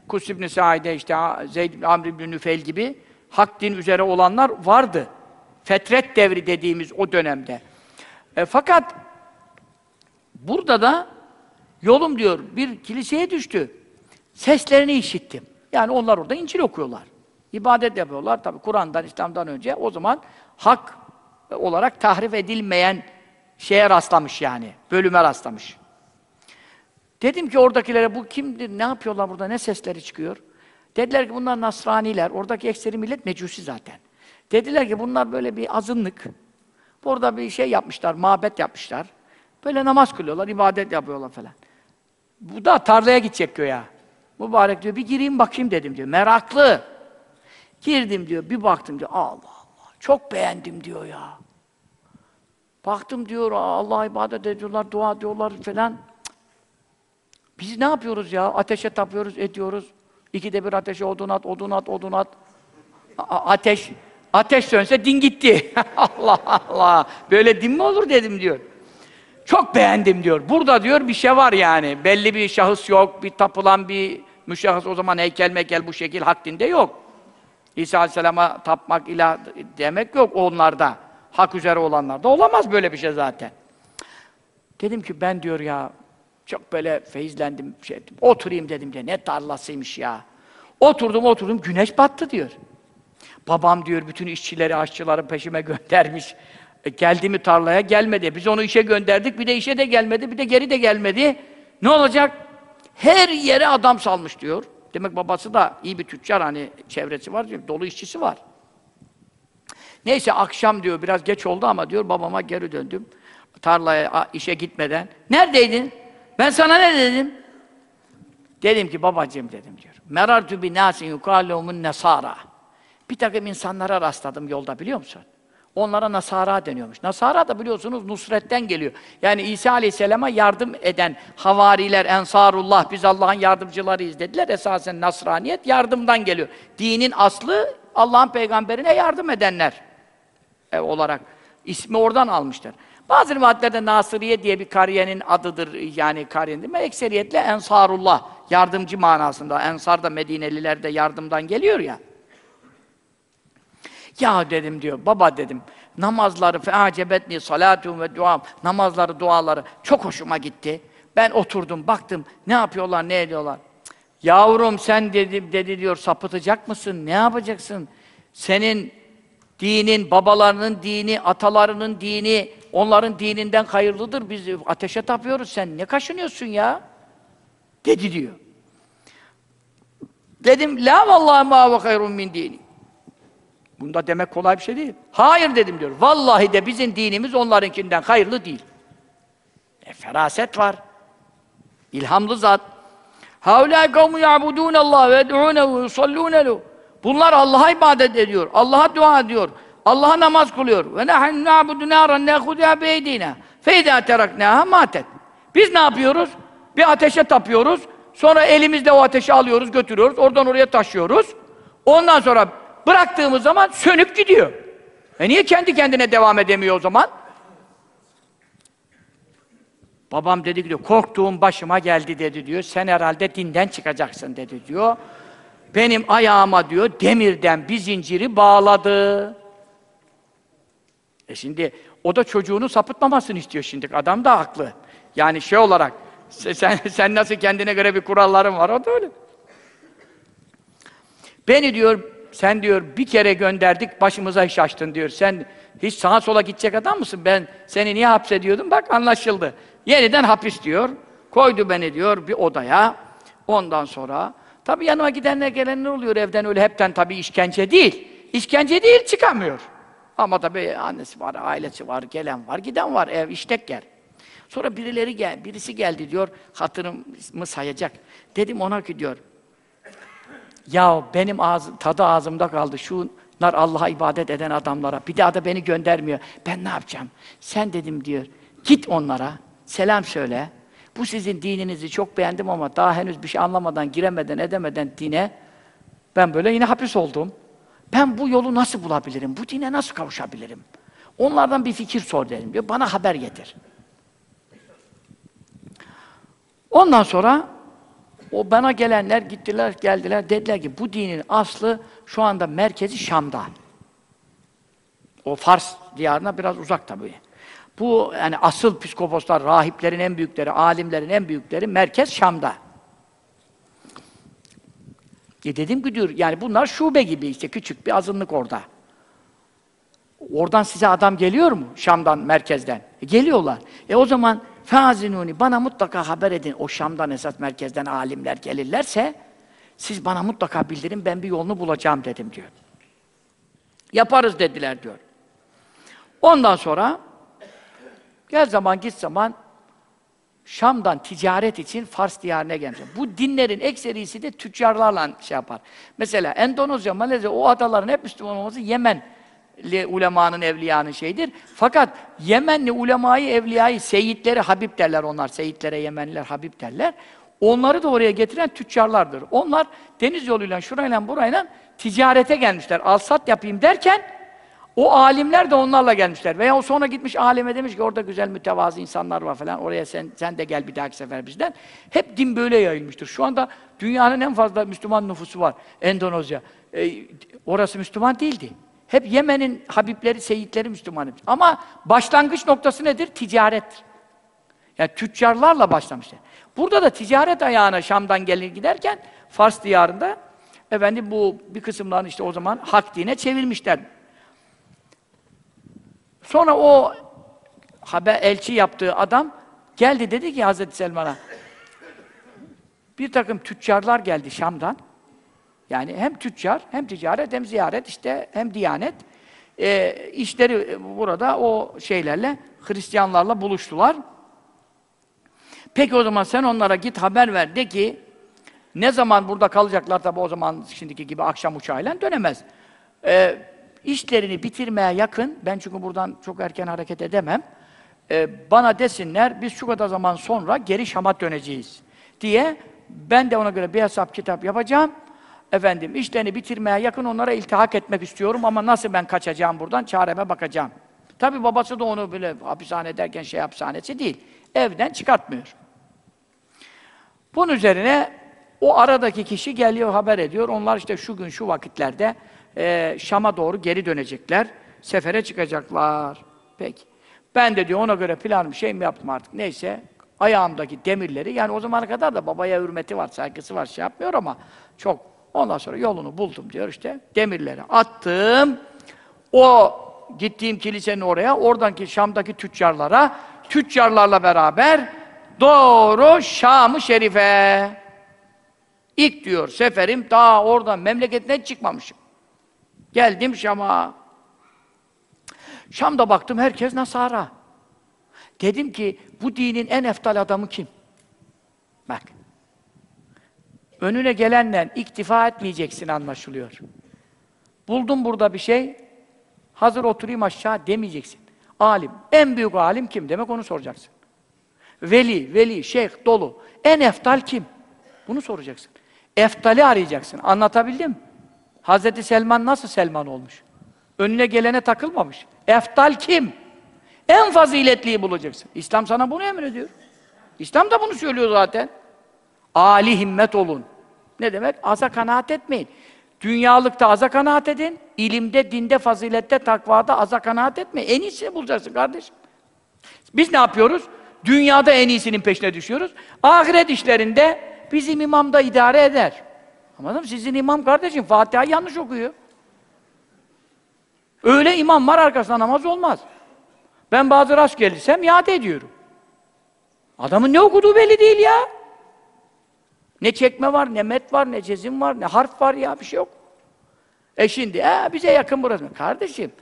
Kus ibn Said'e işte Zeyd ibn Amr ibn Nüfel gibi hak din üzere olanlar vardı. Fetret devri dediğimiz o dönemde. E, fakat burada da yolum diyor bir kiliseye düştü. Seslerini işittim. Yani onlar orada İncil okuyorlar. İbadet yapıyorlar. Tabi Kur'an'dan, İslam'dan önce o zaman hak olarak tahrif edilmeyen şeye rastlamış yani. Bölüme rastlamış. Dedim ki oradakilere bu kimdir, ne yapıyorlar burada, ne sesleri çıkıyor? Dediler ki bunlar Nasraniler, oradaki ekseri millet mecusi zaten. Dediler ki bunlar böyle bir azınlık. Burada bir şey yapmışlar, mabet yapmışlar. Böyle namaz kılıyorlar, ibadet yapıyorlar falan. Bu da tarlaya gidecek göya. Mübarek diyor, bir gireyim bakayım dedim diyor. Meraklı. Girdim diyor, bir baktım diyor. Allah Allah, çok beğendim diyor ya. Baktım diyor, Allah'a ibadet ediyorlar, dua diyorlar falan. Biz ne yapıyoruz ya? Ateşe tapıyoruz, ediyoruz. İkide bir ateşe odun at, odun at, odun at. A ateş, ateş sönse din gitti. Allah Allah! Böyle din mi olur dedim diyor. Çok beğendim diyor. Burada diyor bir şey var yani. Belli bir şahıs yok, bir tapılan bir müşahhıs o zaman heykel mekel bu şekil hak dinde yok. İsa Aleyhisselam'a tapmak, ilah demek yok onlarda. Hak üzere olanlarda. Olamaz böyle bir şey zaten. Dedim ki ben diyor ya çok böyle feyizlendim, şey ettim. Oturayım dedim diye. Ne tarlasıymış ya. Oturdum oturdum güneş battı diyor. Babam diyor bütün işçileri, aşçıları peşime göndermiş. E, geldi mi tarlaya? Gelmedi. Biz onu işe gönderdik. Bir de işe de gelmedi. Bir de geri de gelmedi. Ne olacak? Her yere adam salmış diyor. Demek babası da iyi bir tüccar hani çevresi var diyor. Dolu işçisi var. Neyse akşam diyor biraz geç oldu ama diyor babama geri döndüm. Tarlaya işe gitmeden. Neredeydin? Ben sana ne dedim? Dedim ki babacığım dedim diyor. Merartu bi nasin yukallumun nesara. Bir takım insanlara rastladım yolda biliyor musun? Onlara Nasara deniyormuş. Nasara da biliyorsunuz Nusret'ten geliyor. Yani İsa Aleyhisselam'a yardım eden havariler, ensarullah, biz Allah'ın yardımcılarıyız dediler. Esasen Nasraniyet yardımdan geliyor. Dinin aslı Allah'ın peygamberine yardım edenler e, olarak. ismi oradan almışlar. Bazı rivayetlerde Nasiriye diye bir kariyenin adıdır yani kariyenin? Ekseriyetle Ensarullah, yardımcı manasında. Ensar da Medineliler de yardımdan geliyor ya. Ya dedim diyor, baba dedim, namazları feacebetni salatum ve duam, namazları, duaları çok hoşuma gitti. Ben oturdum, baktım, ne yapıyorlar, ne ediyorlar. Yavrum sen dedi, dedi diyor, sapıtacak mısın, ne yapacaksın? Senin dinin, babalarının dini, atalarının dini, onların dininden hayırlıdır. Biz ateşe tapıyoruz, sen ne kaşınıyorsun ya? Dedi diyor. Dedim, la vallahi ma ve hayrun min dini. Bunda demek kolay bir şey değil. Hayır dedim diyor. Vallahi de bizim dinimiz onlarınkinden hayırlı değil. E, feraset var. İlhamlı zat. Haulâ kavmu ya'budûne Allah ve yed'ûnehu ve yusallûne Bunlar Allah'a ibadet ediyor. Allah'a dua ediyor. Allah'a namaz kılıyor. Ve nahnu na'budu nâran nâkhudâ beydînâ. Feydâ teraknâhâ mâtet. Biz ne yapıyoruz? Bir ateşe tapıyoruz. Sonra elimizde o ateşi alıyoruz, götürüyoruz. Oradan oraya taşıyoruz. Ondan sonra bıraktığımız zaman sönüp gidiyor. E niye kendi kendine devam edemiyor o zaman? Babam dedi diyor, korktuğum başıma geldi dedi diyor. Sen herhalde dinden çıkacaksın dedi diyor. Benim ayağıma diyor demirden bir zinciri bağladı. E şimdi o da çocuğunu sapıtmamasını istiyor şimdi. Adam da haklı. Yani şey olarak sen, sen nasıl kendine göre bir kuralların var o da öyle. Beni diyor sen diyor bir kere gönderdik başımıza iş açtın diyor. Sen hiç sağa sola gidecek adam mısın? Ben seni niye hapsediyordum? Bak anlaşıldı. Yeniden hapis diyor. Koydu beni diyor bir odaya. Ondan sonra tabii yanıma gidenler gelenler oluyor evden öyle hepten tabii işkence değil. İşkence değil çıkamıyor. Ama tabii annesi var, ailesi var, gelen var, giden var, ev iştek yer. Sonra birileri gel, birisi geldi diyor, hatırımı sayacak. Dedim ona ki diyor, ya benim ağzım, tadı ağzımda kaldı. Şunlar Allah'a ibadet eden adamlara. Bir daha da beni göndermiyor. Ben ne yapacağım? Sen dedim diyor. Git onlara. Selam söyle. Bu sizin dininizi çok beğendim ama daha henüz bir şey anlamadan, giremeden, edemeden dine ben böyle yine hapis oldum. Ben bu yolu nasıl bulabilirim? Bu dine nasıl kavuşabilirim? Onlardan bir fikir sor dedim diyor. Bana haber getir. Ondan sonra O bana gelenler gittiler, geldiler, dediler ki bu dinin aslı şu anda merkezi Şam'da. O Fars diyarına biraz uzak tabii. Bu yani asıl psikoposlar, rahiplerin en büyükleri, alimlerin en büyükleri merkez Şam'da. E dedim ki diyor, yani bunlar şube gibi işte küçük bir azınlık orada. Oradan size adam geliyor mu? Şam'dan, merkezden. E geliyorlar. E o zaman Fazinuni bana mutlaka haber edin. O Şam'dan esas merkezden alimler gelirlerse siz bana mutlaka bildirin ben bir yolunu bulacağım dedim diyor. Yaparız dediler diyor. Ondan sonra gel zaman git zaman Şam'dan ticaret için Fars diyarına gelmiş. Bu dinlerin ekserisi de tüccarlarla şey yapar. Mesela Endonezya, Malezya o adaların hep Müslüman olması Yemenli ulemanın, evliyanın şeyidir. Fakat Yemenli ulemayı, evliyayı, seyitleri Habib derler onlar. Seyitlere Yemenliler Habib derler. Onları da oraya getiren tüccarlardır. Onlar deniz yoluyla, şurayla, burayla ticarete gelmişler. Alsat yapayım derken o alimler de onlarla gelmişler. Veya o sonra gitmiş alime demiş ki orada güzel mütevazı insanlar var falan. Oraya sen, sen de gel bir dahaki sefer bizden. Hep din böyle yayılmıştır. Şu anda dünyanın en fazla Müslüman nüfusu var. Endonezya. Ee, orası Müslüman değildi. Hep Yemen'in Habibleri, Seyitleri Müslüman. Ama başlangıç noktası nedir? Ticarettir. Yani tüccarlarla başlamışlar. Burada da ticaret ayağına Şam'dan gelir giderken Fars diyarında efendim bu bir kısımlarını işte o zaman hak dine çevirmişler. Sonra o haber elçi yaptığı adam geldi dedi ki Hazreti Selman'a bir takım tüccarlar geldi Şam'dan. Yani hem tüccar, hem ticaret, hem ziyaret, işte hem diyanet. E, işleri burada o şeylerle, Hristiyanlarla buluştular. Peki o zaman sen onlara git haber ver de ki ne zaman burada kalacaklar tabi o zaman şimdiki gibi akşam uçağıyla dönemez. Ee, işlerini bitirmeye yakın, ben çünkü buradan çok erken hareket edemem, e, bana desinler biz şu kadar zaman sonra geri Şam'a döneceğiz diye ben de ona göre bir hesap kitap yapacağım. Efendim işlerini bitirmeye yakın onlara iltihak etmek istiyorum ama nasıl ben kaçacağım buradan çareme bakacağım. Tabi babası da onu bile hapishane derken şey hapishanesi değil. Evden çıkartmıyor. Bunun üzerine o aradaki kişi geliyor haber ediyor. Onlar işte şu gün şu vakitlerde e, Şam'a doğru geri dönecekler. Sefere çıkacaklar. Peki. Ben de diyor ona göre plan bir şey mi yaptım artık. Neyse ayağımdaki demirleri yani o zamana kadar da babaya hürmeti var, saygısı var şey yapmıyor ama çok. Ondan sonra yolunu buldum diyor işte. Demirleri attım. O gittiğim kilisenin oraya, oradan Şam'daki tüccarlara, tüccarlarla beraber doğru Şam-ı Şerif'e. İlk diyor seferim daha oradan memleketinden çıkmamışım. Geldim Şam'a. Şam'da baktım herkes Nasara. Dedim ki bu dinin en eftal adamı kim? Bak. Önüne gelenle iktifa etmeyeceksin anlaşılıyor. Buldum burada bir şey. Hazır oturayım aşağı demeyeceksin. Alim. En büyük alim kim? Demek onu soracaksın. Veli, veli, şeyh, dolu. En eftal kim? Bunu soracaksın. Eftali arayacaksın. Anlatabildim mi? Hazreti Selman nasıl Selman olmuş? Önüne gelene takılmamış. Eftal kim? En faziletliyi bulacaksın. İslam sana bunu emrediyor. İslam da bunu söylüyor zaten. Ali himmet olun. Ne demek? Aza kanaat etmeyin. Dünyalıkta aza kanaat edin, ilimde, dinde, fazilette, takvada aza kanaat etmeyin. En iyisini bulacaksın kardeşim. Biz ne yapıyoruz? Dünyada en iyisinin peşine düşüyoruz. Ahiret işlerinde bizim imam da idare eder. Anladın mı? Sizin imam kardeşim Fatiha yanlış okuyor. Öyle imam var arkasında namaz olmaz. Ben bazı rast gelirsem iade ediyorum. Adamın ne okuduğu belli değil ya. Ne çekme var, ne met var, ne cezim var, ne harf var ya bir şey yok. E şimdi e, bize yakın burası. Kardeşim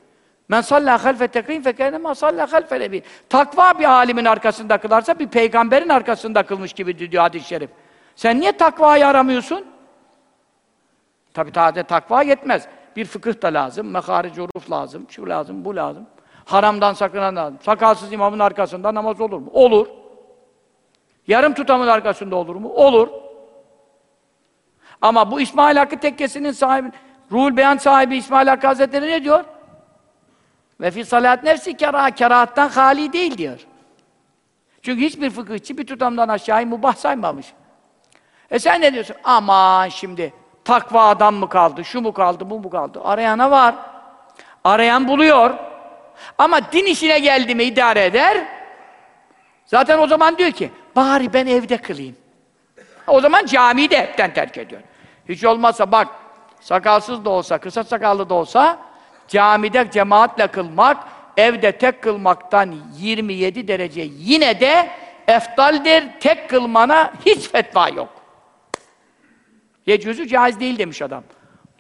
Men sallâ halfe tekîn fekânemâ sallâ halfe nebîn. Takva bir alimin arkasında kılarsa bir peygamberin arkasında kılmış gibi diyor hadis-i şerif. Sen niye takvayı aramıyorsun? Tabi taze takva yetmez. Bir fıkıh da lazım, meharic uruf lazım, şu lazım, bu lazım. Haramdan sakınan lazım. Sakalsız imamın arkasında namaz olur mu? Olur. Yarım tutamın arkasında olur mu? Olur. Ama bu İsmail Hakkı Tekkesi'nin sahibi, Ruhul Beyan sahibi İsmail Hakkı Hazretleri ne diyor? Ve fi salat nefsi kera, kerahattan hali değil diyor. Çünkü hiçbir fıkıhçı bir tutamdan aşağıyı mubah saymamış. E sen ne diyorsun? Aman şimdi takva adam mı kaldı, şu mu kaldı, bu mu kaldı? Arayana var. Arayan buluyor. Ama din işine geldi mi idare eder. Zaten o zaman diyor ki, bari ben evde kılayım. O zaman camiyi de hepten terk ediyor. Hiç olmazsa bak, sakalsız da olsa, kısa sakallı da olsa, camide cemaatle kılmak, evde tek kılmaktan 27 derece yine de eftaldir, tek kılmana hiç fetva yok. Yecüzü caiz değil demiş adam.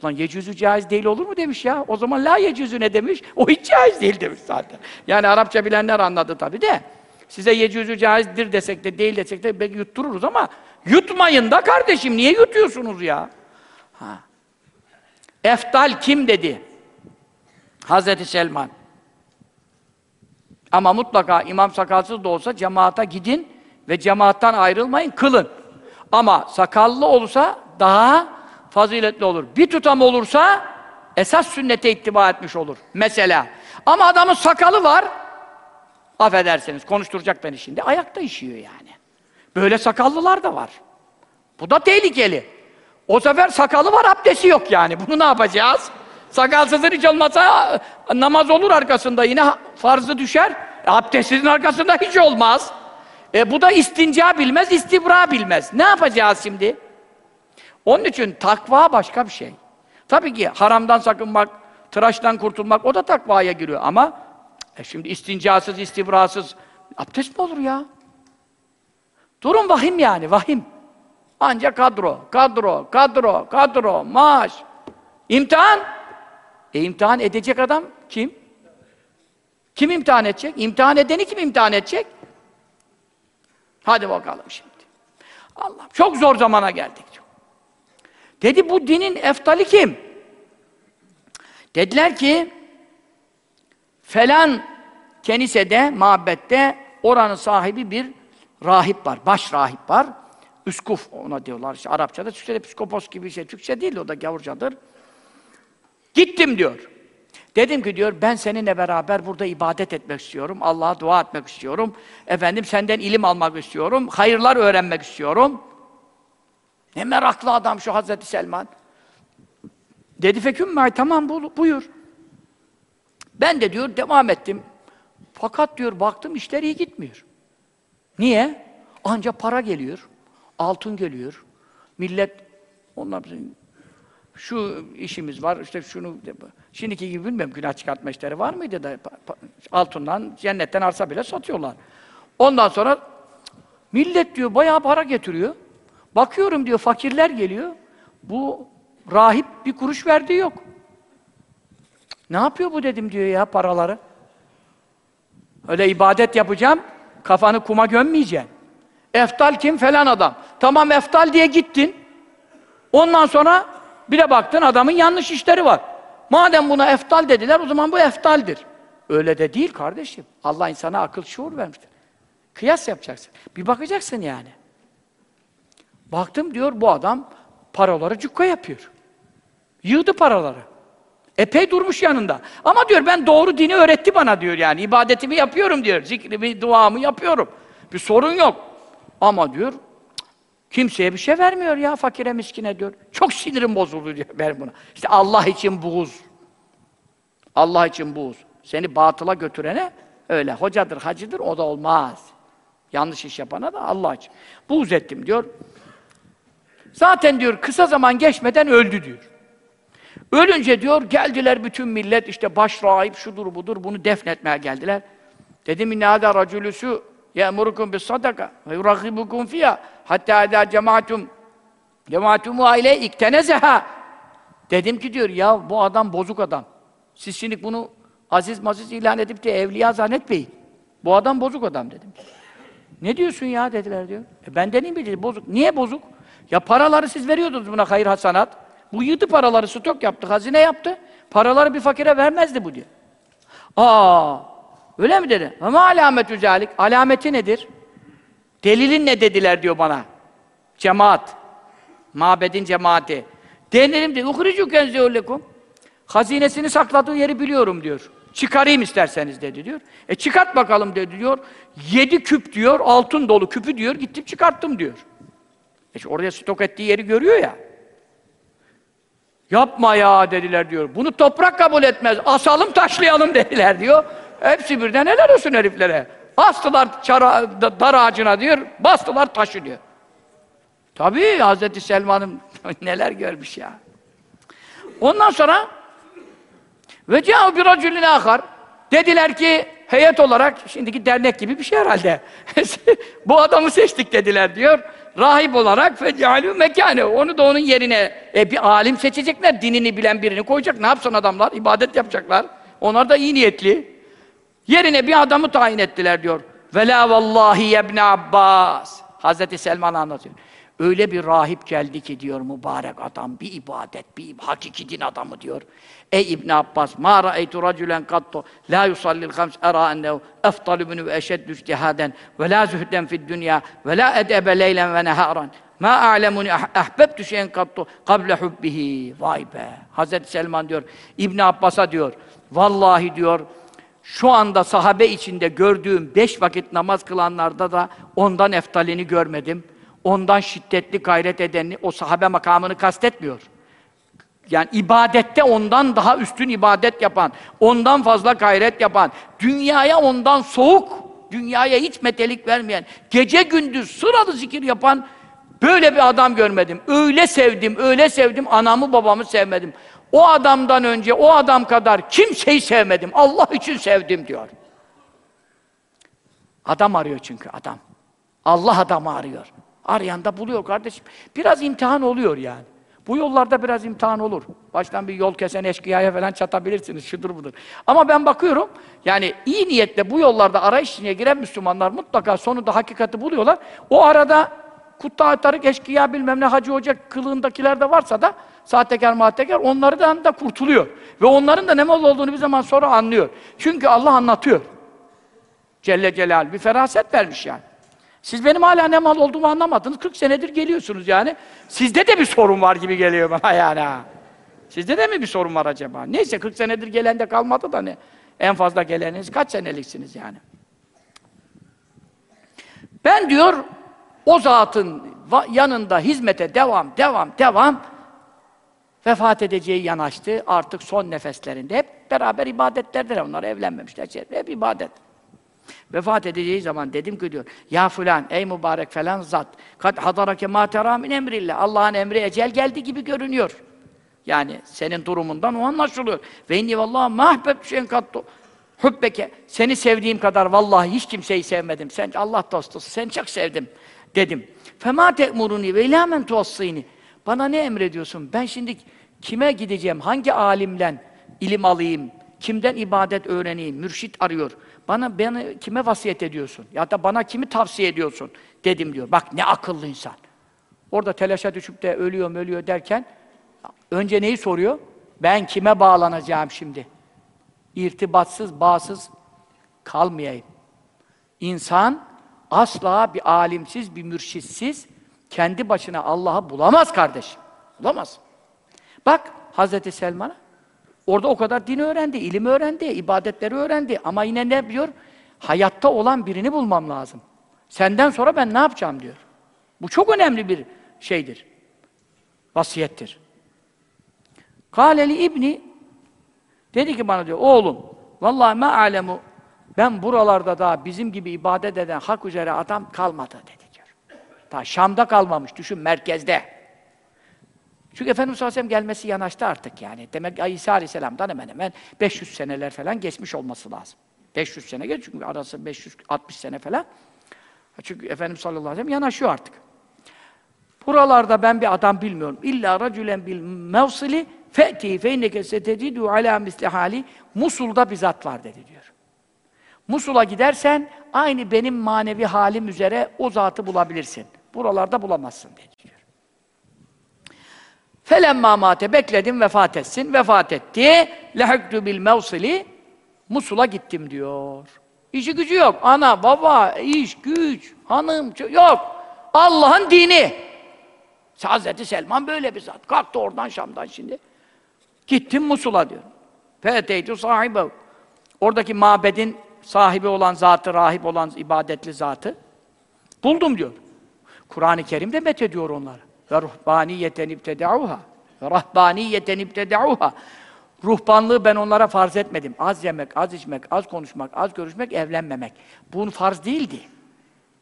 Lan yecüzü caiz değil olur mu demiş ya. O zaman la yecüzü ne demiş? O hiç caiz değil demiş zaten. Yani Arapça bilenler anladı tabi de. Size yecüzü caizdir desek de değil desek de belki yuttururuz ama yutmayın da kardeşim. Niye yutuyorsunuz ya? Ha. Eftal kim dedi? Hazreti Selman. Ama mutlaka imam sakalsız da olsa cemaata gidin ve cemaattan ayrılmayın, kılın. Ama sakallı olursa daha faziletli olur. Bir tutam olursa esas sünnete ittiba etmiş olur. Mesela. Ama adamın sakalı var. Affedersiniz, konuşturacak beni şimdi. Ayakta işiyor yani. Böyle sakallılar da var. Bu da tehlikeli. O sefer sakalı var, abdesti yok yani. Bunu ne yapacağız? Sakalsızın hiç olmasa namaz olur arkasında. Yine farzı düşer. E, abdestsizin arkasında hiç olmaz. E, bu da istinca bilmez, istibra bilmez. Ne yapacağız şimdi? Onun için takva başka bir şey. Tabii ki haramdan sakınmak, tıraştan kurtulmak o da takvaya giriyor ama e şimdi istincasız, istibrasız abdest mi olur ya? Durum vahim yani, vahim. Ancak kadro, kadro, kadro, kadro, maaş. İmtihan. E imtihan edecek adam kim? Kim imtihan edecek? İmtihan edeni kim imtihan edecek? Hadi bakalım şimdi. Allah çok zor zamana geldik. Dedi bu dinin eftali kim? Dediler ki falan kenisede, mabette oranın sahibi bir rahip var, baş rahip var. Üskuf ona diyorlar işte Arapçada, Türkçe'de psikopos gibi bir şey. Türkçe değil o da gavurcadır. Gittim diyor. Dedim ki diyor ben seninle beraber burada ibadet etmek istiyorum. Allah'a dua etmek istiyorum. Efendim senden ilim almak istiyorum. Hayırlar öğrenmek istiyorum. Ne meraklı adam şu Hazreti Selman. Dedi fekümmâ tamam bu, buyur. Ben de diyor devam ettim. Fakat diyor baktım işler iyi gitmiyor. Niye? Anca para geliyor. Altın geliyor. Millet onlar şu işimiz var, işte şunu, şimdiki gibi bilmiyorum günah çıkartma işleri var mıydı da altından, cennetten arsa bile satıyorlar. Ondan sonra millet diyor bayağı para getiriyor. Bakıyorum diyor fakirler geliyor. Bu rahip bir kuruş verdiği yok. Ne yapıyor bu dedim diyor ya paraları. Öyle ibadet yapacağım, kafanı kuma gömmeyeceksin. Eftal kim? Falan adam. Tamam eftal diye gittin. Ondan sonra bir de baktın adamın yanlış işleri var. Madem buna eftal dediler o zaman bu eftaldir. Öyle de değil kardeşim. Allah insana akıl şuur vermiştir. Kıyas yapacaksın. Bir bakacaksın yani. Baktım diyor bu adam paraları cukka yapıyor. Yığdı paraları. Epey durmuş yanında. Ama diyor ben doğru dini öğretti bana diyor yani. ibadetimi yapıyorum diyor. Zikrimi, duamı yapıyorum. Bir sorun yok. Ama diyor kimseye bir şey vermiyor ya fakire miskine diyor. Çok sinirim bozuldu diyor ben buna. İşte Allah için buğuz. Allah için buğuz. Seni batıla götürene öyle hocadır, hacıdır o da olmaz. Yanlış iş yapana da Allah için. Buğz ettim diyor. Zaten diyor kısa zaman geçmeden öldü diyor. Ölünce diyor geldiler bütün millet işte baş rahip şudur budur bunu defnetmeye geldiler. Dedim inne hâdâ racülüsü ye'murukum bis sadaka ve yuragibukum fiyâ hatta edâ cemaatum cemaatumu aile iktenezeha Dedim ki diyor ya bu adam bozuk adam. Siz şimdi bunu aziz maziz ilan edip de evliya zannetmeyin. Bu adam bozuk adam dedim. Ne diyorsun ya dediler diyor. E benden iyi mi bozuk. Niye bozuk? Ya paraları siz veriyordunuz buna hayır hasanat. Bu yığdı paraları, stok yaptı, hazine yaptı. Paraları bir fakire vermezdi bu diyor. Aa, öyle mi dedi? Ama alametü zalik. Alameti nedir? Delilin ne dediler diyor bana. Cemaat. Mabedin cemaati. Denerim de uhricu kenzeullekum. Hazinesini sakladığı yeri biliyorum diyor. Çıkarayım isterseniz dedi diyor. E çıkart bakalım dedi diyor. Yedi küp diyor, altın dolu küpü diyor, gittim çıkarttım diyor. İşte oraya stok ettiği yeri görüyor ya. Yapma ya dediler diyor. Bunu toprak kabul etmez. Asalım taşlayalım dediler diyor. Hepsi birden helal olsun heriflere. Astılar çara, da- dar ağacına diyor. Bastılar taşı diyor. Tabii Hazreti Selman'ın neler görmüş ya. Ondan sonra ve bir racülün ahar. Dediler ki heyet olarak şimdiki dernek gibi bir şey herhalde. Bu adamı seçtik dediler diyor. Rahip olarak fecalü mekâne. Onu da onun yerine e, bir alim seçecekler. Dinini bilen birini koyacak. Ne yapsın adamlar? İbadet yapacaklar. Onlar da iyi niyetli. Yerine bir adamı tayin ettiler diyor. Vela vallahi yebne Abbas. Hazreti Selman anlatıyor. Öyle bir rahip geldi ki diyor mübarek adam, bir ibadet, bir hakiki din adamı diyor. Ey İbn Abbas, ma ra'eytu raculen kattu la yusallil hams era ennehu eftalu minhu ve eşeddü ictihaden ve la zühden fid dünya ve la edebe leylen ve neharan. Ma a'lemuni ah- ahbebtu şeyen kattu kable hubbihi. Vay be. Hazreti Selman diyor, İbn Abbas'a diyor, vallahi diyor, şu anda sahabe içinde gördüğüm beş vakit namaz kılanlarda da ondan eftalini görmedim. Ondan şiddetli gayret edenini, o sahabe makamını kastetmiyor. Yani ibadette ondan daha üstün ibadet yapan, ondan fazla gayret yapan, dünyaya ondan soğuk, dünyaya hiç metelik vermeyen, gece gündüz sıralı zikir yapan böyle bir adam görmedim. Öyle sevdim, öyle sevdim, anamı babamı sevmedim. O adamdan önce o adam kadar kimseyi sevmedim. Allah için sevdim diyor. Adam arıyor çünkü adam. Allah adamı arıyor. Arayan da buluyor kardeşim. Biraz imtihan oluyor yani. Bu yollarda biraz imtihan olur. Baştan bir yol kesen eşkıyaya falan çatabilirsiniz, şudur budur. Ama ben bakıyorum, yani iyi niyetle bu yollarda arayış içine giren Müslümanlar mutlaka sonunda hakikati buluyorlar. O arada kutta tarık eşkıya bilmem ne hacı hoca kılığındakiler de varsa da sahtekar mahtekar onlardan da kurtuluyor. Ve onların da ne mal olduğunu bir zaman sonra anlıyor. Çünkü Allah anlatıyor. Celle Celal bir feraset vermiş yani. Siz benim hala ne mal olduğumu anlamadınız. 40 senedir geliyorsunuz yani. Sizde de bir sorun var gibi geliyor bana yani. Sizde de mi bir sorun var acaba? Neyse 40 senedir gelen de kalmadı da ne? En fazla geleniniz kaç seneliksiniz yani? Ben diyor o zatın yanında hizmete devam, devam, devam vefat edeceği yanaştı. Artık son nefeslerinde hep beraber ibadetlerdir. Onlar evlenmemişler. Hep ibadet. Vefat edeceği zaman dedim ki diyor, ya fulan, ey mübarek falan zat, kad hadarake ma tera min emrillah. Allah'ın emri ecel geldi gibi görünüyor. Yani senin durumundan o anlaşılıyor. Ve inni vallahi mahbeb şeyin kattu. Hubbeke, seni sevdiğim kadar vallahi hiç kimseyi sevmedim. Sen Allah dostusun, seni çok sevdim dedim. Fema te'muruni ve ilâ men. Bana ne emrediyorsun? Ben şimdi kime gideceğim? Hangi alimden ilim alayım? Kimden ibadet öğreneyim? Mürşit arıyor. Bana beni kime vasiyet ediyorsun? Ya da bana kimi tavsiye ediyorsun? Dedim diyor. Bak ne akıllı insan. Orada telaşa düşüp de ölüyor ölüyor derken önce neyi soruyor? Ben kime bağlanacağım şimdi? İrtibatsız, bağsız kalmayayım. İnsan asla bir alimsiz, bir mürşitsiz kendi başına Allah'ı bulamaz kardeşim. Bulamaz. Bak Hazreti Selman'a orada o kadar din öğrendi, ilim öğrendi, ibadetleri öğrendi ama yine ne diyor? Hayatta olan birini bulmam lazım. Senden sonra ben ne yapacağım diyor. Bu çok önemli bir şeydir. Vasiyettir. Kâleli İbni dedi ki bana diyor oğlum vallahi ma alemu ben buralarda daha bizim gibi ibadet eden hak üzere adam kalmadı dedi diyor. Ta Şam'da kalmamış düşün merkezde. Çünkü Efendimiz sallallahu gelmesi yanaştı artık yani. Demek ki İsa aleyhisselam'dan hemen hemen 500 seneler falan geçmiş olması lazım. 500 sene geç çünkü arası 560 sene falan. Çünkü Efendimiz sallallahu aleyhi ve sellem yanaşıyor artık. Buralarda ben bir adam bilmiyorum. İlla racülen bil mevsili fe'ti fe inneke setecidu ala misli hali Musul'da bir zat var dedi diyor. Musul'a gidersen aynı benim manevi halim üzere o zatı bulabilirsin. Buralarda bulamazsın dedi diyor. Felemma mate bekledim vefat etsin. Vefat etti. Lehektu bil Musul'a gittim diyor. İşi gücü yok. Ana, baba, iş, güç, hanım, yok. Allah'ın dini. Hazreti Selman böyle bir zat. Kalktı oradan Şam'dan şimdi. Gittim Musul'a diyor. Feteytu sahibe. Oradaki mabedin sahibi olan zatı, rahip olan ibadetli zatı buldum diyor. Kur'an-ı Kerim'de met ediyor onları. Ve ruhbaniyeten ibtedauha. Ve rahbaniyeten ibtedauha. Ruhbanlığı ben onlara farz etmedim. Az yemek, az içmek, az konuşmak, az görüşmek, evlenmemek. Bunun farz değildi.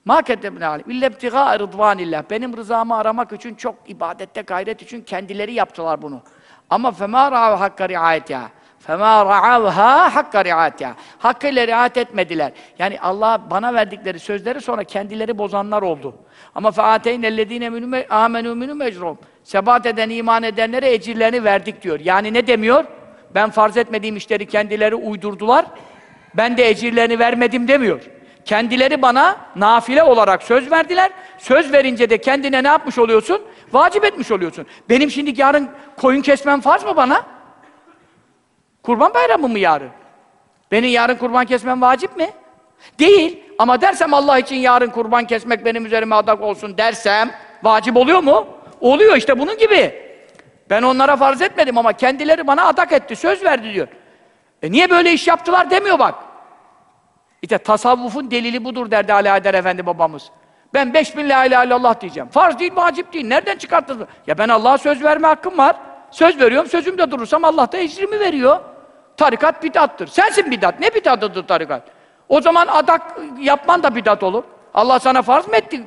Ma ketebne alim. İlle ibtiga rıdvanillah. Benim rızamı aramak için çok ibadette gayret için kendileri yaptılar bunu. Ama fema ra'av hakka riayetiha. Fema ra'avha hakka riayetiha. Hakkıyla riayet etmediler. Yani Allah bana verdikleri sözleri sonra kendileri bozanlar oldu. Ama feateynellezine minum amenu minum ecrum. Sebat eden, iman edenlere ecirlerini verdik diyor. Yani ne demiyor? Ben farz etmediğim işleri kendileri uydurdular. Ben de ecirlerini vermedim demiyor. Kendileri bana nafile olarak söz verdiler. Söz verince de kendine ne yapmış oluyorsun? Vacip etmiş oluyorsun. Benim şimdi yarın koyun kesmem farz mı bana? Kurban bayramı mı yarın? Benim yarın kurban kesmem vacip mi? Değil. Ama dersem Allah için yarın kurban kesmek benim üzerime adak olsun dersem vacip oluyor mu? Oluyor işte bunun gibi. Ben onlara farz etmedim ama kendileri bana adak etti, söz verdi diyor. E niye böyle iş yaptılar demiyor bak. İşte tasavvufun delili budur derdi Ali Haydar Efendi babamız. Ben 5000 la ilahe illallah diyeceğim. Farz değil, vacip değil. Nereden çıkarttınız? Ya ben Allah'a söz verme hakkım var. Söz veriyorum, sözümde durursam Allah da ecrimi veriyor. Tarikat bidattır. Sensin bidat. Ne bidatıdır tarikat? O zaman adak yapman da bidat olur. Allah sana farz mı etti?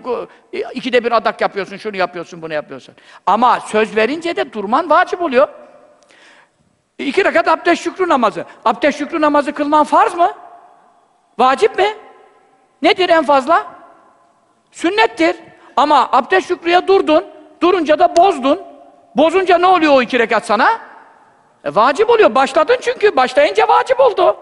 İkide bir adak yapıyorsun, şunu yapıyorsun, bunu yapıyorsun. Ama söz verince de durman vacip oluyor. İki rekat abdest şükrü namazı. Abdest şükrü namazı kılman farz mı? Vacip mi? Nedir en fazla? Sünnettir. Ama abdest şükrüye durdun, durunca da bozdun. Bozunca ne oluyor o iki rekat sana? E, vacip oluyor. Başladın çünkü. Başlayınca vacip oldu.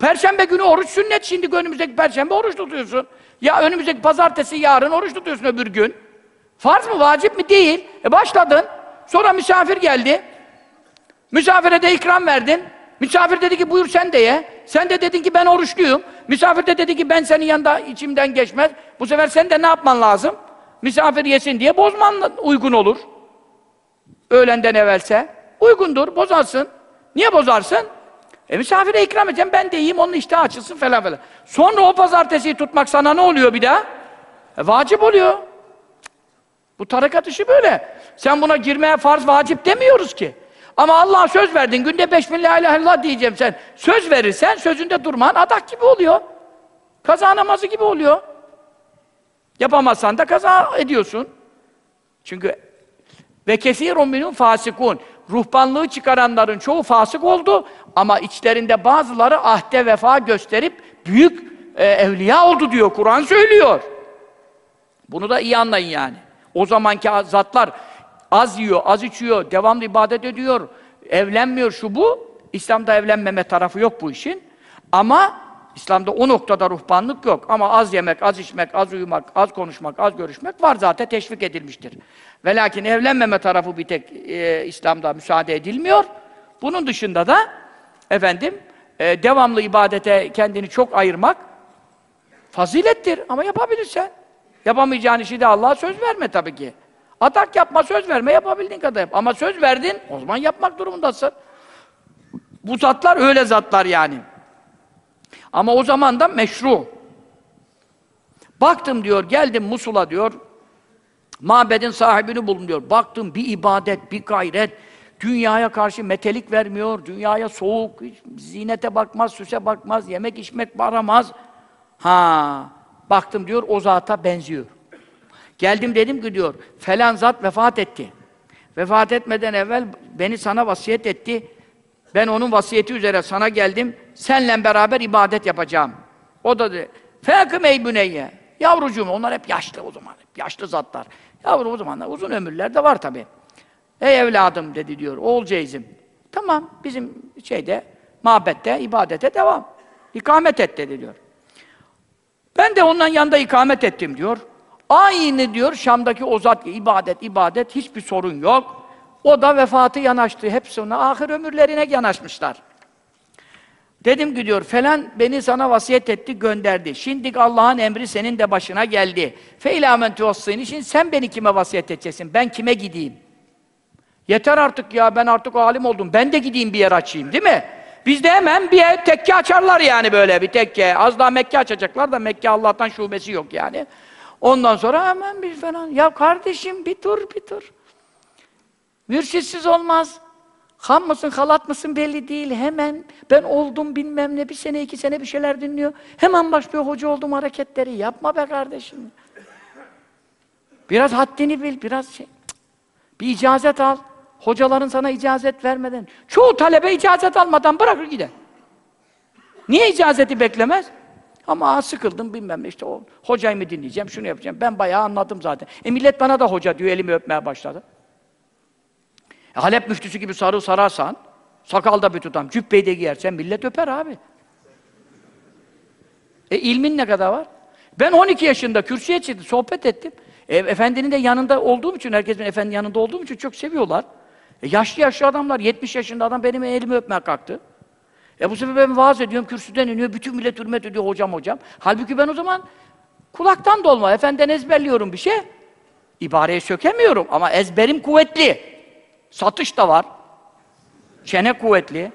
Perşembe günü oruç sünnet. Şimdi önümüzdeki perşembe oruç tutuyorsun. Ya önümüzdeki pazartesi yarın oruç tutuyorsun öbür gün. Farz mı? Vacip mi? Değil. E başladın. Sonra misafir geldi. Misafire de ikram verdin. Misafir dedi ki buyur sen de ye. Sen de dedin ki ben oruçluyum. Misafir de dedi ki ben senin yanında içimden geçmez. Bu sefer sen de ne yapman lazım? Misafir yesin diye bozman uygun olur. Öğlenden evvelse. Uygundur, bozarsın. Niye bozarsın? E misafire ikram edeceğim, ben de yiyeyim, onun iştahı açılsın falan falan. Sonra o pazartesiyi tutmak sana ne oluyor bir daha? E, vacip oluyor. Bu tarikat işi böyle. Sen buna girmeye farz vacip demiyoruz ki. Ama Allah'a söz verdin, günde beş bin la ilahe illallah diyeceğim sen. Söz verirsen, sözünde durman adak gibi oluyor. Kaza namazı gibi oluyor. Yapamazsan da kaza ediyorsun. Çünkü ve kesirun minhum fasikun. Ruhbanlığı çıkaranların çoğu fasık oldu ama içlerinde bazıları ahde vefa gösterip büyük e, evliya oldu diyor. Kur'an söylüyor. Bunu da iyi anlayın yani. O zamanki zatlar az yiyor, az içiyor, devamlı ibadet ediyor, evlenmiyor şu bu. İslam'da evlenmeme tarafı yok bu işin. Ama İslam'da o noktada ruhbanlık yok. Ama az yemek, az içmek, az uyumak, az konuşmak, az görüşmek var zaten teşvik edilmiştir. Ve lakin evlenmeme tarafı bir tek e, İslam'da müsaade edilmiyor. Bunun dışında da efendim e, devamlı ibadete kendini çok ayırmak fazilettir ama yapabilirsen. Yapamayacağın işi de Allah'a söz verme tabii ki. Atak yapma, söz verme, yapabildiğin kadar yap. Ama söz verdin, o zaman yapmak durumundasın. Bu zatlar öyle zatlar yani. Ama o zaman da meşru. Baktım diyor, geldim Musul'a diyor, mabedin sahibini buldum diyor. Baktım bir ibadet, bir gayret, dünyaya karşı metelik vermiyor, dünyaya soğuk, zinete bakmaz, süse bakmaz, yemek içmek baramaz. Ha, baktım diyor, o zata benziyor. Geldim dedim ki diyor, falan zat vefat etti. Vefat etmeden evvel beni sana vasiyet etti. Ben onun vasiyeti üzere sana geldim, senle beraber ibadet yapacağım. O da dedi, fâkım ey büneyye. Yavrucuğum, onlar hep yaşlı o zaman, hep yaşlı zatlar. Yavrum o zamanlar, uzun ömürler de var tabi. Ey evladım dedi diyor, oğulceyizim. Tamam, bizim şeyde, mabette, ibadete devam. İkamet et dedi diyor. Ben de ondan yanında ikamet ettim diyor. Aynı diyor Şam'daki o zat ibadet, ibadet, hiçbir sorun yok. O da vefatı yanaştı. Hepsi ona ahir ömürlerine yanaşmışlar. Dedim ki diyor, falan beni sana vasiyet etti, gönderdi. Şimdi Allah'ın emri senin de başına geldi. Feyla men tuvassini. Şimdi sen beni kime vasiyet edeceksin? Ben kime gideyim? Yeter artık ya, ben artık alim oldum. Ben de gideyim bir yer açayım, değil mi? Bizde hemen bir yer, tekke açarlar yani böyle bir tekke. Az daha Mekke açacaklar da Mekke Allah'tan şubesi yok yani. Ondan sonra hemen bir falan. Ya kardeşim bir dur bir dur. Mürşitsiz olmaz. Ham mısın, halat mısın belli değil. Hemen ben oldum bilmem ne, bir sene, iki sene bir şeyler dinliyor. Hemen başlıyor hoca oldum hareketleri. Yapma be kardeşim. Biraz haddini bil, biraz şey. Bir icazet al. Hocaların sana icazet vermeden. Çoğu talebe icazet almadan bırakır gider. Niye icazeti beklemez? Ama sıkıldım bilmem ne işte o hocayı mı dinleyeceğim, şunu yapacağım. Ben bayağı anladım zaten. E millet bana da hoca diyor, elimi öpmeye başladı. E, Halep müftüsü gibi sarı sararsan, sakal da bir tutam, cübbeyi de giyersen millet öper abi. E ilmin ne kadar var? Ben 12 yaşında kürsüye çıktım, sohbet ettim. E, efendinin de yanında olduğum için, herkesin efendinin yanında olduğum için çok seviyorlar. E, yaşlı yaşlı adamlar, 70 yaşında adam benim elimi öpmeye kalktı. E bu sefer ben vaaz ediyorum, kürsüden iniyor, bütün millet hürmet ediyor hocam hocam. Halbuki ben o zaman kulaktan dolma, efendiden ezberliyorum bir şey. İbareyi sökemiyorum ama ezberim kuvvetli. Satış da var. Çene kuvvetli.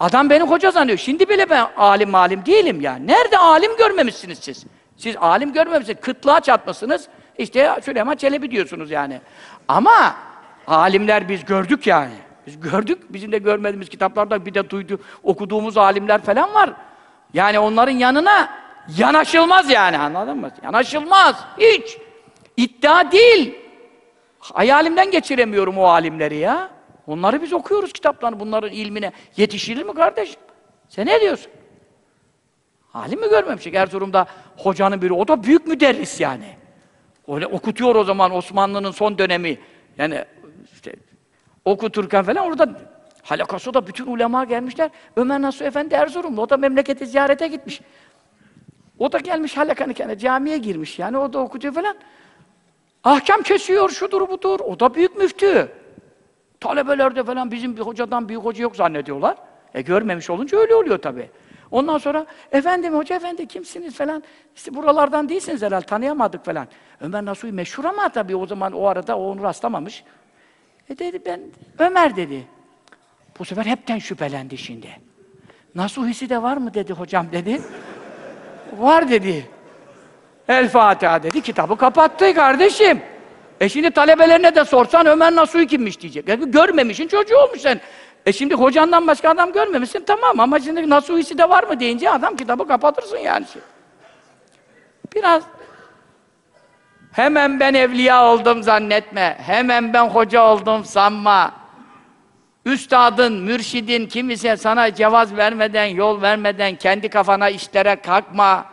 Adam beni hoca sanıyor. Şimdi bile ben alim malim değilim yani. Nerede alim görmemişsiniz siz? Siz alim görmemişsiniz. Kıtlığa çatmışsınız. İşte Süleyman Çelebi diyorsunuz yani. Ama alimler biz gördük yani. Biz gördük. Bizim de görmediğimiz kitaplarda bir de duydu, okuduğumuz alimler falan var. Yani onların yanına yanaşılmaz yani anladın mı? Yanaşılmaz. Hiç. İddia değil. Hayalimden geçiremiyorum o alimleri ya. Onları biz okuyoruz kitaplarını, bunların ilmine. Yetişilir mi kardeşim? Sen ne diyorsun? Alim mi görmemişik? Erzurum'da hocanın biri, o da büyük müderris yani. Öyle okutuyor o zaman Osmanlı'nın son dönemi. Yani işte okuturken falan orada halakası da bütün ulema gelmişler. Ömer Nasuh Efendi Erzurumlu, o da memleketi ziyarete gitmiş. O da gelmiş halakanı kendine, camiye girmiş yani, o da okutuyor falan. Ahkam kesiyor, şudur budur. O da büyük müftü. Talebelerde falan bizim bir hocadan büyük hoca yok zannediyorlar. E görmemiş olunca öyle oluyor tabii. Ondan sonra, efendim hoca efendi kimsiniz falan. İşte buralardan değilsiniz herhalde, tanıyamadık falan. Ömer Nasuhi meşhur ama tabii o zaman o arada o onu rastlamamış. E dedi ben, Ömer dedi. Bu sefer hepten şüphelendi şimdi. Nasuhisi de var mı dedi hocam dedi. var dedi. El Fatiha dedi, kitabı kapattı kardeşim. E şimdi talebelerine de sorsan Ömer Nasuhi kimmiş diyecek. E, görmemişin çocuğu olmuş sen. E şimdi hocandan başka adam görmemişsin tamam ama şimdi Nasuhisi de var mı deyince adam kitabı kapatırsın yani. Biraz hemen ben evliya oldum zannetme. Hemen ben hoca oldum sanma. Üstadın, mürşidin kimse sana cevaz vermeden, yol vermeden kendi kafana işlere kalkma.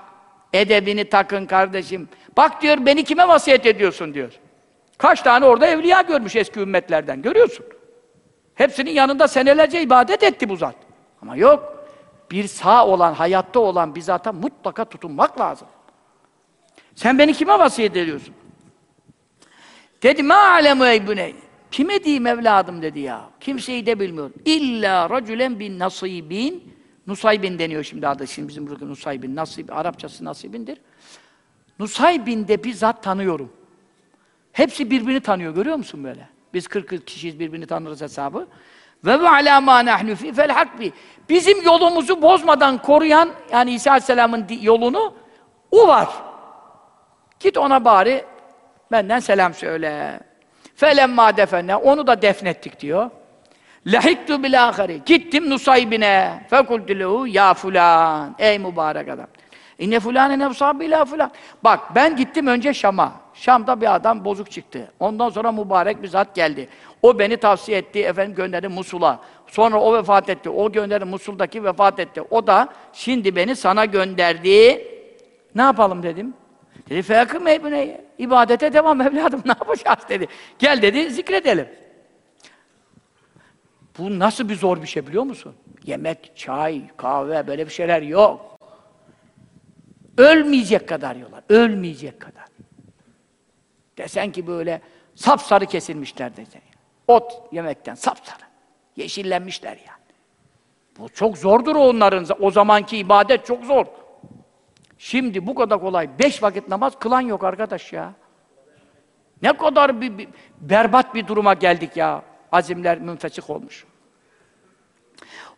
Edebini takın kardeşim. Bak diyor beni kime vasiyet ediyorsun diyor. Kaç tane orada evliya görmüş eski ümmetlerden görüyorsun. Hepsinin yanında senelerce ibadet etti bu zat. Ama yok. Bir sağ olan, hayatta olan bir zata mutlaka tutunmak lazım. Sen beni kime vasiyet ediyorsun? Dedi ma alemu eybüney. Kime diyeyim evladım dedi ya. Kimseyi de bilmiyorum. İlla racülen bin nasibin Nusaybin deniyor şimdi adı. Şimdi bizim burada Nusaybin, nasib, Arapçası nasibindir. Nusaybin de bir zat tanıyorum. Hepsi birbirini tanıyor, görüyor musun böyle? Biz 40 kişiyiz, birbirini tanırız hesabı. Ve ve alâ mâ nahnu fî hakbi. Bizim yolumuzu bozmadan koruyan, yani İsa Aleyhisselam'ın yolunu, o var. Git ona bari, benden selam söyle. Felemmâ defenne, onu da defnettik diyor. Lahiktu bil ahari. Gittim Nusaybine. Fekultu lehu ya fulan. Ey mübarek adam. İnne fulâne nefsâbi ila fulan. Bak ben gittim önce Şam'a. Şam'da bir adam bozuk çıktı. Ondan sonra mübarek bir zat geldi. O beni tavsiye etti, efendim gönderdi Musul'a. Sonra o vefat etti. O gönderdi Musul'daki vefat etti. O da şimdi beni sana gönderdi. Ne yapalım dedim. Dedi feyakım. İbadete devam evladım ne yapacağız dedi. Gel dedi zikredelim. Bu nasıl bir zor bir şey biliyor musun? Yemek, çay, kahve böyle bir şeyler yok. Ölmeyecek kadar yiyorlar. Ölmeyecek kadar. Desen ki böyle sapsarı kesilmişler desen. Ot yemekten sapsarı. Yeşillenmişler yani. Bu çok zordur onların. O zamanki ibadet çok zor. Şimdi bu kadar kolay. Beş vakit namaz kılan yok arkadaş ya. Ne kadar bir, bir berbat bir duruma geldik ya. Azimler münfesik olmuş.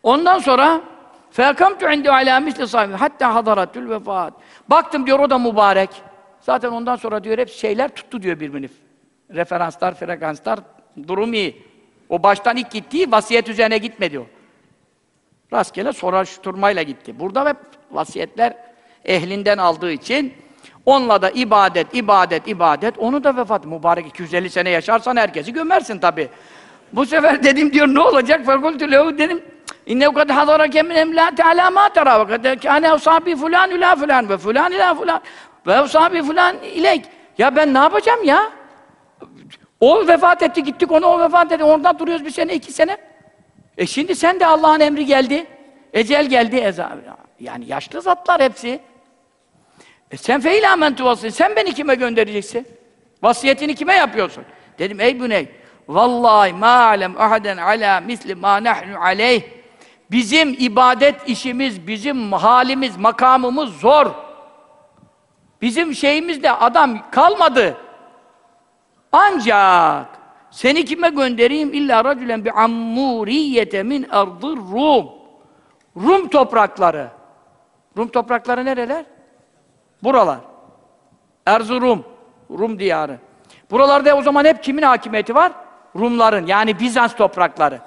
Ondan sonra فَاَكَمْتُ عِنْدِ عَلَى مِسْلِ صَحِبِ hatta hadaratül vefat. Baktım diyor o da mübarek. Zaten ondan sonra diyor hep şeyler tuttu diyor birbirini. Referanslar, frekanslar, durum iyi. O baştan ilk gittiği vasiyet üzerine gitmedi o. Rastgele soruşturmayla gitti. Burada hep vasiyetler ehlinden aldığı için onunla da ibadet, ibadet, ibadet. Onu da vefat. Mübarek 250 sene yaşarsan herkesi gömersin tabi. Bu sefer dedim diyor ne olacak? Fakultü lehu dedim. İnne kad hadarake min emlâti alâ mâ terâ ve kad kâne usâbi fulân ilâ fulân ve fulân ilâ fulân ve usâbi fulân ileyk. Ya ben ne yapacağım ya? O vefat etti, gittik onu o vefat etti. Oradan duruyoruz bir sene, iki sene. E şimdi sen de Allah'ın emri geldi. Ecel geldi. Eza yani yaşlı zatlar hepsi. E sen feyle amentu. Sen beni kime göndereceksin? Vasiyetini kime yapıyorsun? Dedim ey büney. Vallahi ma alem ahaden ala misli ma nahnu aleyh. Bizim ibadet işimiz, bizim halimiz, makamımız zor. Bizim şeyimizde adam kalmadı. Ancak seni kime göndereyim? İlla racülen bi ammuriyete min ardır Rum. Rum toprakları. Rum toprakları nereler? Buralar. Erzurum. Rum diyarı. Buralarda o zaman hep kimin hakimiyeti var? Rumların yani Bizans toprakları.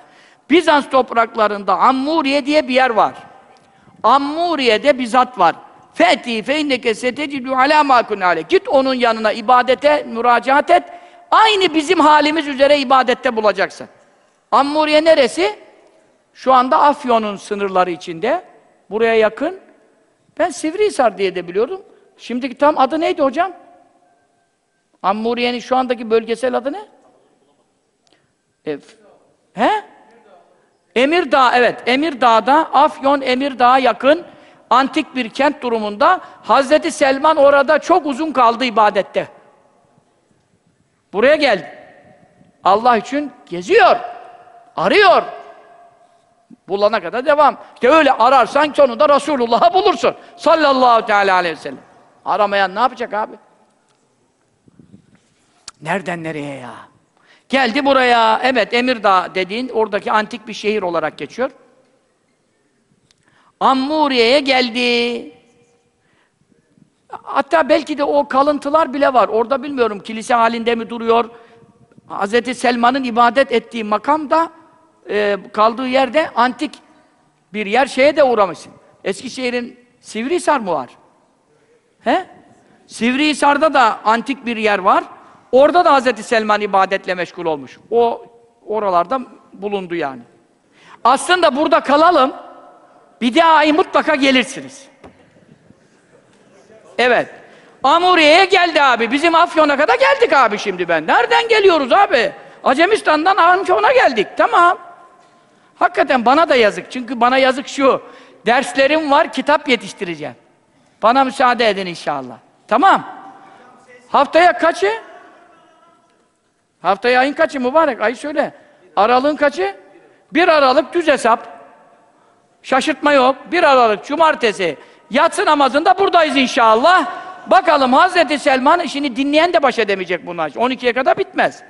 Bizans topraklarında Ammuriye diye bir yer var. Ammuriye'de bir zat var. Fethi fe inneke setecidu ala ma kunale. Git onun yanına ibadete müracaat et. Aynı bizim halimiz üzere ibadette bulacaksın. Ammuriye neresi? Şu anda Afyon'un sınırları içinde. Buraya yakın. Ben Sivrihisar diye de biliyordum. Şimdiki tam adı neydi hocam? Ammuriye'nin şu andaki bölgesel adı ne? E, he? Emirdağ, evet. Emirdağ'da, Afyon Emirdağ'a yakın antik bir kent durumunda Hazreti Selman orada çok uzun kaldı ibadette. Buraya geldi. Allah için geziyor. Arıyor. Bulana kadar devam. İşte öyle ararsan sonunda Resulullah'ı bulursun. Sallallahu teala aleyhi ve sellem. Aramayan ne yapacak abi? Nereden nereye ya? Geldi buraya. Evet Emirdağ dediğin oradaki antik bir şehir olarak geçiyor. Ammuriye'ye geldi. Hatta belki de o kalıntılar bile var. Orada bilmiyorum kilise halinde mi duruyor. Hz. Selman'ın ibadet ettiği makamda e, kaldığı yerde antik bir yer şeye de uğramışsın. Eskişehir'in Sivrihisar mı var? He? Sivrihisar'da da antik bir yer var. Orada da Hz. Selman ibadetle meşgul olmuş. O oralarda bulundu yani. Aslında burada kalalım. Bir daha ay mutlaka gelirsiniz. Evet. Amuriye'ye geldi abi. Bizim Afyon'a kadar geldik abi şimdi ben. Nereden geliyoruz abi? Acemistan'dan Afyon'a geldik. Tamam. Hakikaten bana da yazık. Çünkü bana yazık şu. Derslerim var, kitap yetiştireceğim. Bana müsaade edin inşallah. Tamam. Haftaya kaçı? Haftaya ayın kaçı mübarek? Ayı söyle. Aralığın kaçı? Bir Aralık düz hesap. Şaşırtma yok. Bir Aralık Cumartesi yatsı namazında buradayız inşallah. Bakalım Hazreti Selman işini dinleyen de baş edemeyecek bunlar. 12'ye kadar bitmez.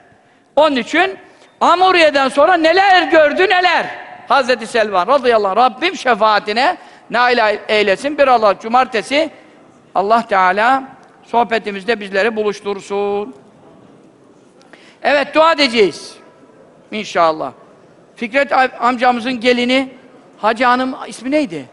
Onun için Amuriye'den sonra neler gördü neler. Hazreti Selman radıyallahu anh, Rabbim şefaatine nail eylesin. Bir Allah cumartesi Allah Teala sohbetimizde bizleri buluştursun. Evet dua edeceğiz. İnşallah. Fikret amcamızın gelini Hacı Hanım ismi neydi?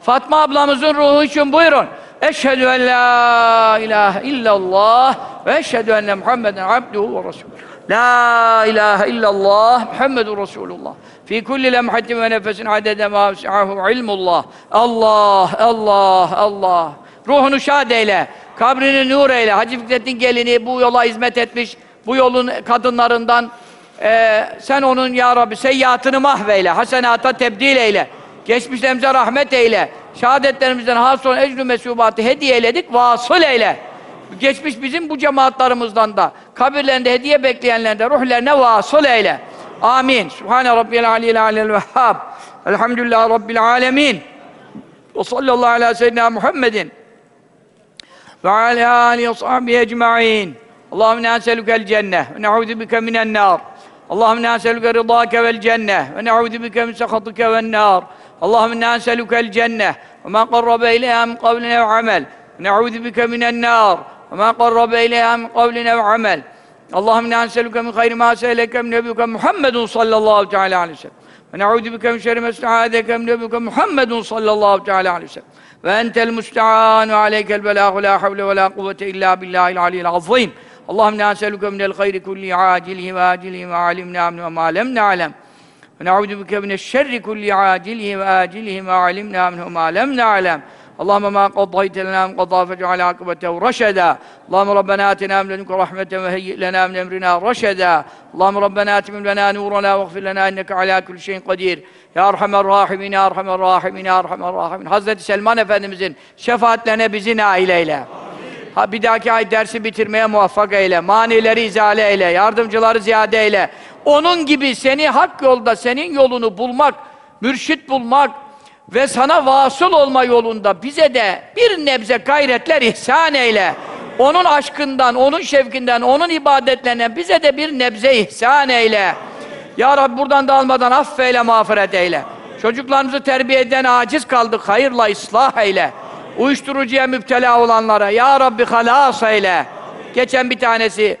Fatma ablamızın ruhu için buyurun. Eşhedü en la ilahe illallah ve eşhedü enne Muhammeden abduhu ve resulü. La ilahe illallah Muhammedun Resulullah. Fi kulli lemhatin ve nefesin adede ma vesi'ahu ilmullah. Allah, Allah, Allah. Ruhunu şad eyle. Kabrini nur eyle. Hacı Fikret'in gelini bu yola hizmet etmiş. Bu yolun kadınlarından ee, sen onun ya Rabbi seyyiatını mahveyle, hasenata tebdil eyle, geçmişlerimize rahmet eyle, şehadetlerimizden hasron ecrü mesubatı hediye eyledik, vasıl eyle. Geçmiş bizim bu cemaatlarımızdan da, kabirlerinde hediye bekleyenlerinde ruhlerine vasıl eyle. Amin. Subhane Rabbiyel aliyyel alel vehhab. Elhamdülillah Rabbil alemin. Ve sallallahu ala seyyidina Muhammedin ve sahbihi ecma'in. Allahümme neselükel cenneh ve ne'udhu bike minen nar. اللهم إنا نسألك رضاك والجنة ونعوذ بك من سخطك والنار اللهم إنا نسألك الجنة وما قرب إليها من قول وعمل ونعوذ بك من النار وما قرب إليها من قول أو عمل اللهم نسألك من خير ما سألك من نبيك محمد صلى الله تعالى عليه وسلم Ve ne'udu bike min şerri mesta'adeke min nebike Muhammedun sallallahu teala aleyhi ve sellem. Ve entel musta'anu aleykel belâhu la havle ve la kuvvete illa billahil aliyyil azim. Allahümme ne aselüke minel hayri kulli acilihi ve acilihi ve alimna minhu ve ma lem ne'alem. Ve ne'udu bike mineşşerri kulli acilihi ve acilihi ve alimna minhu ve ma lem ne'alem. Allahümme mâ qaddaytelena min qadâ fece'al akıbetehu reşedâ. Allahümme Rabbena atina min ledunke rahmeten ve heyyi lena min emrina reşedâ. Allahümme Rabbena atimim lena nurana ve gfir lena inneke alâ kulli şeyin kadir. Ya Erhamer Rahimin, Ya Erhamer Rahimin, Ya Erhamer Rahimin. Hazreti Selman Efendimizin şefaatlerine bizi nail eyle. Ha, bir dahaki ay dersi bitirmeye muvaffak eyle. Manileri izale eyle. Yardımcıları ziyade eyle. Onun gibi seni hak yolda, senin yolunu bulmak, mürşit bulmak, ve sana vasıl olma yolunda bize de bir nebze gayretler ihsan eyle. Onun aşkından, onun şevkinden, onun ibadetlerinden bize de bir nebze ihsan eyle. Ya Rabbi buradan da almadan affeyle, mağfiret eyle. Çocuklarımızı terbiye eden aciz kaldık, hayırla ıslah eyle. Uyuşturucuya müptela olanlara, Ya Rabbi halas eyle. Geçen bir tanesi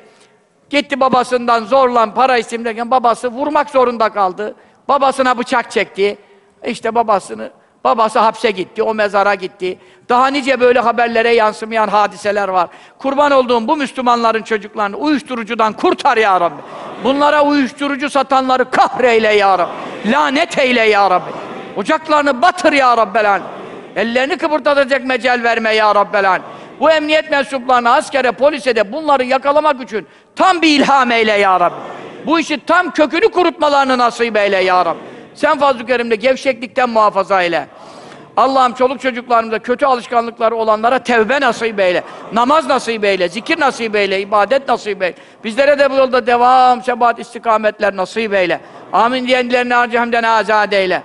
gitti babasından zorla para istemlerken babası vurmak zorunda kaldı. Babasına bıçak çekti. İşte babasını, babası hapse gitti, o mezara gitti. Daha nice böyle haberlere yansımayan hadiseler var. Kurban olduğum bu Müslümanların çocuklarını uyuşturucudan kurtar ya Rabbi. Bunlara uyuşturucu satanları kahreyle ya Rabbi. Lanet eyle ya Rabbi. Ocaklarını batır ya Rabbel Alem. Ellerini kıpırdatacak mecel verme ya Rabbel Alem. Bu emniyet mensuplarına, askere, polise de bunları yakalamak için tam bir ilham eyle ya Rabbi. Bu işi tam kökünü kurutmalarını nasip eyle ya Rabbi. Sen fazl-ı kerimde gevşeklikten muhafaza eyle. Allah'ım çoluk çocuklarımıza kötü alışkanlıkları olanlara tevbe nasip eyle. Namaz nasip eyle, zikir nasip eyle, ibadet nasip eyle. Bizlere de bu yolda devam, sebat, istikametler nasip eyle. Amin diyenlerini harcamden azade eyle.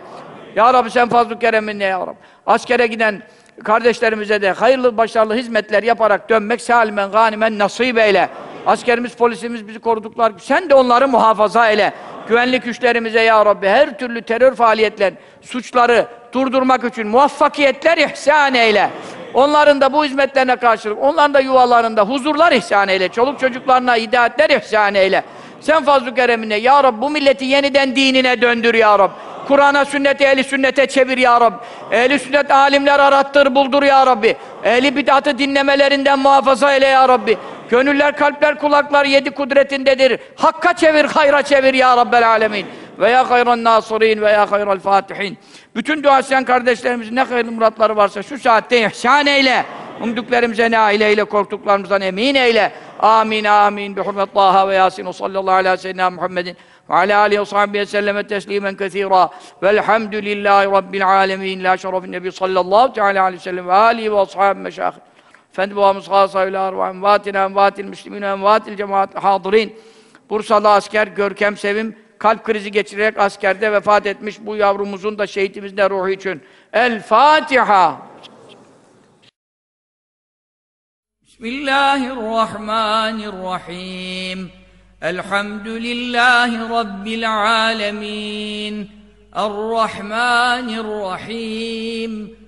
Ya Rabbi sen fazl-ı kereminle ya Rabbi. Askere giden kardeşlerimize de hayırlı başarılı hizmetler yaparak dönmek salimen ganimen nasip eyle. Askerimiz, polisimiz bizi koruduklar. Sen de onları muhafaza eyle. Güvenlik güçlerimize ya Rabbi her türlü terör faaliyetler, suçları durdurmak için muvaffakiyetler ihsan eyle. Onların da bu hizmetlerine karşılık, onların da yuvalarında huzurlar ihsan eyle. Çoluk çocuklarına hidayetler ihsan eyle. Sen fazl-ı keremine ya Rabbi bu milleti yeniden dinine döndür ya Rabbi. Kur'an'a, sünnete, ehli sünnete çevir ya Rabbi. Ehli sünnet alimler arattır, buldur ya Rabbi. Ehli bid'atı dinlemelerinden muhafaza eyle ya Rabbi. Gönüller, kalpler, kulaklar yedi kudretindedir. Hakka çevir, hayra çevir ya Rabbel Alemin. Ve ya hayran nasirin ve ya fatihin. Bütün duasyen kardeşlerimizin ne hayırlı muratları varsa şu saatte ihsan eyle. Umduklarımıza naile eyle, korktuklarımızdan emin eyle. Amin, amin. Bi hurmet ve Yasin. Sallallahu aleyhi ve sellem Muhammedin. Ve alâ aleyhi ve sahbihi selleme teslimen kethîrâ. Velhamdülillâhi Rabbil alemin. La şerefin nebi sallallahu teâlâ aleyhi ve sellem ve âlihi ve ashabı. Efendi babamız hâsâ ile arvâ envâtina envâtil müslümîne envâtil cemaat hâdırîn. Bursalı asker Görkem Sevim kalp krizi geçirerek askerde vefat etmiş bu yavrumuzun da şehitimizin de ruhu için. El Fatiha. Bismillahirrahmanirrahim. Elhamdülillahi Rabbil alemin. Errahmanirrahim.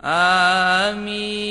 آمين.